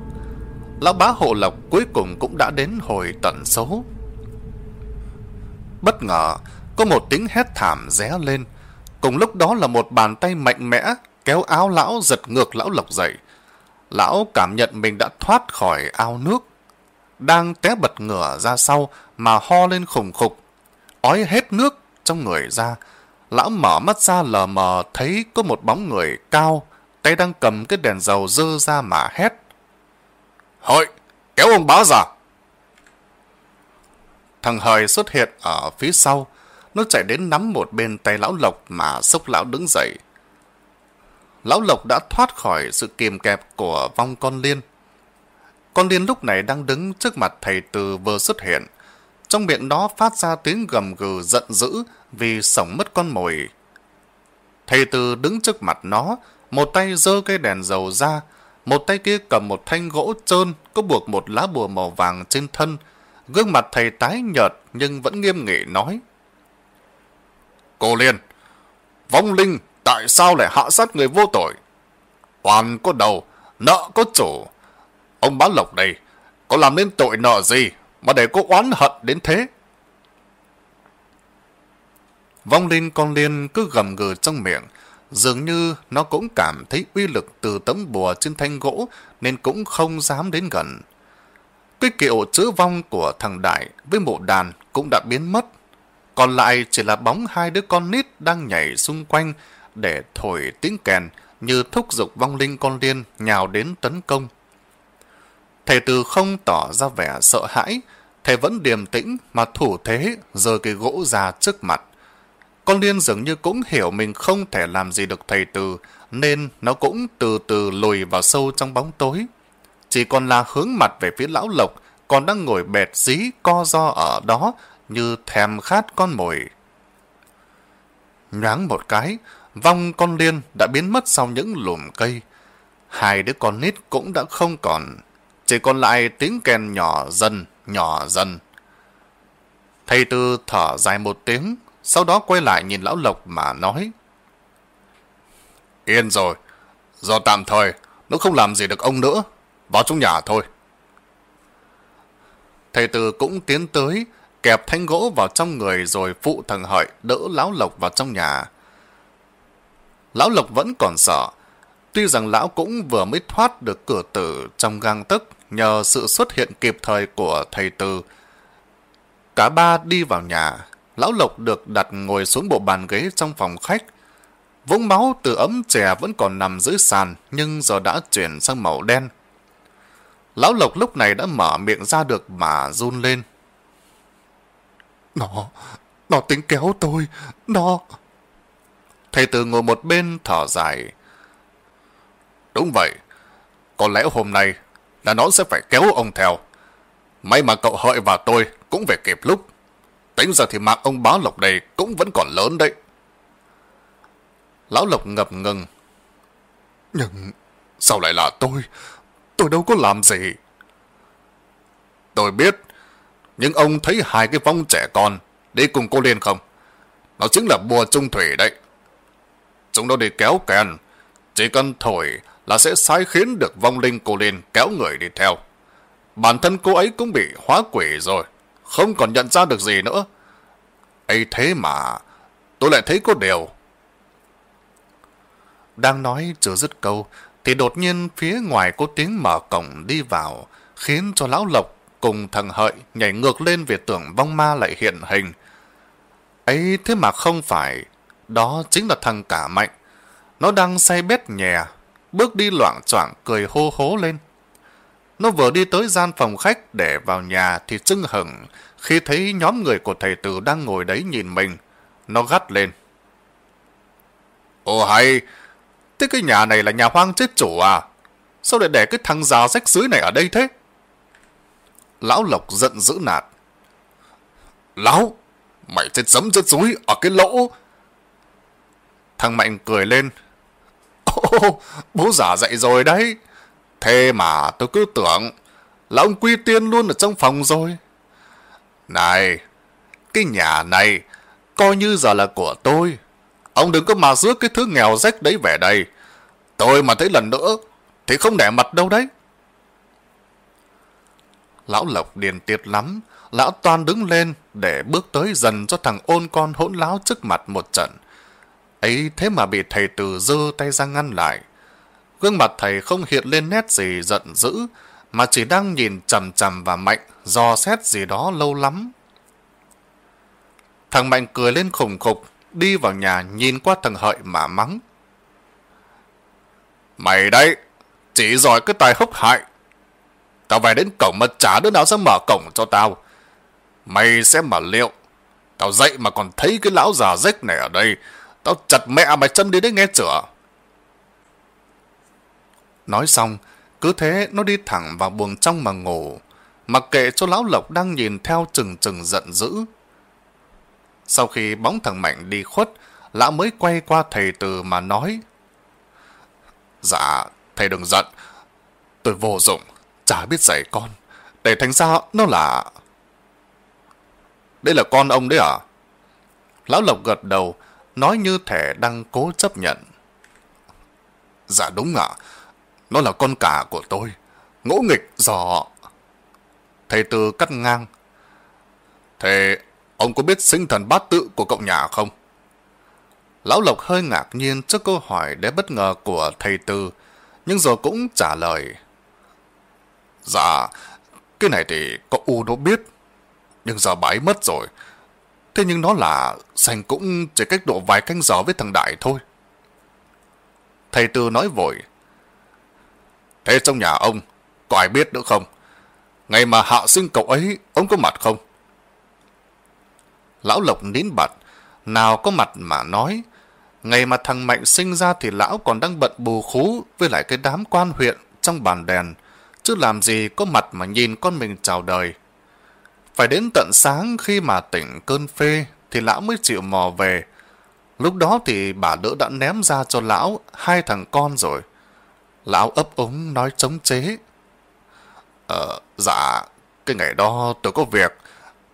Lão bá hộ lộc cuối cùng cũng đã đến hồi tận số. Bất ngờ, có một tiếng hét thảm ré lên. Cùng lúc đó là một bàn tay mạnh mẽ kéo áo lão giật ngược lão lộc dậy. Lão cảm nhận mình đã thoát khỏi ao nước. Đang té bật ngửa ra sau mà ho lên khủng khục. Ói hết nước trong người ra. Lão mở mắt ra lờ mờ thấy có một bóng người cao tay đang cầm cái đèn dầu dơ ra mà hét. Hợi, kéo ông bá ra! Thằng Hời xuất hiện ở phía sau, nó chạy đến nắm một bên tay lão Lộc mà sốc lão đứng dậy. Lão Lộc đã thoát khỏi sự kìm kẹp của vong con liên. Con liên lúc này đang đứng trước mặt thầy từ vừa xuất hiện. Trong miệng nó phát ra tiếng gầm gừ giận dữ vì sống mất con mồi. Thầy từ đứng trước mặt nó, một tay giơ cây đèn dầu ra, một tay kia cầm một thanh gỗ trơn có buộc một lá bùa màu vàng trên thân. Gương mặt thầy tái nhợt nhưng vẫn nghiêm nghị nói. Cô Liên, vong linh tại sao lại hạ sát người vô tội? Oan có đầu, nợ có chủ. Ông Bá Lộc đây, có làm nên tội nợ gì mà để cô oán hận đến thế? Vong linh con Liên cứ gầm gừ trong miệng, dường như nó cũng cảm thấy uy lực từ tấm bùa trên thanh gỗ nên cũng không dám đến gần. Cái kiệu chữ vong của thằng Đại với mộ đàn cũng đã biến mất. Còn lại chỉ là bóng hai đứa con nít đang nhảy xung quanh để thổi tiếng kèn như thúc giục vong linh con liên nhào đến tấn công. Thầy Từ không tỏ ra vẻ sợ hãi, thầy vẫn điềm tĩnh mà thủ thế rời cái gỗ ra trước mặt. Con liên dường như cũng hiểu mình không thể làm gì được thầy Từ, nên nó cũng từ từ lùi vào sâu trong bóng tối. Chỉ còn là hướng mặt về phía lão Lộc, còn đang ngồi bẹt dí co do ở đó như thèm khát con mồi. Nhoáng một cái, vong con liên đã biến mất sau những lùm cây. Hai đứa con nít cũng đã không còn, chỉ còn lại tiếng kèn nhỏ dần, nhỏ dần. Thầy Tư thở dài một tiếng, sau đó quay lại nhìn lão Lộc mà nói. Yên rồi, do tạm thời, nó không làm gì được ông nữa, vào trong nhà thôi. Thầy Tư cũng tiến tới, kẹp thanh gỗ vào trong người rồi phụ thằng Hợi đỡ lão Lộc vào trong nhà. Lão Lộc vẫn còn sợ, tuy rằng lão cũng vừa mới thoát được cửa tử trong gang tức nhờ sự xuất hiện kịp thời của thầy Tư. Cả ba đi vào nhà, lão Lộc được đặt ngồi xuống bộ bàn ghế trong phòng khách. Vũng máu từ ấm chè vẫn còn nằm dưới sàn nhưng giờ đã chuyển sang màu đen. Lão Lộc lúc này đã mở miệng ra được mà run lên. Nó, nó tính kéo tôi, nó... Thầy Từ ngồi một bên thở dài. Đúng vậy, có lẽ hôm nay là nó sẽ phải kéo ông theo. May mà cậu hợi và tôi cũng về kịp lúc. Tính ra thì mạng ông bá lộc đây cũng vẫn còn lớn đấy. Lão Lộc ngập ngừng. Nhưng sao lại là tôi? Tôi đâu có làm gì. Tôi biết, nhưng ông thấy hai cái vong trẻ con đi cùng cô Liên không? Nó chính là bùa trung thủy đấy. Chúng nó đi kéo kèn, chỉ cần thổi là sẽ sai khiến được vong linh cô lên kéo người đi theo. Bản thân cô ấy cũng bị hóa quỷ rồi, không còn nhận ra được gì nữa. ấy thế mà, tôi lại thấy có điều. Đang nói chưa dứt câu, thì đột nhiên phía ngoài có tiếng mở cổng đi vào, khiến cho lão Lộc cùng thằng Hợi nhảy ngược lên về tưởng vong ma lại hiện hình. ấy thế mà không phải, đó chính là thằng cả mạnh. Nó đang say bét nhè, bước đi loạn choạng cười hô hố lên. Nó vừa đi tới gian phòng khách để vào nhà thì chưng hửng khi thấy nhóm người của thầy tử đang ngồi đấy nhìn mình. Nó gắt lên. Ồ hay, thế cái nhà này là nhà hoang chết chủ à? Sao lại để cái thằng già rách dưới này ở đây thế? Lão Lộc giận dữ nạt. Lão, mày chết sấm chết dúi ở cái lỗ. Thằng Mạnh cười lên. Ồ, bố giả dậy rồi đấy. Thế mà tôi cứ tưởng là ông Quy Tiên luôn ở trong phòng rồi. Này, cái nhà này coi như giờ là của tôi. Ông đừng có mà rước cái thứ nghèo rách đấy về đây. Tôi mà thấy lần nữa thì không để mặt đâu đấy. Lão Lộc điền tiệt lắm, lão toàn đứng lên để bước tới dần cho thằng ôn con hỗn láo trước mặt một trận ấy thế mà bị thầy từ dơ tay ra ngăn lại. Gương mặt thầy không hiện lên nét gì giận dữ, mà chỉ đang nhìn chầm chầm và Mạnh, dò xét gì đó lâu lắm. Thằng Mạnh cười lên khủng khục, đi vào nhà nhìn qua thằng Hợi mà mắng. Mày đấy, chỉ giỏi cái tài hốc hại. Tao về đến cổng mà chả đứa nào sẽ mở cổng cho tao. Mày sẽ mở liệu. Tao dậy mà còn thấy cái lão già rách này ở đây. Tao chặt mẹ mày chân đi đấy nghe chửa. Nói xong, cứ thế nó đi thẳng vào buồng trong mà ngủ, mặc kệ cho lão lộc đang nhìn theo chừng chừng giận dữ. Sau khi bóng thằng Mạnh đi khuất, lão mới quay qua thầy từ mà nói. Dạ, thầy đừng giận. Tôi vô dụng, chả biết dạy con. Để thành ra nó là... Đây là con ông đấy à? Lão Lộc gật đầu, nói như thể đang cố chấp nhận. Dạ đúng ạ, nó là con cả của tôi. Ngỗ nghịch dò. Thầy Tư cắt ngang. Thế ông có biết sinh thần bát tự của cậu nhà không? Lão Lộc hơi ngạc nhiên trước câu hỏi để bất ngờ của thầy Tư, nhưng rồi cũng trả lời. Dạ, cái này thì có U nó biết, nhưng giờ bái mất rồi. Thế nhưng nó là sành cũng chỉ cách độ vài canh giờ với thằng Đại thôi. Thầy Tư nói vội. Thế trong nhà ông, có ai biết nữa không? Ngày mà hạ sinh cậu ấy, ông có mặt không? Lão Lộc nín bặt, nào có mặt mà nói. Ngày mà thằng Mạnh sinh ra thì lão còn đang bận bù khú với lại cái đám quan huyện trong bàn đèn, chứ làm gì có mặt mà nhìn con mình chào đời. Phải đến tận sáng khi mà tỉnh cơn phê thì lão mới chịu mò về. Lúc đó thì bà đỡ đã ném ra cho lão hai thằng con rồi. Lão ấp ống nói chống chế. Ờ, dạ, cái ngày đó tôi có việc,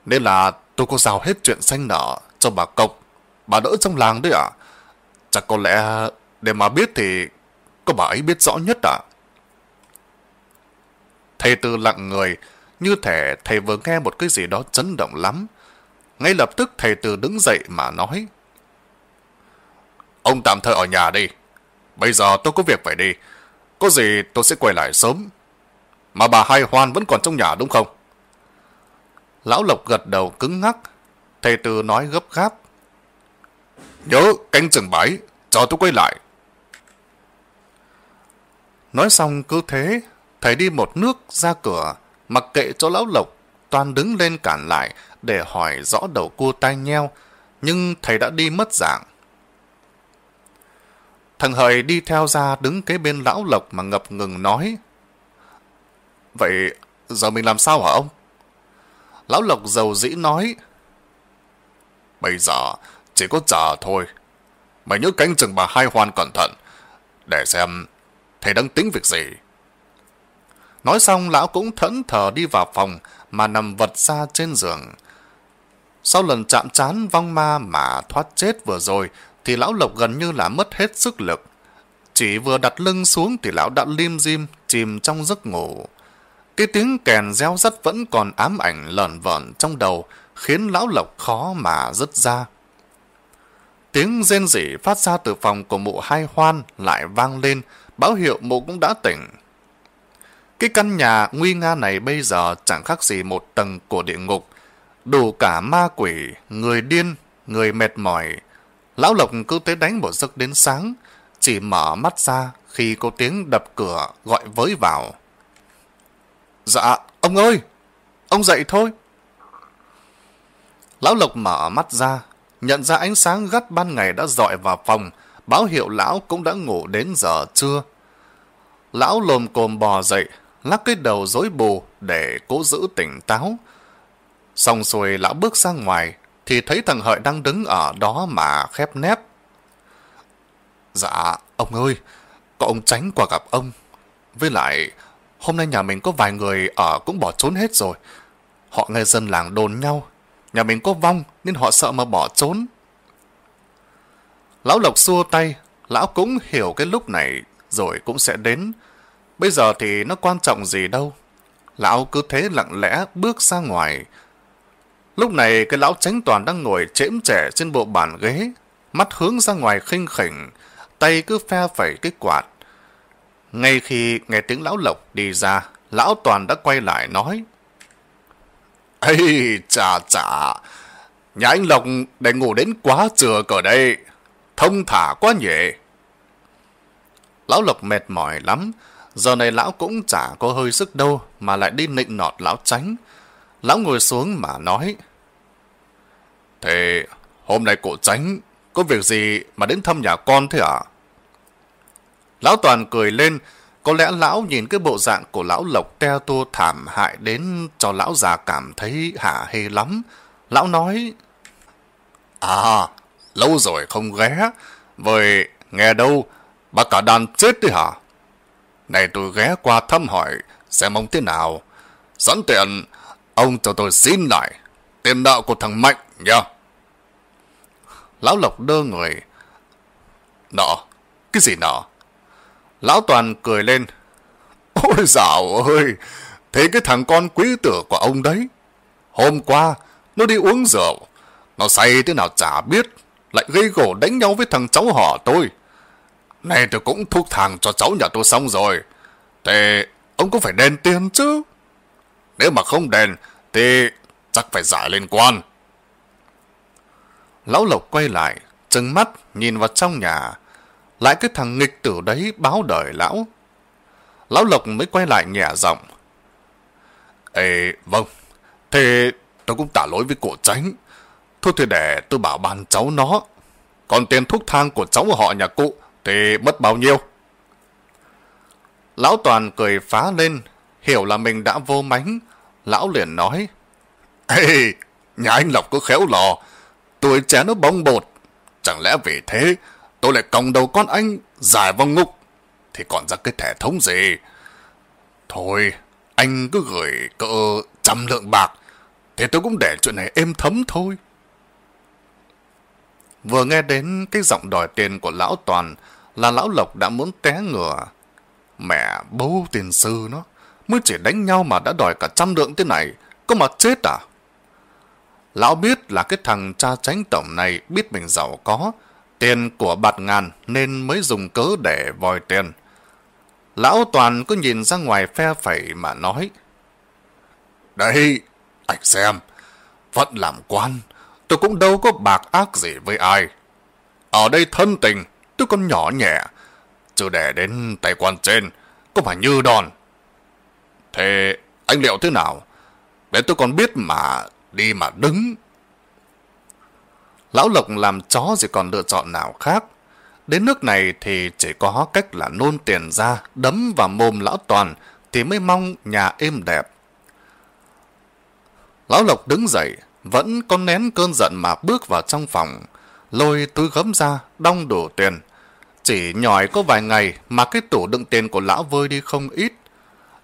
nên là tôi có giao hết chuyện xanh nở cho bà Cộc. Bà đỡ trong làng đấy à? Chắc có lẽ để mà biết thì có bà ấy biết rõ nhất à? Thầy Tư lặng người, như thể thầy vừa nghe một cái gì đó chấn động lắm. Ngay lập tức thầy từ đứng dậy mà nói. Ông tạm thời ở nhà đi. Bây giờ tôi có việc phải đi. Có gì tôi sẽ quay lại sớm. Mà bà Hai Hoan vẫn còn trong nhà đúng không? Lão Lộc gật đầu cứng ngắc. Thầy từ nói gấp gáp. Nhớ canh chừng bãi, cho tôi quay lại. Nói xong cứ thế, thầy đi một nước ra cửa, mặc kệ cho lão Lộc, toàn đứng lên cản lại để hỏi rõ đầu cua tai nheo, nhưng thầy đã đi mất dạng. Thằng Hời đi theo ra đứng kế bên lão Lộc mà ngập ngừng nói. Vậy giờ mình làm sao hả ông? Lão Lộc dầu dĩ nói. Bây giờ chỉ có chờ thôi. Mày nhớ cánh chừng bà hai hoan cẩn thận. Để xem thầy đang tính việc gì. Nói xong lão cũng thẫn thờ đi vào phòng mà nằm vật ra trên giường. Sau lần chạm chán vong ma mà thoát chết vừa rồi thì lão Lộc gần như là mất hết sức lực. Chỉ vừa đặt lưng xuống thì lão đã lim dim, chìm trong giấc ngủ. Cái tiếng kèn reo rắt vẫn còn ám ảnh lợn vợn trong đầu, khiến lão Lộc khó mà dứt ra. Tiếng rên rỉ phát ra từ phòng của mụ hai hoan lại vang lên, báo hiệu mụ cũng đã tỉnh. Cái căn nhà nguy nga này bây giờ chẳng khác gì một tầng của địa ngục, đủ cả ma quỷ, người điên, người mệt mỏi, Lão Lộc cứ thế đánh một giấc đến sáng, chỉ mở mắt ra khi có tiếng đập cửa gọi với vào. Dạ, ông ơi! Ông dậy thôi! Lão Lộc mở mắt ra, nhận ra ánh sáng gắt ban ngày đã dọi vào phòng, báo hiệu lão cũng đã ngủ đến giờ trưa. Lão lồm cồm bò dậy, lắc cái đầu rối bù để cố giữ tỉnh táo. Xong rồi lão bước ra ngoài, thì thấy thằng Hợi đang đứng ở đó mà khép nép. Dạ, ông ơi, có ông tránh qua gặp ông. Với lại, hôm nay nhà mình có vài người ở cũng bỏ trốn hết rồi. Họ nghe dân làng đồn nhau. Nhà mình có vong nên họ sợ mà bỏ trốn. Lão Lộc xua tay, lão cũng hiểu cái lúc này rồi cũng sẽ đến. Bây giờ thì nó quan trọng gì đâu. Lão cứ thế lặng lẽ bước ra ngoài, Lúc này cái lão tránh toàn đang ngồi chễm trẻ trên bộ bàn ghế, mắt hướng ra ngoài khinh khỉnh, tay cứ phe phẩy cái quạt. Ngay khi nghe tiếng lão Lộc đi ra, lão toàn đã quay lại nói. Ê, chà chà, nhà anh Lộc để ngủ đến quá trưa cờ đây, thông thả quá nhỉ. Lão Lộc mệt mỏi lắm, giờ này lão cũng chả có hơi sức đâu mà lại đi nịnh nọt lão tránh. Lão ngồi xuống mà nói. Thế hôm nay cụ tránh có việc gì mà đến thăm nhà con thế ạ? Lão Toàn cười lên, có lẽ lão nhìn cái bộ dạng của lão Lộc teo tua thảm hại đến cho lão già cảm thấy hả hê lắm. Lão nói, À, lâu rồi không ghé, vậy nghe đâu, bà cả đàn chết đi hả? Này tôi ghé qua thăm hỏi, xem ông thế nào. Sẵn tiện, ông cho tôi xin lại tiền đạo của thằng Mạnh nha. Lão Lộc đơ người. nọ Cái gì nọ, Lão Toàn cười lên. Ôi dạo ơi, thế cái thằng con quý tử của ông đấy. Hôm qua, nó đi uống rượu. Nó say thế nào chả biết, lại gây gổ đánh nhau với thằng cháu họ tôi. Này tôi cũng thuốc thang cho cháu nhà tôi xong rồi. Thế ông cũng phải đền tiền chứ. Nếu mà không đền, thì chắc phải giải lên quan. Lão Lộc quay lại, trừng mắt nhìn vào trong nhà. Lại cái thằng nghịch tử đấy báo đời lão. Lão Lộc mới quay lại nhẹ giọng. Ê, vâng, thế tôi cũng tả lỗi với cổ tránh. Thôi thì để tôi bảo bàn cháu nó. Còn tiền thuốc thang của cháu họ nhà cụ thì mất bao nhiêu? Lão Toàn cười phá lên, hiểu là mình đã vô mánh. Lão liền nói, Ê, nhà anh Lộc có khéo lò, tuổi trẻ nó bông bột. Chẳng lẽ vì thế tôi lại còng đầu con anh giải vào ngục thì còn ra cái thẻ thống gì? Thôi, anh cứ gửi cỡ trăm lượng bạc thế tôi cũng để chuyện này êm thấm thôi. Vừa nghe đến cái giọng đòi tiền của lão Toàn là lão Lộc đã muốn té ngửa. Mẹ bố tiền sư nó, mới chỉ đánh nhau mà đã đòi cả trăm lượng thế này, có mà chết à? Lão biết là cái thằng cha tránh tổng này biết mình giàu có, tiền của bạt ngàn nên mới dùng cớ để vòi tiền. Lão Toàn cứ nhìn ra ngoài phe phẩy mà nói. Đây, anh xem, vẫn làm quan, tôi cũng đâu có bạc ác gì với ai. Ở đây thân tình, tôi còn nhỏ nhẹ, chưa để đến tay quan trên, có phải như đòn. Thế anh liệu thế nào? Để tôi còn biết mà đi mà đứng. Lão Lộc làm chó gì còn lựa chọn nào khác. Đến nước này thì chỉ có cách là nôn tiền ra, đấm vào mồm lão Toàn thì mới mong nhà êm đẹp. Lão Lộc đứng dậy, vẫn còn nén cơn giận mà bước vào trong phòng, lôi túi gấm ra, đong đủ tiền. Chỉ nhòi có vài ngày mà cái tủ đựng tiền của lão vơi đi không ít.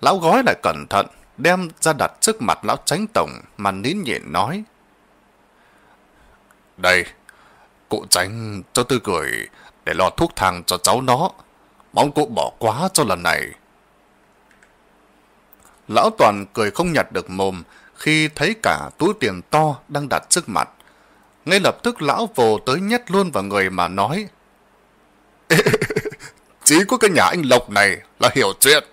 Lão gói lại cẩn thận, đem ra đặt trước mặt lão tránh tổng mà nín nhịn nói. Đây, cụ tránh cho tôi gửi để lo thuốc thang cho cháu nó. Mong cụ bỏ quá cho lần này. Lão Toàn cười không nhặt được mồm khi thấy cả túi tiền to đang đặt trước mặt. Ngay lập tức lão vồ tới nhét luôn vào người mà nói. [LAUGHS] Chỉ có cái nhà anh Lộc này là hiểu chuyện.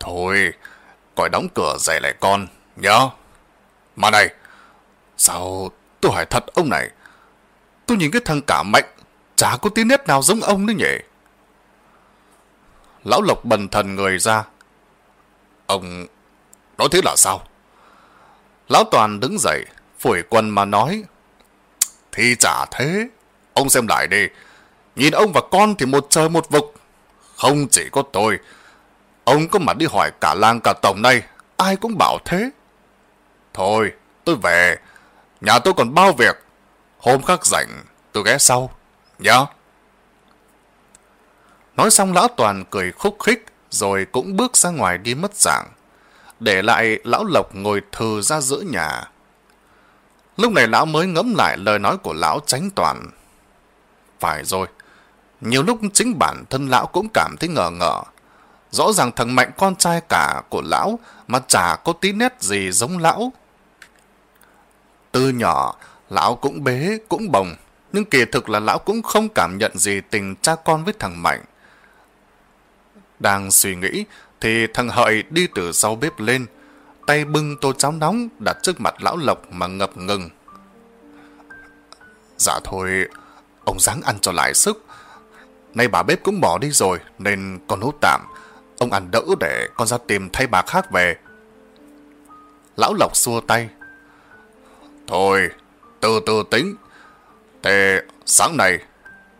Thôi, coi đóng cửa dậy lại con, nhớ. Mà này, sao tôi hỏi thật ông này, tôi nhìn cái thằng cả mạnh, chả có tí nét nào giống ông nữa nhỉ. Lão Lộc bần thần người ra. Ông nói thế là sao? Lão Toàn đứng dậy, phủi quần mà nói. Thì chả thế. Ông xem lại đi. Nhìn ông và con thì một trời một vực. Không chỉ có tôi. Ông có mặt đi hỏi cả làng cả tổng này. Ai cũng bảo thế. Thôi, tôi về. Nhà tôi còn bao việc. Hôm khác rảnh, tôi ghé sau. Nhớ. Nói xong lão Toàn cười khúc khích, rồi cũng bước ra ngoài đi mất dạng. Để lại lão Lộc ngồi thừ ra giữa nhà. Lúc này lão mới ngẫm lại lời nói của lão tránh toàn. Phải rồi, nhiều lúc chính bản thân lão cũng cảm thấy ngờ ngờ. Rõ ràng thằng Mạnh con trai cả của lão mà chả có tí nét gì giống lão. Từ nhỏ, lão cũng bế, cũng bồng, nhưng kỳ thực là lão cũng không cảm nhận gì tình cha con với thằng Mạnh. Đang suy nghĩ, thì thằng Hợi đi từ sau bếp lên, tay bưng tô cháo nóng đặt trước mặt lão Lộc mà ngập ngừng. Dạ thôi, ông ráng ăn cho lại sức. nay bà bếp cũng bỏ đi rồi, nên con nấu tạm. Ông ăn đỡ để con ra tìm thay bà khác về. Lão Lộc xua tay. Thôi, từ từ tính. Thế sáng nay,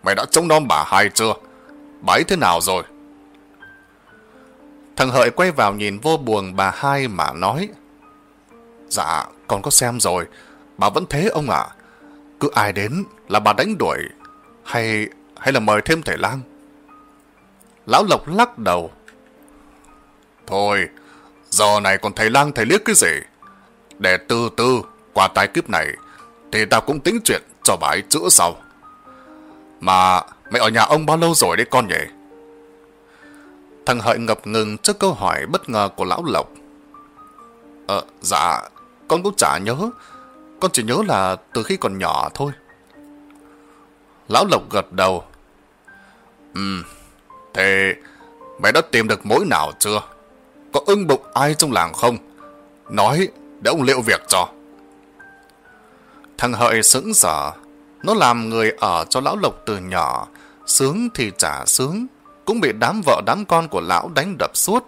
mày đã trông nom bà hai chưa? Bà ấy thế nào rồi? Thằng Hợi quay vào nhìn vô buồn bà hai mà nói. Dạ, con có xem rồi. Bà vẫn thế ông ạ. Cứ ai đến là bà đánh đuổi. Hay hay là mời thêm thầy lang? Lão Lộc lắc đầu. Thôi, giờ này còn thầy lang thầy liếc cái gì? Để từ từ qua tai kiếp này thì tao cũng tính chuyện cho bà ấy chữa sau. Mà mày ở nhà ông bao lâu rồi đấy con nhỉ? Thằng Hợi ngập ngừng trước câu hỏi bất ngờ của Lão Lộc. Ờ, dạ, con cũng chả nhớ. Con chỉ nhớ là từ khi còn nhỏ thôi. Lão Lộc gật đầu. Ừ, thế mày đã tìm được mối nào chưa? Có ưng bụng ai trong làng không? Nói để ông liệu việc cho. Thằng Hợi sững sờ. Nó làm người ở cho Lão Lộc từ nhỏ. Sướng thì chả sướng. Cũng bị đám vợ đám con của Lão đánh đập suốt.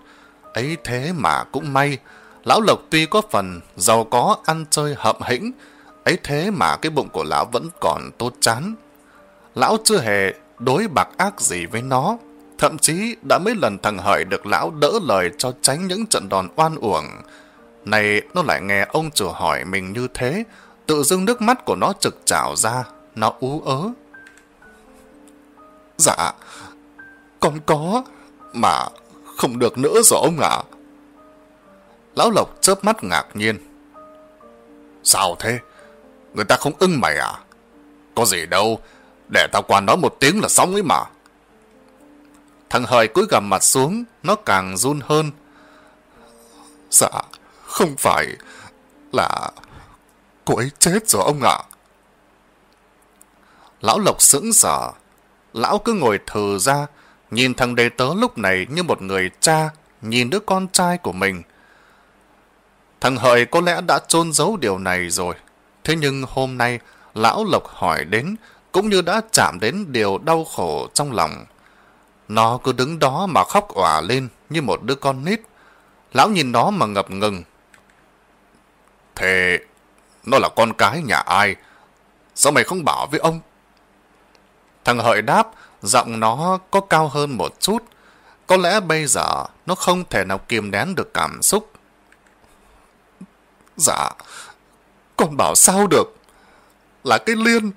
Ấy thế mà cũng may. Lão Lộc tuy có phần giàu có ăn chơi hậm hĩnh. Ấy thế mà cái bụng của Lão vẫn còn tốt chán. Lão chưa hề đối bạc ác gì với nó. Thậm chí đã mấy lần thằng Hợi được lão đỡ lời cho tránh những trận đòn oan uổng. Này nó lại nghe ông chủ hỏi mình như thế, tự dưng nước mắt của nó trực trào ra, nó ú ớ. Dạ, con có, mà không được nữa rồi ông ạ. Lão Lộc chớp mắt ngạc nhiên. Sao thế? Người ta không ưng mày à? Có gì đâu, để tao qua nói một tiếng là xong ấy mà. Thằng Hời cúi gằm mặt xuống, nó càng run hơn. Dạ, không phải là cô ấy chết rồi ông ạ. Lão Lộc sững sờ. Lão cứ ngồi thừ ra, nhìn thằng đề tớ lúc này như một người cha nhìn đứa con trai của mình. Thằng Hợi có lẽ đã chôn giấu điều này rồi. Thế nhưng hôm nay, Lão Lộc hỏi đến, cũng như đã chạm đến điều đau khổ trong lòng. Nó cứ đứng đó mà khóc òa lên như một đứa con nít. Lão nhìn nó mà ngập ngừng. Thế nó là con cái nhà ai? Sao mày không bảo với ông? Thằng Hợi đáp, giọng nó có cao hơn một chút. Có lẽ bây giờ nó không thể nào kiềm nén được cảm xúc. Dạ, con bảo sao được? Là cái liên,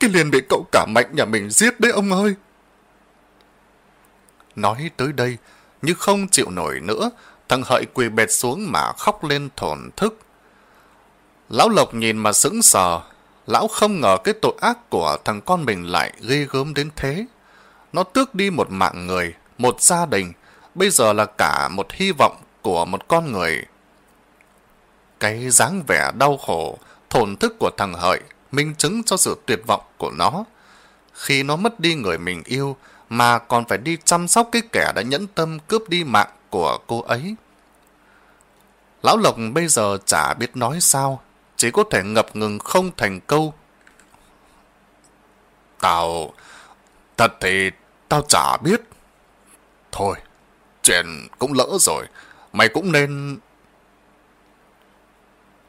cái liên bị cậu cả mạnh nhà mình giết đấy ông ơi. Nói tới đây, như không chịu nổi nữa, thằng Hợi quỳ bệt xuống mà khóc lên thổn thức. Lão Lộc nhìn mà sững sờ, lão không ngờ cái tội ác của thằng con mình lại ghê gớm đến thế. Nó tước đi một mạng người, một gia đình, bây giờ là cả một hy vọng của một con người. Cái dáng vẻ đau khổ, thổn thức của thằng Hợi minh chứng cho sự tuyệt vọng của nó. Khi nó mất đi người mình yêu, mà còn phải đi chăm sóc cái kẻ đã nhẫn tâm cướp đi mạng của cô ấy. Lão Lộc bây giờ chả biết nói sao, chỉ có thể ngập ngừng không thành câu. Tao... Thật thì tao chả biết. Thôi, chuyện cũng lỡ rồi, mày cũng nên...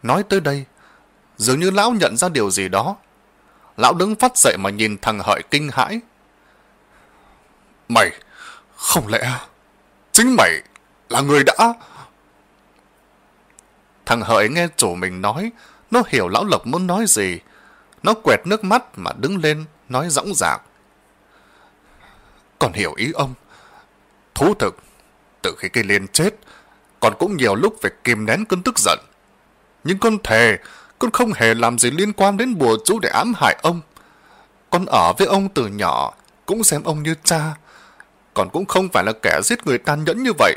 Nói tới đây, dường như lão nhận ra điều gì đó. Lão đứng phát dậy mà nhìn thằng Hợi kinh hãi. Mày, không lẽ chính mày là người đã... Thằng Hợi nghe chủ mình nói, nó hiểu Lão Lộc muốn nói gì. Nó quẹt nước mắt mà đứng lên, nói rõng rạc. Còn hiểu ý ông. Thú thực, từ khi cây liên chết, còn cũng nhiều lúc phải kìm nén cơn tức giận. Nhưng con thề, con không hề làm gì liên quan đến bùa chú để ám hại ông. Con ở với ông từ nhỏ, cũng xem ông như cha, còn cũng không phải là kẻ giết người tàn nhẫn như vậy.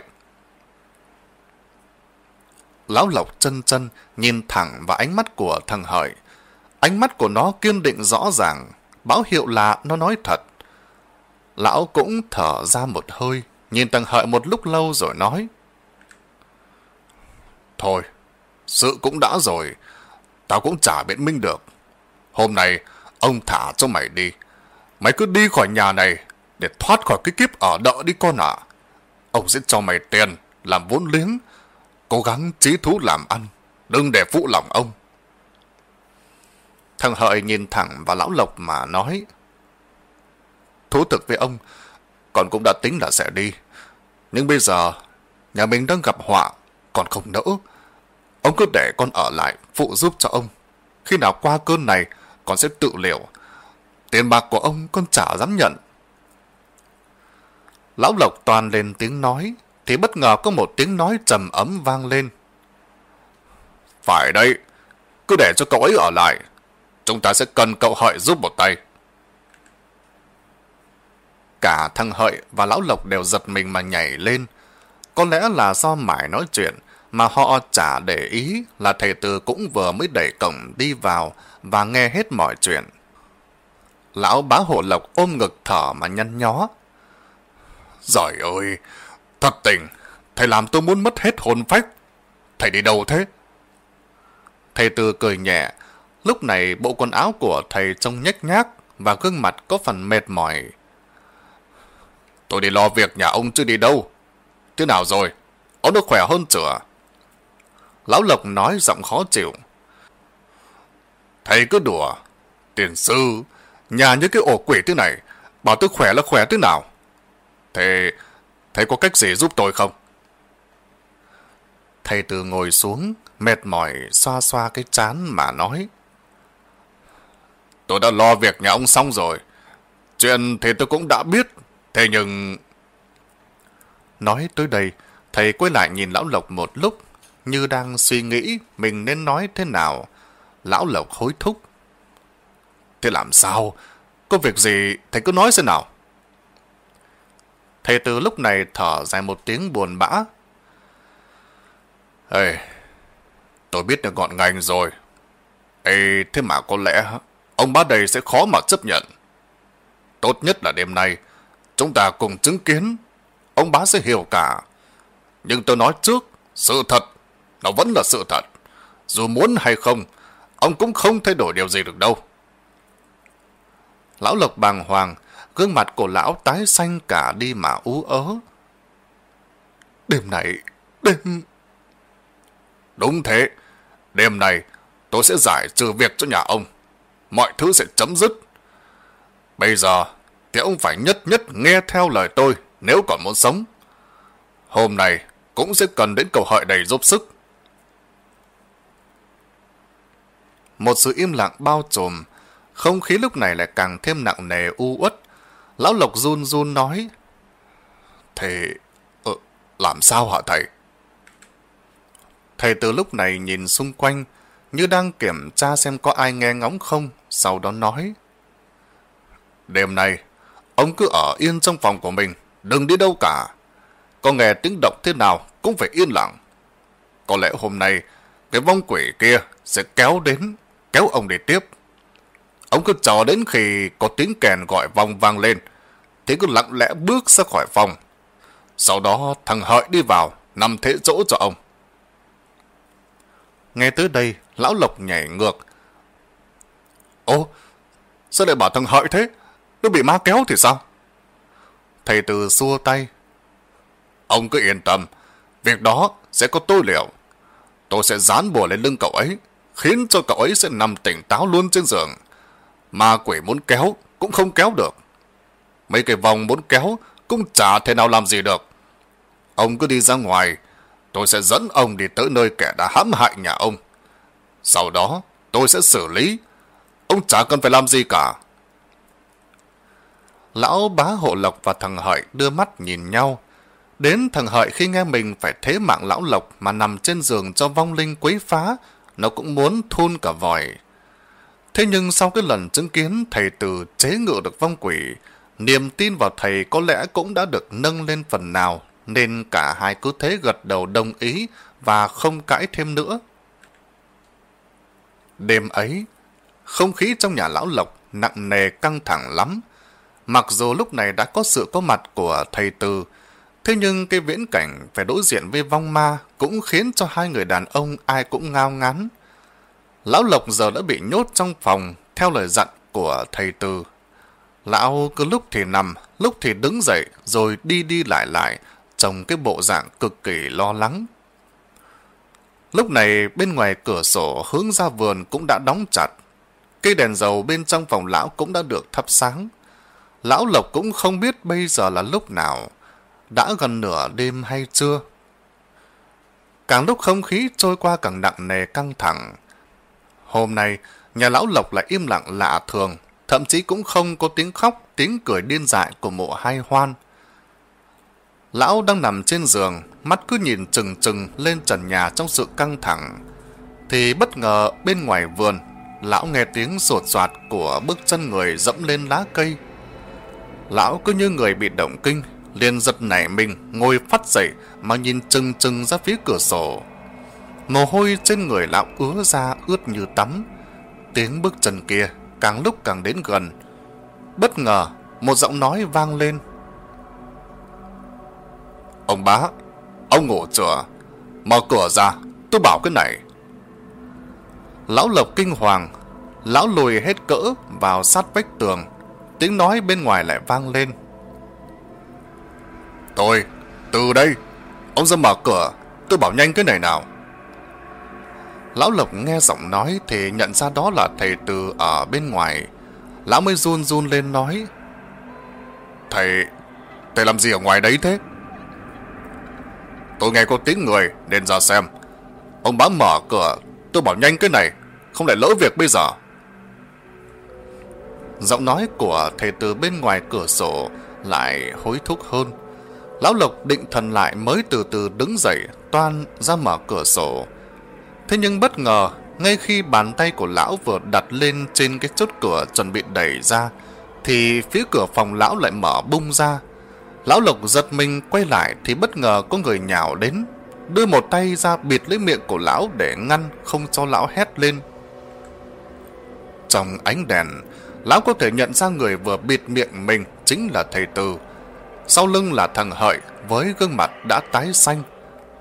Lão Lộc chân chân nhìn thẳng vào ánh mắt của thằng Hợi. Ánh mắt của nó kiên định rõ ràng, báo hiệu là nó nói thật. Lão cũng thở ra một hơi, nhìn thằng Hợi một lúc lâu rồi nói. Thôi, sự cũng đã rồi, tao cũng chả biện minh được. Hôm nay, ông thả cho mày đi. Mày cứ đi khỏi nhà này, để thoát khỏi cái kiếp ở đợ đi con ạ. Ông sẽ cho mày tiền, làm vốn liếng, cố gắng trí thú làm ăn, đừng để phụ lòng ông. Thằng Hợi nhìn thẳng vào lão Lộc mà nói, Thú thực với ông, con cũng đã tính là sẽ đi. Nhưng bây giờ, nhà mình đang gặp họa, còn không nỡ. Ông cứ để con ở lại, phụ giúp cho ông. Khi nào qua cơn này, con sẽ tự liệu. Tiền bạc của ông con chả dám nhận. Lão Lộc toàn lên tiếng nói, thì bất ngờ có một tiếng nói trầm ấm vang lên. Phải đây, cứ để cho cậu ấy ở lại. Chúng ta sẽ cần cậu hợi giúp một tay. Cả thằng Hợi và Lão Lộc đều giật mình mà nhảy lên. Có lẽ là do mải nói chuyện mà họ chả để ý là thầy Tư cũng vừa mới đẩy cổng đi vào và nghe hết mọi chuyện. Lão bá hộ Lộc ôm ngực thở mà nhăn nhó. Giỏi ơi, thật tình, thầy làm tôi muốn mất hết hồn phách. Thầy đi đâu thế? Thầy Tư cười nhẹ, lúc này bộ quần áo của thầy trông nhếch nhác và gương mặt có phần mệt mỏi. Tôi đi lo việc nhà ông chứ đi đâu. Thế nào rồi? Ông được khỏe hơn chưa? Lão Lộc nói giọng khó chịu. Thầy cứ đùa. Tiền sư, nhà như cái ổ quỷ thế này, bảo tôi khỏe là khỏe thế nào? Thế, thầy có cách gì giúp tôi không? Thầy từ ngồi xuống, mệt mỏi, xoa xoa cái chán mà nói. Tôi đã lo việc nhà ông xong rồi. Chuyện thì tôi cũng đã biết. Thế nhưng... Nói tới đây, thầy quay lại nhìn Lão Lộc một lúc, như đang suy nghĩ mình nên nói thế nào. Lão Lộc hối thúc. Thế làm sao? Có việc gì thầy cứ nói xem nào. Thầy từ lúc này thở dài một tiếng buồn bã. Ê, tôi biết được gọn ngành rồi. Ê, thế mà có lẽ ông bá đây sẽ khó mà chấp nhận. Tốt nhất là đêm nay, chúng ta cùng chứng kiến, ông bá sẽ hiểu cả. Nhưng tôi nói trước, sự thật, nó vẫn là sự thật. Dù muốn hay không, ông cũng không thay đổi điều gì được đâu. Lão Lộc bàng hoàng, gương mặt của lão tái xanh cả đi mà ú ớ. Đêm này, đêm... Đúng thế, đêm này tôi sẽ giải trừ việc cho nhà ông. Mọi thứ sẽ chấm dứt. Bây giờ thì ông phải nhất nhất nghe theo lời tôi nếu còn muốn sống. Hôm nay cũng sẽ cần đến cầu hợi đầy giúp sức. Một sự im lặng bao trùm, không khí lúc này lại càng thêm nặng nề u uất. Lão Lộc run run nói, Thế, ờ, làm sao hả thầy? Thầy từ lúc này nhìn xung quanh, như đang kiểm tra xem có ai nghe ngóng không, sau đó nói, Đêm nay, ông cứ ở yên trong phòng của mình, đừng đi đâu cả. Có nghe tiếng động thế nào cũng phải yên lặng. Có lẽ hôm nay, cái vong quỷ kia sẽ kéo đến, kéo ông đi tiếp. Ông cứ chờ đến khi có tiếng kèn gọi vòng vang lên, thế cứ lặng lẽ bước ra khỏi phòng. Sau đó thằng Hợi đi vào, nằm thế chỗ cho ông. Nghe tới đây, lão Lộc nhảy ngược. Ô, sao lại bảo thằng Hợi thế? Nó bị ma kéo thì sao? Thầy Từ xua tay. Ông cứ yên tâm, việc đó sẽ có tôi liệu. Tôi sẽ dán bùa lên lưng cậu ấy, khiến cho cậu ấy sẽ nằm tỉnh táo luôn trên giường. Ma quỷ muốn kéo cũng không kéo được. Mấy cái vòng muốn kéo cũng chả thể nào làm gì được. Ông cứ đi ra ngoài, tôi sẽ dẫn ông đi tới nơi kẻ đã hãm hại nhà ông. Sau đó, tôi sẽ xử lý. Ông chả cần phải làm gì cả. Lão bá hộ lộc và thằng Hợi đưa mắt nhìn nhau. Đến thằng Hợi khi nghe mình phải thế mạng lão lộc mà nằm trên giường cho vong linh quấy phá, nó cũng muốn thun cả vòi. Thế nhưng sau cái lần chứng kiến thầy từ chế ngự được vong quỷ, niềm tin vào thầy có lẽ cũng đã được nâng lên phần nào, nên cả hai cứ thế gật đầu đồng ý và không cãi thêm nữa. Đêm ấy, không khí trong nhà lão lộc nặng nề căng thẳng lắm. Mặc dù lúc này đã có sự có mặt của thầy Từ, thế nhưng cái viễn cảnh phải đối diện với vong ma cũng khiến cho hai người đàn ông ai cũng ngao ngán. Lão Lộc giờ đã bị nhốt trong phòng theo lời dặn của thầy Từ. Lão cứ lúc thì nằm, lúc thì đứng dậy, rồi đi đi lại lại, trong cái bộ dạng cực kỳ lo lắng. Lúc này bên ngoài cửa sổ hướng ra vườn cũng đã đóng chặt. Cây đèn dầu bên trong phòng lão cũng đã được thắp sáng. Lão Lộc cũng không biết bây giờ là lúc nào, đã gần nửa đêm hay chưa. Càng lúc không khí trôi qua càng nặng nề căng thẳng. Hôm nay, nhà lão Lộc lại im lặng lạ thường, thậm chí cũng không có tiếng khóc, tiếng cười điên dại của mộ hai hoan. Lão đang nằm trên giường, mắt cứ nhìn chừng chừng lên trần nhà trong sự căng thẳng. Thì bất ngờ bên ngoài vườn, lão nghe tiếng sột soạt của bước chân người dẫm lên lá cây. Lão cứ như người bị động kinh, liền giật nảy mình, ngồi phát dậy mà nhìn chừng chừng ra phía cửa sổ. Mồ hôi trên người lão ứa ra ướt như tắm. Tiếng bước chân kia càng lúc càng đến gần. Bất ngờ, một giọng nói vang lên. Ông bá, ông ngủ chưa? Mở cửa ra, tôi bảo cái này. Lão Lộc kinh hoàng, lão lùi hết cỡ vào sát vách tường. Tiếng nói bên ngoài lại vang lên. Tôi, từ đây, ông ra mở cửa, tôi bảo nhanh cái này nào. Lão Lộc nghe giọng nói thì nhận ra đó là thầy từ ở bên ngoài. Lão mới run run lên nói. Thầy, thầy làm gì ở ngoài đấy thế? Tôi nghe có tiếng người nên ra xem. Ông bá mở cửa, tôi bảo nhanh cái này, không lại lỡ việc bây giờ. Giọng nói của thầy từ bên ngoài cửa sổ lại hối thúc hơn. Lão Lộc định thần lại mới từ từ đứng dậy, toan ra mở cửa sổ. Thế nhưng bất ngờ, ngay khi bàn tay của lão vừa đặt lên trên cái chốt cửa chuẩn bị đẩy ra, thì phía cửa phòng lão lại mở bung ra. Lão Lộc giật mình quay lại thì bất ngờ có người nhào đến, đưa một tay ra bịt lấy miệng của lão để ngăn không cho lão hét lên. Trong ánh đèn, lão có thể nhận ra người vừa bịt miệng mình chính là thầy Tư. Sau lưng là thằng Hợi với gương mặt đã tái xanh.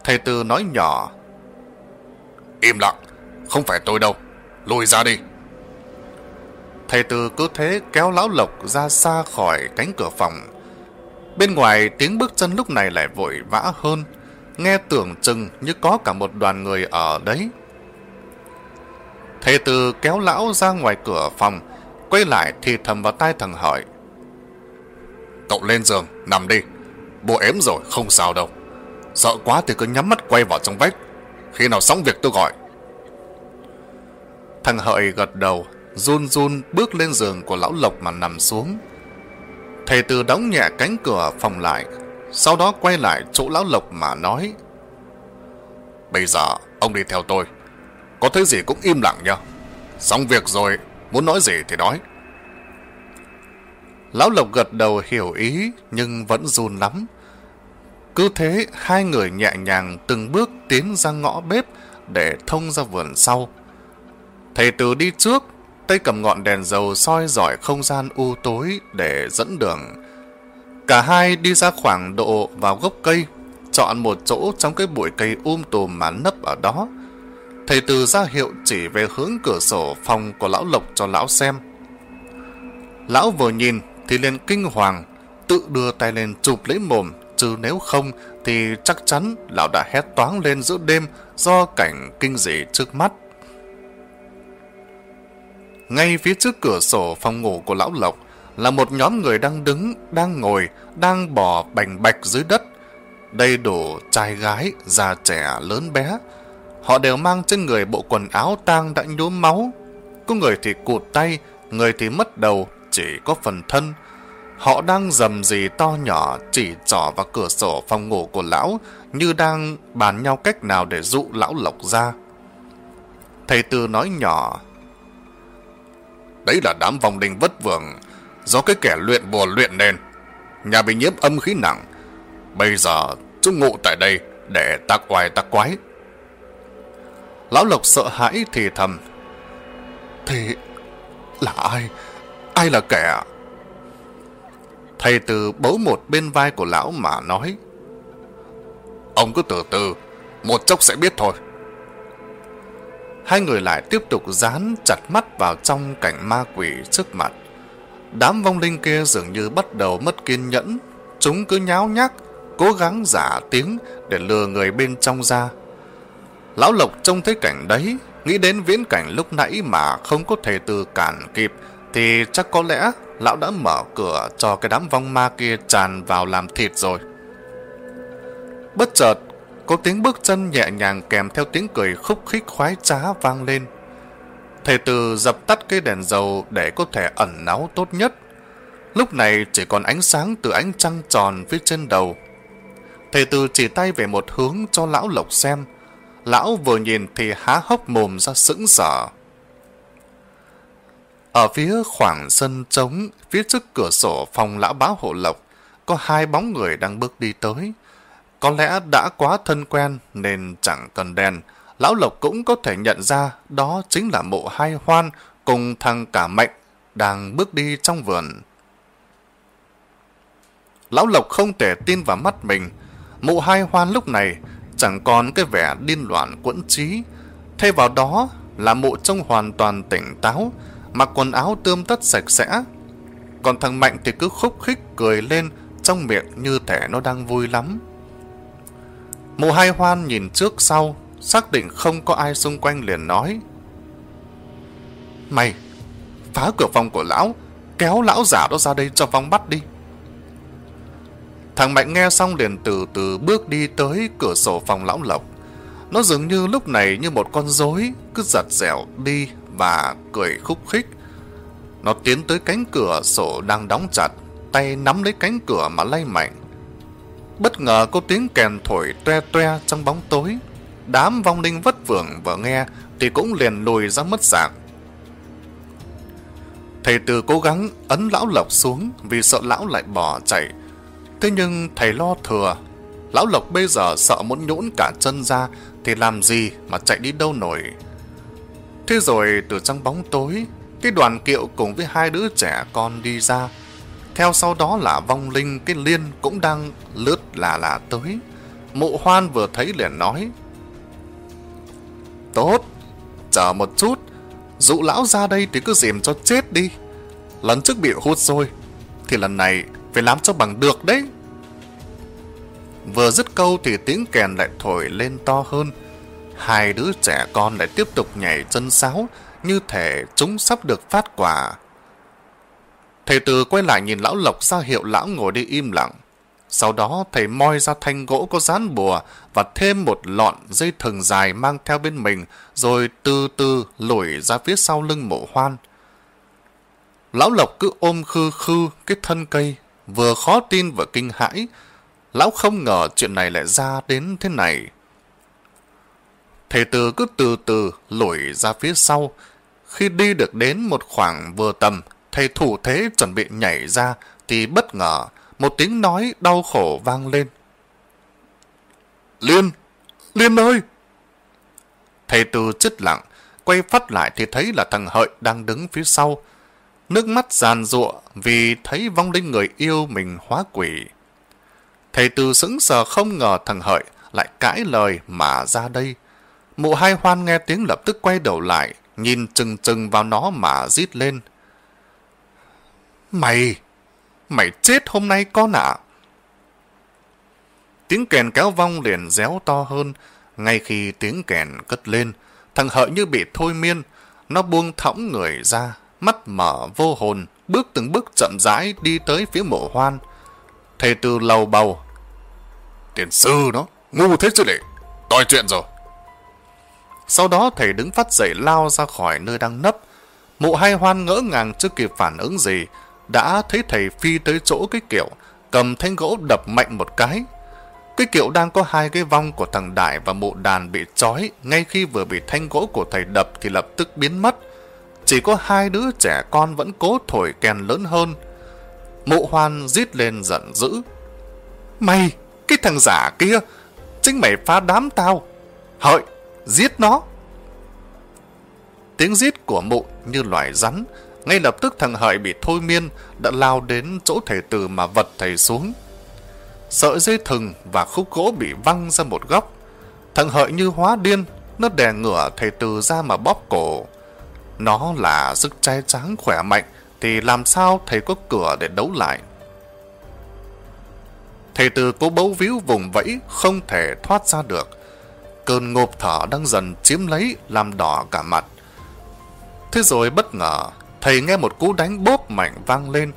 Thầy Tư nói nhỏ. Im lặng, không phải tôi đâu, lùi ra đi. Thầy Tư cứ thế kéo lão Lộc ra xa khỏi cánh cửa phòng. Bên ngoài tiếng bước chân lúc này lại vội vã hơn, nghe tưởng chừng như có cả một đoàn người ở đấy. Thầy Tư kéo lão ra ngoài cửa phòng, quay lại thì thầm vào tai thằng hỏi. Cậu lên giường, nằm đi. Bộ ếm rồi, không sao đâu. Sợ quá thì cứ nhắm mắt quay vào trong vách. Khi nào xong việc tôi gọi. Thằng Hợi gật đầu, run run bước lên giường của lão Lộc mà nằm xuống. Thầy từ đóng nhẹ cánh cửa phòng lại, sau đó quay lại chỗ lão Lộc mà nói. Bây giờ, ông đi theo tôi. Có thứ gì cũng im lặng nhá. Xong việc rồi, muốn nói gì thì nói. Lão Lộc gật đầu hiểu ý, nhưng vẫn run lắm. Cứ thế, hai người nhẹ nhàng từng bước tiến ra ngõ bếp để thông ra vườn sau. Thầy Từ đi trước, tay cầm ngọn đèn dầu soi dọi không gian u tối để dẫn đường. Cả hai đi ra khoảng độ vào gốc cây, chọn một chỗ trong cái bụi cây um tùm mà nấp ở đó. Thầy Từ ra hiệu chỉ về hướng cửa sổ phòng của lão Lộc cho lão xem. Lão vừa nhìn thì liền kinh hoàng, tự đưa tay lên chụp lấy mồm, chứ nếu không thì chắc chắn lão đã hét toáng lên giữa đêm do cảnh kinh dị trước mắt. Ngay phía trước cửa sổ phòng ngủ của lão Lộc là một nhóm người đang đứng, đang ngồi, đang bò bành bạch dưới đất. Đầy đủ trai gái, già trẻ, lớn bé. Họ đều mang trên người bộ quần áo tang đã nhuốm máu. Có người thì cụt tay, người thì mất đầu, chỉ có phần thân. Họ đang dầm gì to nhỏ chỉ trỏ vào cửa sổ phòng ngủ của lão, như đang bàn nhau cách nào để dụ lão Lộc ra. Thầy Tư nói nhỏ, Đấy là đám vòng đình vất vưởng, do cái kẻ luyện bùa luyện nên. Nhà bị nhiễm âm khí nặng. Bây giờ chúng ngụ tại đây để tác oai tác quái. Lão Lộc sợ hãi thì thầm. Thì là ai? Ai là kẻ? Thầy từ bấu một bên vai của lão mà nói. Ông cứ từ từ, một chốc sẽ biết thôi. Hai người lại tiếp tục dán chặt mắt vào trong cảnh ma quỷ trước mặt. Đám vong linh kia dường như bắt đầu mất kiên nhẫn. Chúng cứ nháo nhác, cố gắng giả tiếng để lừa người bên trong ra. Lão Lộc trông thấy cảnh đấy, nghĩ đến viễn cảnh lúc nãy mà không có thể từ cản kịp, thì chắc có lẽ lão đã mở cửa cho cái đám vong ma kia tràn vào làm thịt rồi. Bất chợt, có tiếng bước chân nhẹ nhàng kèm theo tiếng cười khúc khích khoái trá vang lên. Thầy Từ dập tắt cây đèn dầu để có thể ẩn náu tốt nhất. Lúc này chỉ còn ánh sáng từ ánh trăng tròn phía trên đầu. Thầy Từ chỉ tay về một hướng cho lão Lộc xem. Lão vừa nhìn thì há hốc mồm ra sững sờ. Ở phía khoảng sân trống, phía trước cửa sổ phòng lão báo hộ lộc, có hai bóng người đang bước đi tới. Có lẽ đã quá thân quen nên chẳng cần đèn, Lão Lộc cũng có thể nhận ra đó chính là mộ hai hoan cùng thằng cả mạnh đang bước đi trong vườn. Lão Lộc không thể tin vào mắt mình. Mụ hai hoan lúc này chẳng còn cái vẻ điên loạn quẫn trí. Thay vào đó là mụ trông hoàn toàn tỉnh táo, mặc quần áo tươm tất sạch sẽ. Còn thằng Mạnh thì cứ khúc khích cười lên trong miệng như thể nó đang vui lắm. Mụ hai hoan nhìn trước sau, xác định không có ai xung quanh liền nói. Mày, phá cửa phòng của lão, kéo lão giả đó ra đây cho vong bắt đi. Thằng Mạnh nghe xong liền từ từ bước đi tới cửa sổ phòng lão Lộc. Nó dường như lúc này như một con rối cứ giật dẻo đi và cười khúc khích. Nó tiến tới cánh cửa sổ đang đóng chặt, tay nắm lấy cánh cửa mà lay mạnh. Bất ngờ có tiếng kèn thổi toe toe trong bóng tối. Đám vong linh vất vưởng vừa nghe thì cũng liền lùi ra mất dạng. Thầy từ cố gắng ấn lão Lộc xuống vì sợ lão lại bỏ chạy. Thế nhưng thầy lo thừa. Lão Lộc bây giờ sợ muốn nhũn cả chân ra thì làm gì mà chạy đi đâu nổi. Thế rồi từ trong bóng tối, cái đoàn kiệu cùng với hai đứa trẻ con đi ra. Theo sau đó là vong linh cái liên cũng đang lướt là là tới. Mụ hoan vừa thấy liền nói. Tốt, chờ một chút, dụ lão ra đây thì cứ dìm cho chết đi. Lần trước bị hút rồi, thì lần này phải làm cho bằng được đấy. Vừa dứt câu thì tiếng kèn lại thổi lên to hơn. Hai đứa trẻ con lại tiếp tục nhảy chân sáo, như thể chúng sắp được phát quả. Thầy Từ quay lại nhìn lão Lộc ra hiệu lão ngồi đi im lặng. Sau đó thầy moi ra thanh gỗ có dán bùa và thêm một lọn dây thừng dài mang theo bên mình rồi từ từ lủi ra phía sau lưng mộ hoan. Lão Lộc cứ ôm khư khư cái thân cây, vừa khó tin vừa kinh hãi. Lão không ngờ chuyện này lại ra đến thế này. Thầy Từ cứ từ từ lùi ra phía sau. Khi đi được đến một khoảng vừa tầm, thầy thủ thế chuẩn bị nhảy ra thì bất ngờ một tiếng nói đau khổ vang lên. Liên! Liên ơi! Thầy Từ chết lặng, quay phát lại thì thấy là thằng Hợi đang đứng phía sau. Nước mắt giàn rụa vì thấy vong linh người yêu mình hóa quỷ. Thầy Từ sững sờ không ngờ thằng Hợi lại cãi lời mà ra đây. Mụ hai hoan nghe tiếng lập tức quay đầu lại, nhìn chừng chừng vào nó mà rít lên. Mày! Mày chết hôm nay con ạ! Tiếng kèn kéo vong liền réo to hơn. Ngay khi tiếng kèn cất lên, thằng hợi như bị thôi miên. Nó buông thõng người ra, mắt mở vô hồn, bước từng bước chậm rãi đi tới phía mộ hoan. Thầy từ lầu bầu. Tiền sư nó, ngu thế chứ lệ, toi chuyện rồi. Sau đó thầy đứng phát dậy lao ra khỏi nơi đang nấp. Mụ hai hoan ngỡ ngàng chưa kịp phản ứng gì, đã thấy thầy phi tới chỗ cái kiệu cầm thanh gỗ đập mạnh một cái. Cái kiệu đang có hai cái vong của thằng Đại và mụ đàn bị trói ngay khi vừa bị thanh gỗ của thầy đập thì lập tức biến mất. Chỉ có hai đứa trẻ con vẫn cố thổi kèn lớn hơn. Mụ hoan rít lên giận dữ. Mày, cái thằng giả kia, chính mày phá đám tao. Hợi, giết nó. Tiếng giết của mụ như loài rắn, ngay lập tức thằng Hợi bị thôi miên đã lao đến chỗ thầy từ mà vật thầy xuống. Sợi dây thừng và khúc gỗ bị văng ra một góc. Thằng Hợi như hóa điên, nó đè ngửa thầy từ ra mà bóp cổ. Nó là sức trai tráng khỏe mạnh, thì làm sao thầy có cửa để đấu lại? Thầy từ cố bấu víu vùng vẫy không thể thoát ra được. Cơn ngộp thở đang dần chiếm lấy làm đỏ cả mặt. Thế rồi bất ngờ, thầy nghe một cú đánh bốp mạnh vang lên.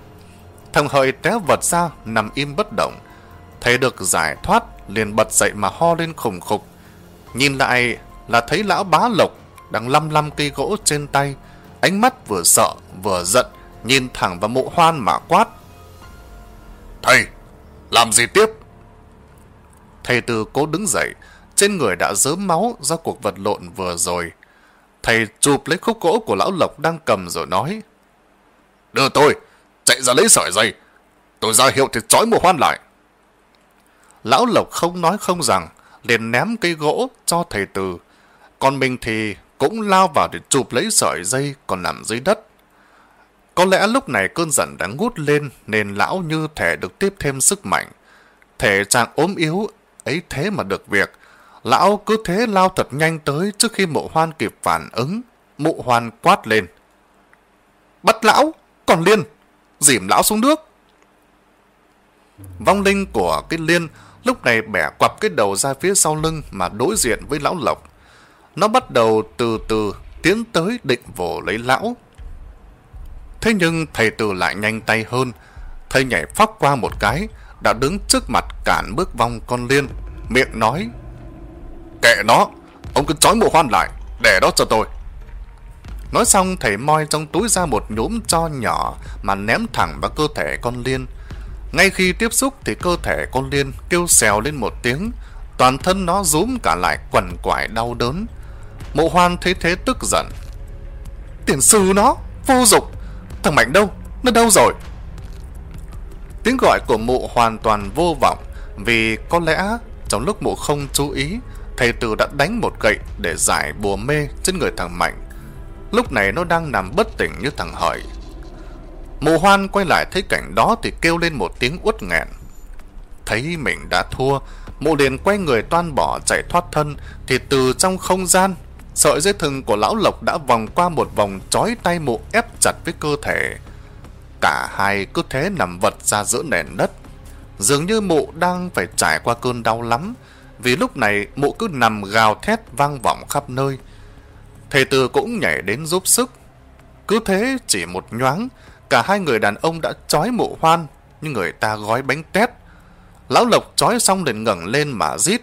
Thằng hợi té vật ra nằm im bất động. Thầy được giải thoát liền bật dậy mà ho lên khủng khục. Nhìn lại là thấy lão bá lộc đang lăm lăm cây gỗ trên tay. Ánh mắt vừa sợ vừa giận nhìn thẳng vào mộ hoan mà quát. Thầy, làm gì tiếp? Thầy từ cố đứng dậy, trên người đã dớm máu do cuộc vật lộn vừa rồi. Thầy chụp lấy khúc gỗ của lão Lộc đang cầm rồi nói. Đưa tôi, chạy ra lấy sợi dây. Tôi ra hiệu thì trói mùa hoan lại. Lão Lộc không nói không rằng, liền ném cây gỗ cho thầy từ. Còn mình thì cũng lao vào để chụp lấy sợi dây còn nằm dưới đất. Có lẽ lúc này cơn giận đã ngút lên nên lão như thể được tiếp thêm sức mạnh. Thể trạng ốm yếu, ấy thế mà được việc. Lão cứ thế lao thật nhanh tới trước khi mộ hoan kịp phản ứng. mụ hoan quát lên. Bắt lão, còn liên, dìm lão xuống nước. Vong linh của cái liên lúc này bẻ quặp cái đầu ra phía sau lưng mà đối diện với lão lộc. Nó bắt đầu từ từ tiến tới định vồ lấy lão. Thế nhưng thầy từ lại nhanh tay hơn. Thầy nhảy phóc qua một cái, đã đứng trước mặt cản bước vong con liên, miệng nói. Kệ nó, ông cứ trói mụ hoan lại, để đó cho tôi. Nói xong thầy moi trong túi ra một nhúm cho nhỏ mà ném thẳng vào cơ thể con liên. Ngay khi tiếp xúc thì cơ thể con liên kêu xèo lên một tiếng, toàn thân nó rúm cả lại quằn quại đau đớn. Mộ hoan thấy thế tức giận. Tiền sư nó, vô dụng, thằng Mạnh đâu, nó đâu rồi? Tiếng gọi của mụ hoàn toàn vô vọng vì có lẽ trong lúc mụ không chú ý thầy Từ đã đánh một gậy để giải bùa mê trên người thằng Mạnh. Lúc này nó đang nằm bất tỉnh như thằng Hợi. Mụ hoan quay lại thấy cảnh đó thì kêu lên một tiếng uất nghẹn. Thấy mình đã thua, mụ liền quay người toan bỏ chạy thoát thân thì từ trong không gian Sợi dây thừng của lão Lộc đã vòng qua một vòng trói tay mụ ép chặt với cơ thể. Cả hai cứ thế nằm vật ra giữa nền đất. Dường như mụ đang phải trải qua cơn đau lắm, vì lúc này mụ cứ nằm gào thét vang vọng khắp nơi. Thầy Tư cũng nhảy đến giúp sức. Cứ thế chỉ một nhoáng, cả hai người đàn ông đã trói mụ hoan, như người ta gói bánh tét. Lão Lộc trói xong liền ngẩng lên mà rít.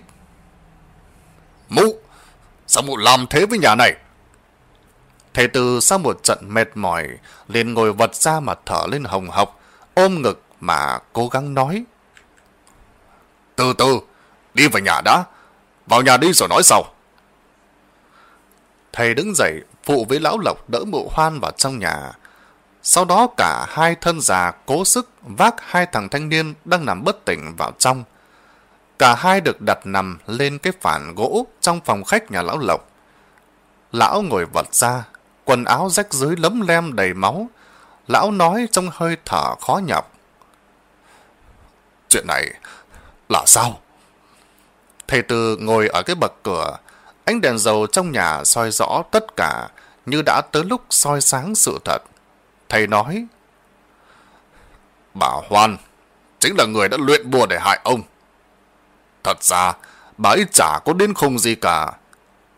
Mụ! Sao mụ làm thế với nhà này? Thầy Tư sau một trận mệt mỏi, liền ngồi vật ra mà thở lên hồng hộc, ôm ngực mà cố gắng nói. Từ từ, đi vào nhà đã. Vào nhà đi rồi nói sau. Thầy đứng dậy, phụ với lão lộc đỡ mụ hoan vào trong nhà. Sau đó cả hai thân già cố sức vác hai thằng thanh niên đang nằm bất tỉnh vào trong. Cả hai được đặt nằm lên cái phản gỗ trong phòng khách nhà lão Lộc. Lão ngồi vật ra, quần áo rách dưới lấm lem đầy máu. Lão nói trong hơi thở khó nhọc. Chuyện này là sao? Thầy Tư ngồi ở cái bậc cửa, ánh đèn dầu trong nhà soi rõ tất cả như đã tới lúc soi sáng sự thật. Thầy nói, Bà Hoan chính là người đã luyện bùa để hại ông. Thật ra, bà ấy chả có đến không gì cả.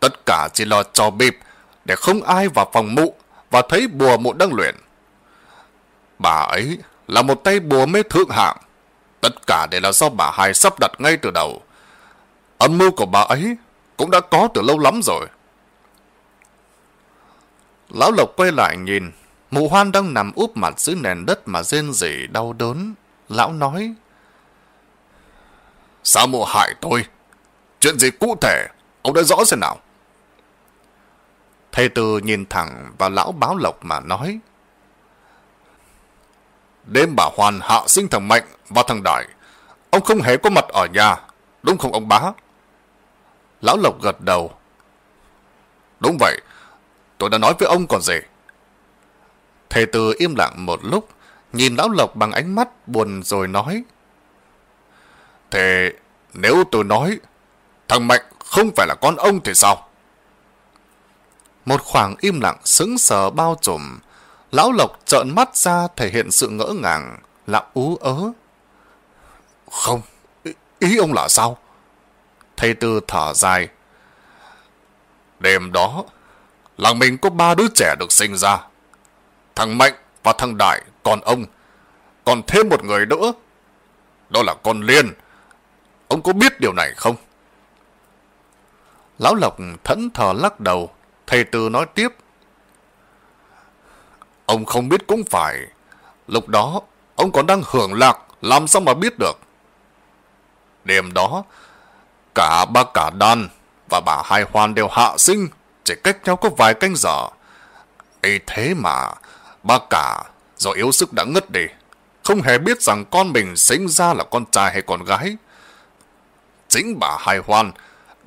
Tất cả chỉ là trò bịp để không ai vào phòng mụ và thấy bùa mụ đang luyện. Bà ấy là một tay bùa mê thượng hạng. Tất cả đều là do bà hai sắp đặt ngay từ đầu. Âm mưu của bà ấy cũng đã có từ lâu lắm rồi. Lão Lộc quay lại nhìn, mụ hoan đang nằm úp mặt dưới nền đất mà rên rỉ đau đớn. Lão nói, Sao mụ hại tôi? Chuyện gì cụ thể? Ông đã rõ xem nào. Thầy Tư nhìn thẳng vào lão báo lộc mà nói. Đêm bà Hoàn hạ sinh thằng Mạnh và thằng Đại. Ông không hề có mặt ở nhà. Đúng không ông bá? Lão Lộc gật đầu. Đúng vậy. Tôi đã nói với ông còn gì. Thầy Tư im lặng một lúc, nhìn Lão Lộc bằng ánh mắt buồn rồi nói. Thế nếu tôi nói thằng Mạnh không phải là con ông thì sao? Một khoảng im lặng sững sờ bao trùm. Lão Lộc trợn mắt ra thể hiện sự ngỡ ngàng, lặng ú ớ. Không, ý, ý ông là sao? Thầy Tư thở dài. Đêm đó, làng mình có ba đứa trẻ được sinh ra. Thằng Mạnh và thằng Đại, còn ông. Còn thêm một người nữa. Đó là con Liên. Ông có biết điều này không? Lão Lộc thẫn thờ lắc đầu. Thầy Tư nói tiếp. Ông không biết cũng phải. Lúc đó, ông còn đang hưởng lạc, làm sao mà biết được. Đêm đó, cả ba cả đàn và bà Hai Hoan đều hạ sinh, chỉ cách nhau có vài canh giờ. ấy thế mà, ba cả do yếu sức đã ngất đi, không hề biết rằng con mình sinh ra là con trai hay con gái. Chính bà Hai Hoan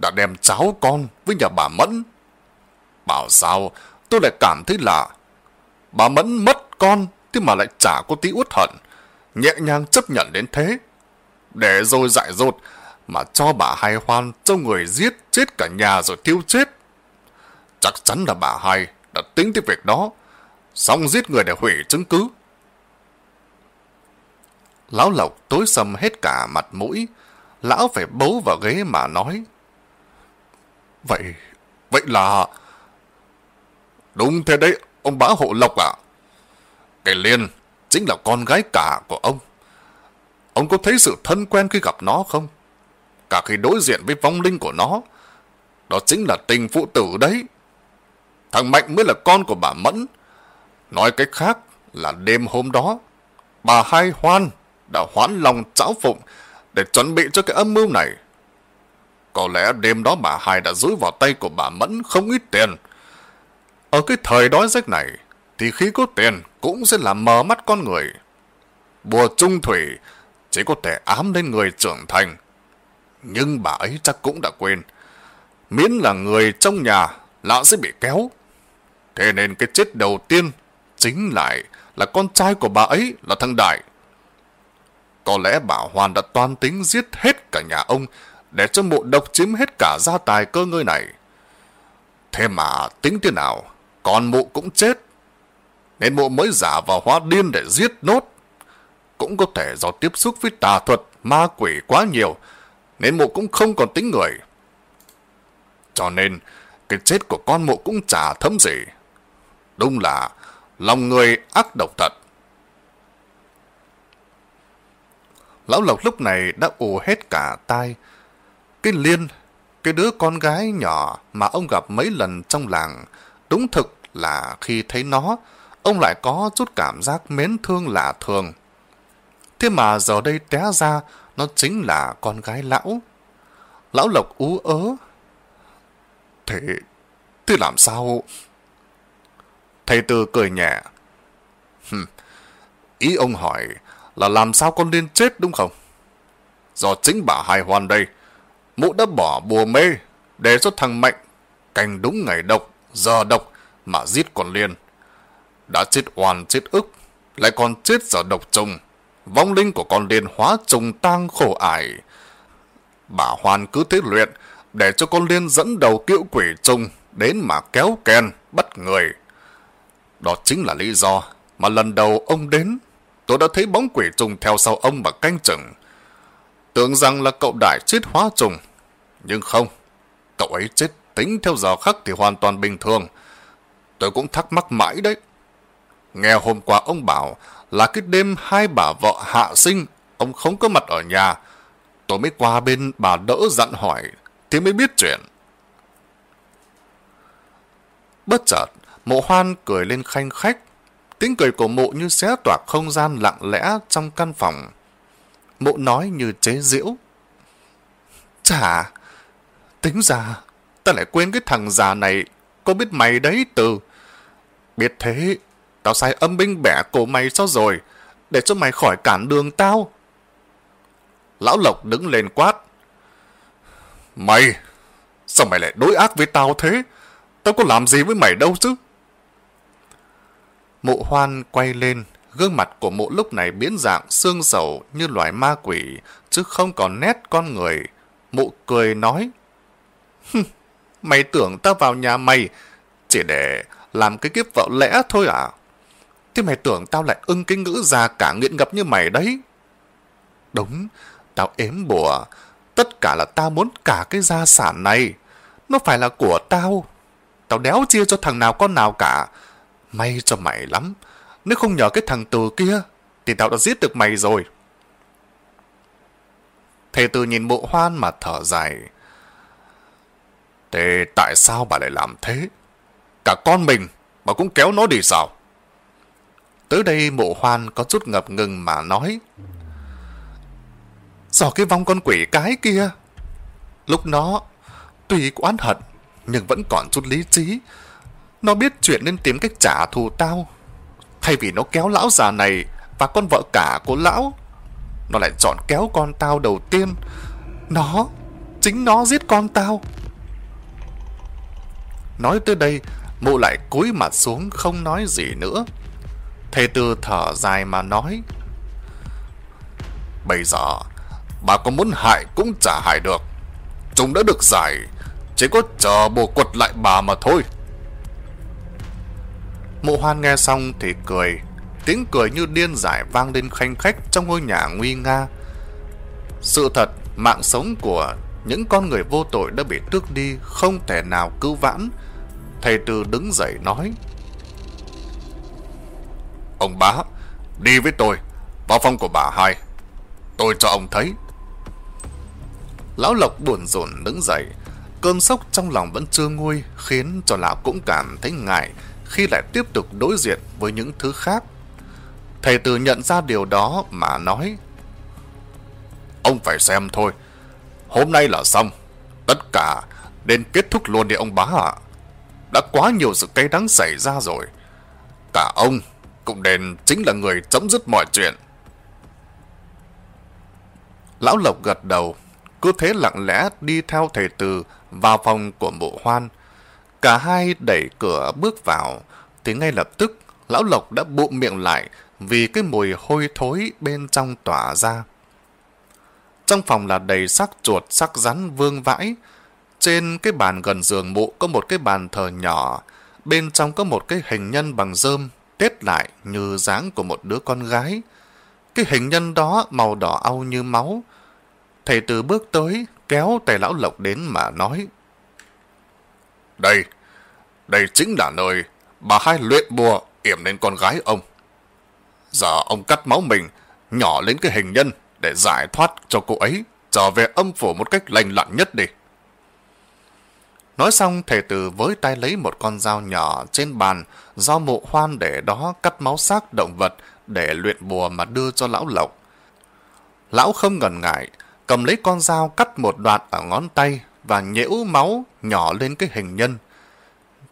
đã đem cháu con với nhà bà Mẫn. Bảo sao tôi lại cảm thấy lạ. Bà Mẫn mất con thế mà lại chả có tí uất hận. Nhẹ nhàng chấp nhận đến thế. Để rồi dại dột mà cho bà Hai Hoan cho người giết chết cả nhà rồi tiêu chết. Chắc chắn là bà Hai đã tính tới việc đó. Xong giết người để hủy chứng cứ. Lão Lộc tối sầm hết cả mặt mũi. Lão phải bấu vào ghế mà nói. Vậy, vậy là... Đúng thế đấy, ông bá hộ Lộc ạ. À? Cái Liên chính là con gái cả của ông. Ông có thấy sự thân quen khi gặp nó không? Cả khi đối diện với vong linh của nó, đó chính là tình phụ tử đấy. Thằng Mạnh mới là con của bà Mẫn. Nói cách khác là đêm hôm đó, bà Hai Hoan đã hoãn lòng cháo phụng để chuẩn bị cho cái âm mưu này. Có lẽ đêm đó bà Hai đã giữ vào tay của bà Mẫn không ít tiền. Ở cái thời đói rách này, thì khi có tiền cũng sẽ làm mờ mắt con người. Bùa trung thủy chỉ có thể ám lên người trưởng thành. Nhưng bà ấy chắc cũng đã quên. Miễn là người trong nhà, lão sẽ bị kéo. Thế nên cái chết đầu tiên chính lại là con trai của bà ấy là thằng Đại. Có lẽ bà Hoàn đã toan tính giết hết cả nhà ông để cho mộ độc chiếm hết cả gia tài cơ ngơi này. Thế mà tính thế nào, con mụ cũng chết. Nên mụ mới giả vào hóa điên để giết nốt. Cũng có thể do tiếp xúc với tà thuật, ma quỷ quá nhiều, nên mụ cũng không còn tính người. Cho nên, cái chết của con mụ cũng chả thấm gì. Đúng là lòng người ác độc thật. Lão Lộc lúc này đã ù hết cả tai. Cái Liên, cái đứa con gái nhỏ mà ông gặp mấy lần trong làng, đúng thực là khi thấy nó, ông lại có chút cảm giác mến thương lạ thường. Thế mà giờ đây té ra, nó chính là con gái lão. Lão Lộc ú ớ. Thế, thế làm sao? Thầy Tư cười nhẹ. Hừm, ý ông hỏi là làm sao con Liên chết đúng không? Do chính bà hài Hoan đây, mụ đã bỏ bùa mê để cho thằng Mạnh canh đúng ngày độc, giờ độc mà giết con Liên. Đã chết oan chết ức, lại còn chết giờ độc trùng. Vong linh của con Liên hóa trùng tang khổ ải. Bà Hoan cứ thế luyện để cho con Liên dẫn đầu kiệu quỷ trùng đến mà kéo ken, bắt người. Đó chính là lý do mà lần đầu ông đến, tôi đã thấy bóng quỷ trùng theo sau ông mà canh chừng. Tưởng rằng là cậu đại chết hóa trùng. Nhưng không, cậu ấy chết tính theo giờ khắc thì hoàn toàn bình thường. Tôi cũng thắc mắc mãi đấy. Nghe hôm qua ông bảo là cái đêm hai bà vợ hạ sinh, ông không có mặt ở nhà. Tôi mới qua bên bà đỡ dặn hỏi, thì mới biết chuyện. Bất chợt, mộ hoan cười lên khanh khách. Tiếng cười của mộ như xé toạc không gian lặng lẽ trong căn phòng. Mộ nói như chế giễu. Chà, tính ra, ta lại quên cái thằng già này, có biết mày đấy từ. Biết thế, tao sai âm binh bẻ cổ mày sao rồi, để cho mày khỏi cản đường tao. Lão Lộc đứng lên quát. Mày, sao mày lại đối ác với tao thế? Tao có làm gì với mày đâu chứ? Mộ hoan quay lên, Gương mặt của mụ lúc này biến dạng xương sầu như loài ma quỷ, chứ không còn nét con người. Mụ cười nói, Mày tưởng tao vào nhà mày chỉ để làm cái kiếp vợ lẽ thôi à? Thế mày tưởng tao lại ưng cái ngữ già cả nghiện ngập như mày đấy. Đúng, tao ếm bùa. Tất cả là tao muốn cả cái gia sản này. Nó phải là của tao. Tao đéo chia cho thằng nào con nào cả. May cho mày lắm. Nếu không nhờ cái thằng từ kia, thì tao đã giết được mày rồi. Thầy từ nhìn bộ hoan mà thở dài. Thế tại sao bà lại làm thế? Cả con mình bà cũng kéo nó đi sao? Tới đây mộ hoan có chút ngập ngừng mà nói. Do cái vong con quỷ cái kia. Lúc nó tuy có oán hận nhưng vẫn còn chút lý trí. Nó biết chuyện nên tìm cách trả thù tao. Thay vì nó kéo lão già này và con vợ cả của lão, nó lại chọn kéo con tao đầu tiên. Nó, chính nó giết con tao. Nói tới đây, mụ lại cúi mặt xuống không nói gì nữa. Thầy tư thở dài mà nói. Bây giờ, bà có muốn hại cũng chả hại được. Chúng đã được giải, chỉ có chờ bồ quật lại bà mà thôi. Mụ hoan nghe xong thì cười, tiếng cười như điên giải vang lên khanh khách trong ngôi nhà nguy nga. Sự thật, mạng sống của những con người vô tội đã bị tước đi, không thể nào cứu vãn. Thầy Tư đứng dậy nói. Ông bá, đi với tôi, vào phòng của bà hai. Tôi cho ông thấy. Lão Lộc buồn rộn đứng dậy, cơn sốc trong lòng vẫn chưa nguôi khiến cho lão cũng cảm thấy ngại khi lại tiếp tục đối diện với những thứ khác. Thầy Từ nhận ra điều đó mà nói Ông phải xem thôi, hôm nay là xong, tất cả nên kết thúc luôn đi ông bá ạ. Đã quá nhiều sự cay đắng xảy ra rồi. Cả ông cũng nên chính là người chấm dứt mọi chuyện. Lão Lộc gật đầu, cứ thế lặng lẽ đi theo thầy Từ vào phòng của mộ hoan. Cả hai đẩy cửa bước vào, thì ngay lập tức Lão Lộc đã bụng miệng lại vì cái mùi hôi thối bên trong tỏa ra. Trong phòng là đầy xác chuột, xác rắn vương vãi. Trên cái bàn gần giường mụ có một cái bàn thờ nhỏ, bên trong có một cái hình nhân bằng rơm tết lại như dáng của một đứa con gái. Cái hình nhân đó màu đỏ au như máu. Thầy từ bước tới, kéo tay lão Lộc đến mà nói. Đây, đây chính là nơi bà hai luyện bùa yểm lên con gái ông. Giờ ông cắt máu mình, nhỏ lên cái hình nhân để giải thoát cho cô ấy trở về âm phủ một cách lành lặn nhất đi. Nói xong, thầy tử với tay lấy một con dao nhỏ trên bàn do mộ hoan để đó cắt máu xác động vật để luyện bùa mà đưa cho lão lộc. Lão không ngần ngại, cầm lấy con dao cắt một đoạn ở ngón tay và nhễu máu nhỏ lên cái hình nhân.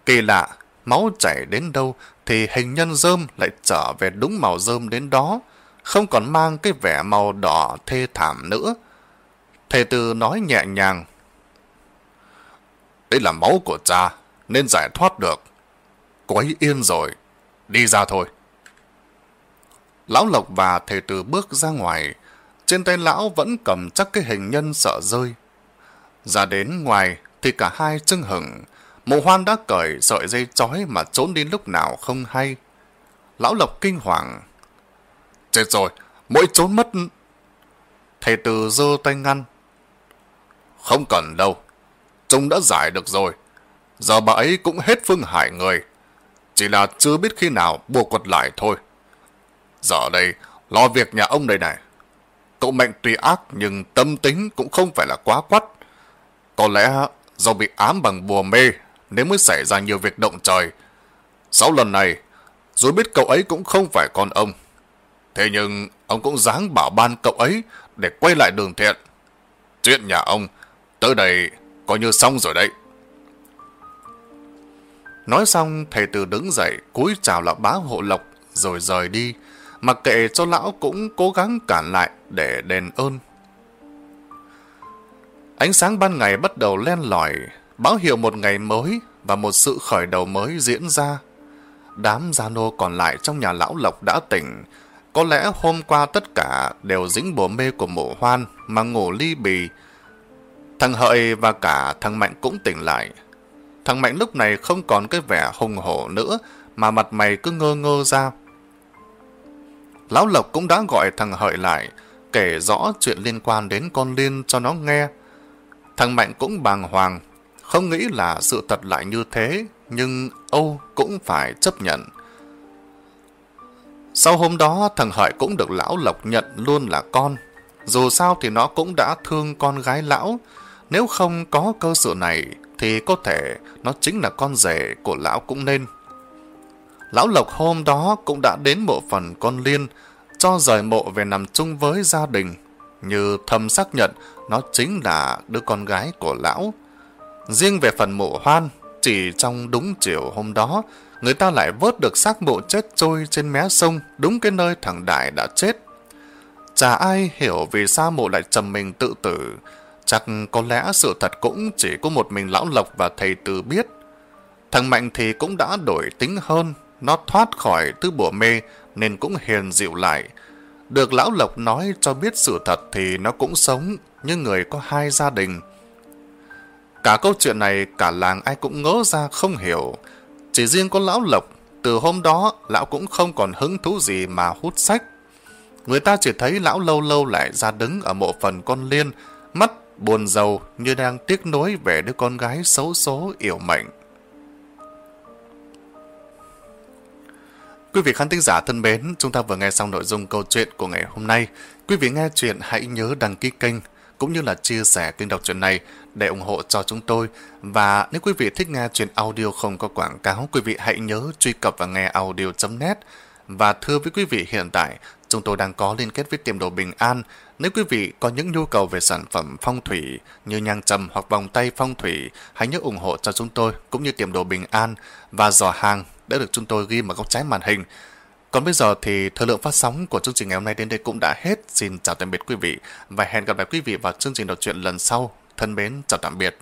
Kỳ lạ, máu chảy đến đâu thì hình nhân rơm lại trở về đúng màu rơm đến đó, không còn mang cái vẻ màu đỏ thê thảm nữa. Thầy tử nói nhẹ nhàng. Đây là máu của cha, nên giải thoát được. Cô ấy yên rồi, đi ra thôi. Lão Lộc và thầy tử bước ra ngoài, trên tay lão vẫn cầm chắc cái hình nhân sợ rơi. Ra đến ngoài thì cả hai chưng hừng, Mộ hoan đã cởi sợi dây chói mà trốn đi lúc nào không hay. Lão Lộc kinh hoàng. Chết rồi, mỗi trốn mất. Thầy từ giơ tay ngăn. Không cần đâu, chúng đã giải được rồi. Giờ bà ấy cũng hết phương hại người. Chỉ là chưa biết khi nào buộc quật lại thôi. Giờ đây, lo việc nhà ông đây này. Cậu mệnh tuy ác nhưng tâm tính cũng không phải là quá quắt. Có lẽ do bị ám bằng bùa mê nên mới xảy ra nhiều việc động trời. sáu lần này, rồi biết cậu ấy cũng không phải con ông. Thế nhưng ông cũng dáng bảo ban cậu ấy để quay lại đường thiện. Chuyện nhà ông tới đây coi như xong rồi đấy. Nói xong, thầy từ đứng dậy, cúi chào lão bá hộ lộc, rồi rời đi, mặc kệ cho lão cũng cố gắng cản lại để đền ơn. Ánh sáng ban ngày bắt đầu len lỏi, báo hiệu một ngày mới và một sự khởi đầu mới diễn ra. Đám gia nô còn lại trong nhà lão Lộc đã tỉnh. Có lẽ hôm qua tất cả đều dính bùa mê của mộ hoan mà ngủ ly bì. Thằng Hợi và cả thằng Mạnh cũng tỉnh lại. Thằng Mạnh lúc này không còn cái vẻ hùng hổ nữa mà mặt mày cứ ngơ ngơ ra. Lão Lộc cũng đã gọi thằng Hợi lại, kể rõ chuyện liên quan đến con Liên cho nó nghe. Thằng Mạnh cũng bàng hoàng, không nghĩ là sự thật lại như thế, nhưng Âu cũng phải chấp nhận. Sau hôm đó, thằng Hợi cũng được lão Lộc nhận luôn là con. Dù sao thì nó cũng đã thương con gái lão. Nếu không có cơ sự này, thì có thể nó chính là con rể của lão cũng nên. Lão Lộc hôm đó cũng đã đến mộ phần con Liên, cho rời mộ về nằm chung với gia đình, như thầm xác nhận nó chính là đứa con gái của lão. Riêng về phần mộ hoan, chỉ trong đúng chiều hôm đó, người ta lại vớt được xác mộ chết trôi trên mé sông, đúng cái nơi thằng Đại đã chết. Chả ai hiểu vì sao mộ lại trầm mình tự tử. Chắc có lẽ sự thật cũng chỉ có một mình Lão Lộc và thầy Từ biết. Thằng Mạnh thì cũng đã đổi tính hơn, nó thoát khỏi tứ bùa mê nên cũng hiền dịu lại. Được Lão Lộc nói cho biết sự thật thì nó cũng sống như người có hai gia đình. Cả câu chuyện này cả làng ai cũng ngỡ ra không hiểu. Chỉ riêng có Lão Lộc, từ hôm đó Lão cũng không còn hứng thú gì mà hút sách. Người ta chỉ thấy Lão lâu lâu lại ra đứng ở mộ phần con Liên, mắt buồn giàu như đang tiếc nối về đứa con gái xấu số yểu mệnh. Quý vị khán thính giả thân mến, chúng ta vừa nghe xong nội dung câu chuyện của ngày hôm nay. Quý vị nghe chuyện hãy nhớ đăng ký kênh cũng như là chia sẻ kênh đọc truyện này để ủng hộ cho chúng tôi. Và nếu quý vị thích nghe chuyện audio không có quảng cáo, quý vị hãy nhớ truy cập vào nghe audio.net. Và thưa với quý vị hiện tại, chúng tôi đang có liên kết với tiệm đồ Bình An. Nếu quý vị có những nhu cầu về sản phẩm phong thủy như nhang trầm hoặc vòng tay phong thủy, hãy nhớ ủng hộ cho chúng tôi cũng như tiệm đồ Bình An và giỏ hàng đã được chúng tôi ghi vào góc trái màn hình. Còn bây giờ thì thời lượng phát sóng của chương trình ngày hôm nay đến đây cũng đã hết. Xin chào tạm biệt quý vị và hẹn gặp lại quý vị vào chương trình đọc truyện lần sau. Thân mến, chào tạm biệt.